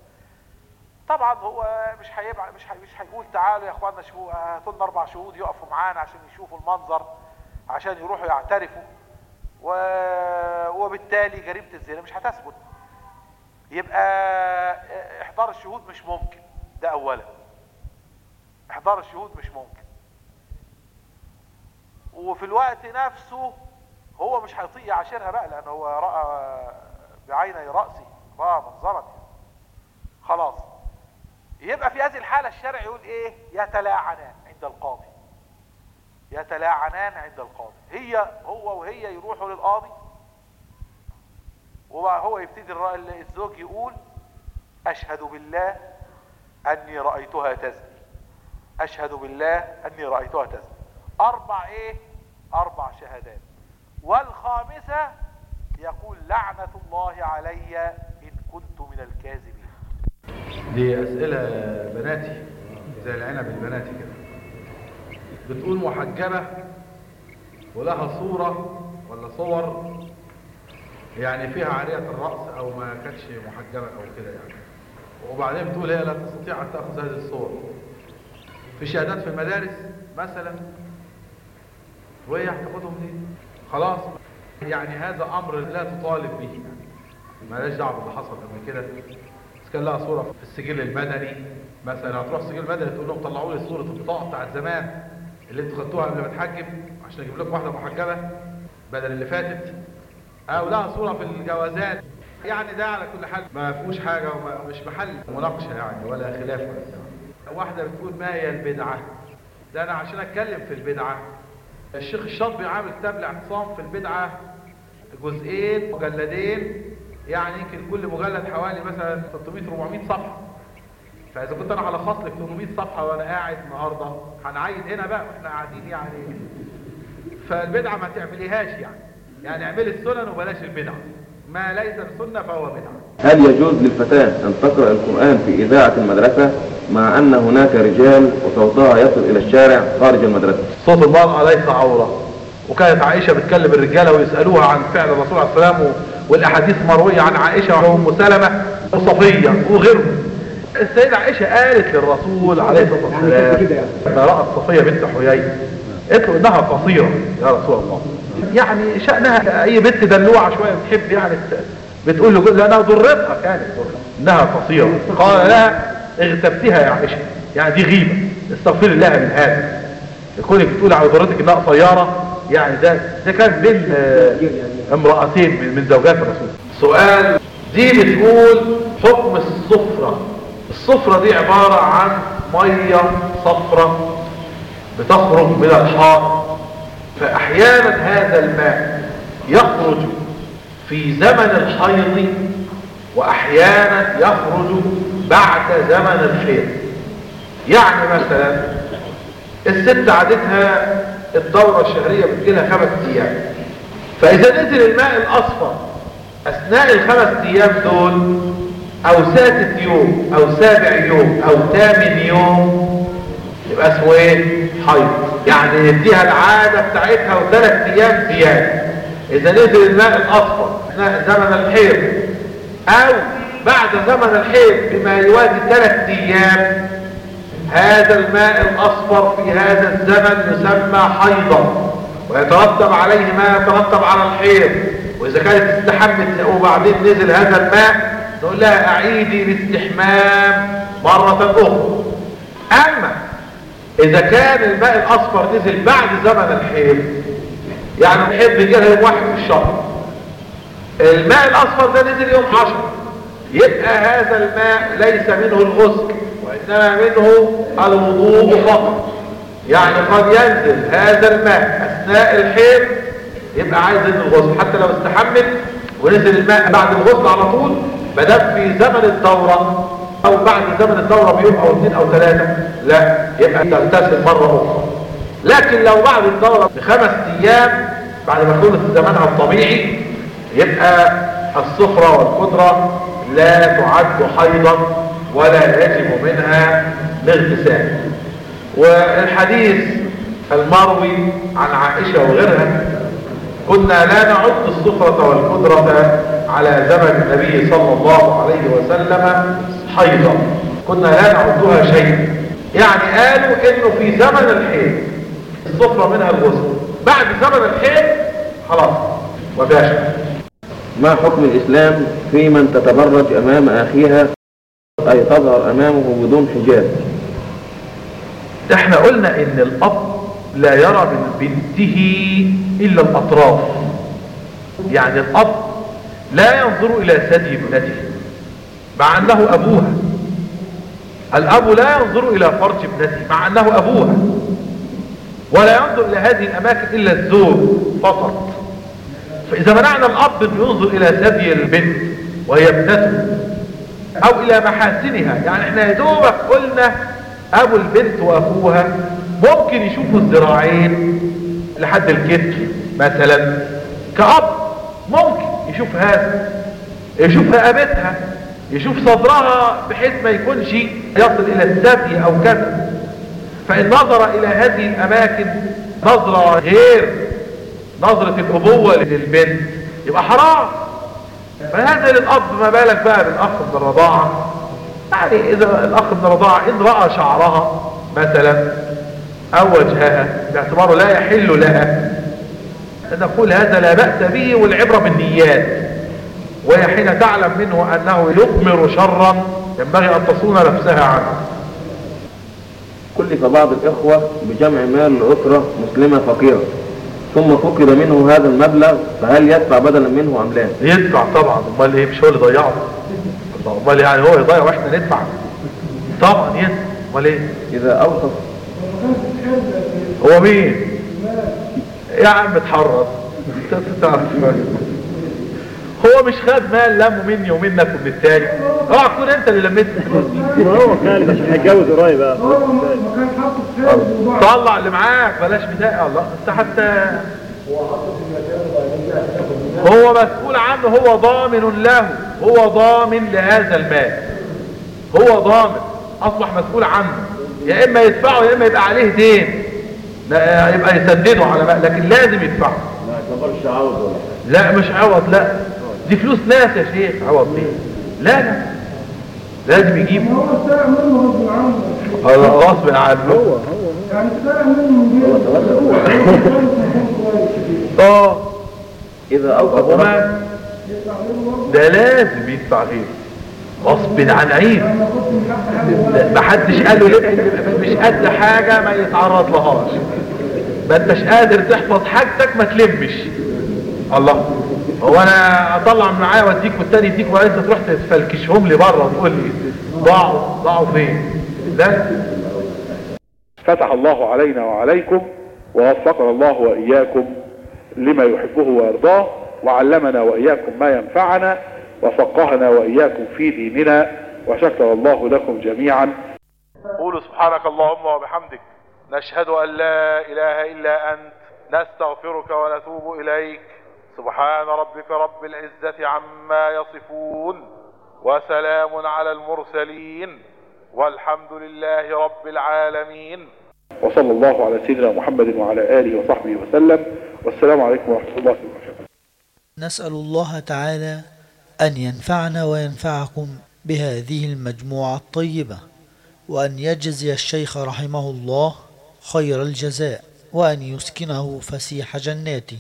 طبعا هو مش هيبع مش هي... مش هيقول تعالوا يا اخوانا شو هاتوا لنا أربع شهود يقفوا معانا عشان يشوفوا المنظر عشان يروحوا يعترفوا. و... وبالتالي جريمة الزنا مش هتثبت. يبقى إحضار الشهود مش ممكن. ده اولا. إحضار الشهود مش ممكن. وفي الوقت نفسه هو مش هيطيق يعاشرها بقى لأن هو رأى بعيني رأسي رأى منظرتي. خلاص. يبقى في هذه الحالة الشرع يقول إيه؟ يتلاعنان عند القاضي. يتلاعنان عند القاضي. هي هو وهي يروحوا للقاضي. وهو يبتدي الزوج يقول أشهد بالله أني رأيتها تزني. أشهد بالله أني رأيتها تزني. أربع إيه؟ أربع شهادات. والخامسة يقول لعنة الله علي إن كنت من الكاذبين. دي أسئلة بناتي زي العنب البناتي كده. بتقول محجبة ولها صورة ولا صور؟ يعني فيها عارية الرأس أو ما كانتش محجبة أو كده يعني. وبعدين بتقول هي لا تستطيع أن تأخذ هذه الصور. في شهادات في المدارس مثلا وهي هتاخدهم دي خلاص يعني هذا أمر لا تطالب به. مالهاش دعوة باللي حصل قبل كده. كان لها صورة في السجل المدني. مثلا هتروح السجل المدني تقول لهم طلعوا لي صورة البطاقة بتاعت زمان اللي أنتوا خدتوها قبل ما تحجب عشان أجيب لكم واحدة محجبة بدل اللي فاتت. أو لها صورة في الجوازات. يعني ده على كل حال ما فيهوش حاجة ومش محل مناقشة يعني ولا خلاف ولا واحدة بتقول ما هي البدعة؟ ده أنا عشان اتكلم في البدعة. الشيخ الشاطبي عامل كتاب الاعتصام في البدعة جزئين مجلدين يعني يمكن كل مجلد حوالي مثلا 300 400 صفحة. فإذا كنت أنا هلخص لك 800 صفحة وأنا قاعد النهارده هنعيد هنا بقى وإحنا قاعدين يعني. فالبدعة ما تعمليهاش يعني. يعني اعملي السنن وبلاش البدع ما ليس بسنه فهو بدعة. هل يجوز للفتاة أن تقرأ القرآن في إذاعة المدرسة مع أن هناك رجال وصوتها يصل إلى الشارع خارج المدرسة؟ صوت المرأة ليس عورة؟ وكانت عائشة بتكلم الرجالة ويسألوها عن فعل الرسول عليه السلام والأحاديث مروية عن عائشة وأم سلمة وصفية وغيرهم السيدة عائشة قالت للرسول عليه الصلاة والسلام فرأت صفية بنت حيي. قالت له إنها قصيرة يا رسول الله. يعني شأنها أي بنت دلوعة شوية بتحب يعني بتقول له لأنها ضرتها كانت إنها قصيرة. قال لها اغتبتها يا عائشة. يعني دي غيبة. استغفر الله من هذا. كونك بتقول على ضرتك إنها قصيرة يعني ده ده كان بين امرأتين من زوجات الرسول. سؤال دي بتقول حكم الصفرة. الصفرة دي عبارة عن مية صفرة بتخرج من الحار فأحيانا هذا الماء يخرج في زمن الحيض وأحيانا يخرج بعد زمن الحيض. يعني مثلا الست عادتها الدورة الشهرية بتجيلها خمس أيام. فإذا نزل الماء الأصفر أثناء الخمس أيام دول أو سادس يوم أو سابع يوم أو ثامن يوم يبقى اسمه إيه؟ حيض يعني يديها العادة بتاعتها وثلاث أيام زيادة. إذا نزل الماء الأصفر أثناء زمن الحيض أو بعد زمن الحيض بما يوازي ثلاث أيام هذا الماء الأصفر في هذا الزمن يسمى حيضا. ويترتب عليه ما يترتب على الحيض. وإذا كانت استحمت وبعدين نزل هذا الماء نقول لها أعيدي الاستحمام مرة أخرى. أما إذا كان الماء الأصفر نزل بعد زمن الحيض يعني الحيض بيجي لها يوم واحد في الشهر. الماء الأصفر ده نزل يوم عشر يبقى هذا الماء ليس منه الغسل وإنما منه الوضوء فقط. يعني قد ينزل هذا الماء أثناء الحيض يبقى عايز الغسل حتى لو استحمل ونزل الماء بعد الغسل على طول بدأ في زمن الدورة أو بعد زمن الدورة بيوم أو اثنين أو ثلاثة لا يبقى تغتسل مرة أخرى. لكن لو بعد الدورة بخمس أيام بعد ما خلص زمانها الطبيعي يبقى الصفرة والقدرة لا تعد حيضا ولا يجب منها الاغتسال. والحديث المروي عن عائشة وغيرها كنا لا نعد الصفرة والقدرة على زمن النبي صلى الله عليه وسلم حيضا. كنا لا نعدها شيء. يعني قالوا إنه في زمن الحيض الصفرة منها الغسل. بعد زمن الحيض خلاص وفاش ما حكم الإسلام في من تتبرج أمام أخيها أي تظهر أمامه بدون حجاب؟ إحنا قلنا إن الأب لا يرى من بنته إلا الأطراف. يعني الأب لا ينظر إلى ثدي ابنته مع أنه أبوها. الأب لا ينظر إلى فرج ابنته مع أنه أبوها. ولا ينظر إلى هذه الأماكن إلا الزوج فقط. فإذا منعنا الأب انه ينظر إلى ثدي البنت وهي ابنته أو إلى محاسنها يعني إحنا يا دوبك قلنا أبو البنت وأخوها ممكن يشوفوا الذراعين لحد الكتف مثلا. كأب ممكن يشوف هذا يشوف رقبتها يشوف صدرها بحيث ما يكونش يصل إلى الثدي أو كذا. فإن نظر إلى هذه الأماكن نظرة غير نظرة الأبوة للبنت يبقى حرام. فهذا للأب ما بالك بقى بالأخ من الرضاعة. يعني إذا الأخ من الرضاعة ان رأى شعرها مثلا أو وجهها باعتباره لا يحل لها نقول هذا لا بأس به والعبرة بالنيات وهي حين تعلم منه أنه يضمر شرا ينبغي أن تصون نفسها عنه. كلف بعض الإخوة بجمع مال الأسرة مسلمة فقيرة ثم فقد منه هذا المبلغ فهل يدفع بدلا منه أم لا؟ يدفع طبعا أمال إيه مش هو اللي ضيعه؟ امال يعني هو يضيع وإحنا ندفع طبعا يدفع امال إيه إذا أوصف. هو مين؟ يا عم اتحرص تعرف هو مش خد مال لمه مني ومنك ومن التاني اوعى تكون أنت اللي لميت. الفلوس دي هو خالد عشان هيتجوز قريب. بقى طلع اللي معاك بلاش بداية الله. انت حتى هو مسؤول عنه هو ضامن له. هو ضامن لهذا المال. هو ضامن. أصبح مسؤول عنه. يا إما يدفعه يا إما يبقى عليه دين. لا يبقى يسدده على مال لكن لازم يدفعه. ما يعتبرش عوض ولا لا مش عوض لا. دي فلوس ناس يا شيخ عوض ليه؟ لا لا. لازم يجيبه. هو سرق منه غصب عنه غصب عنه. هو يعني سرق منه آه. إذا أوقف وما ده لازم يدفع غصب عن عين ما حدش قال له ليه مش قد حاجة ما يتعرض لهاش. ما انتش قادر تحفظ حاجتك ما تلمش. الله. هو أنا اطلع من معايا واديك والتاني يديك وبعدين انت تروح تفلكشهم لي بره وتقول لي ضاعوا ضاعوا فين؟ لا فتح الله علينا وعليكم ووفقنا الله وإياكم لما يحبه ويرضاه. وعلمنا وإياكم ما ينفعنا وفقهنا وإياكم في ديننا وشكر الله لكم جميعا. قولوا سبحانك اللهم وبحمدك. نشهد أن لا إله إلا أنت. نستغفرك ونتوب إليك. سبحان ربك رب العزة عما يصفون وسلام على المرسلين. والحمد لله رب العالمين. وصلى الله على سيدنا محمد وعلى آله وصحبه وسلم. والسلام عليكم ورحمة الله وبركاته. نسأل الله تعالى أن ينفعنا وينفعكم بهذه المجموعة الطيبة وأن يجزي الشيخ رحمه الله خير الجزاء وأن يسكنه فسيح جناته.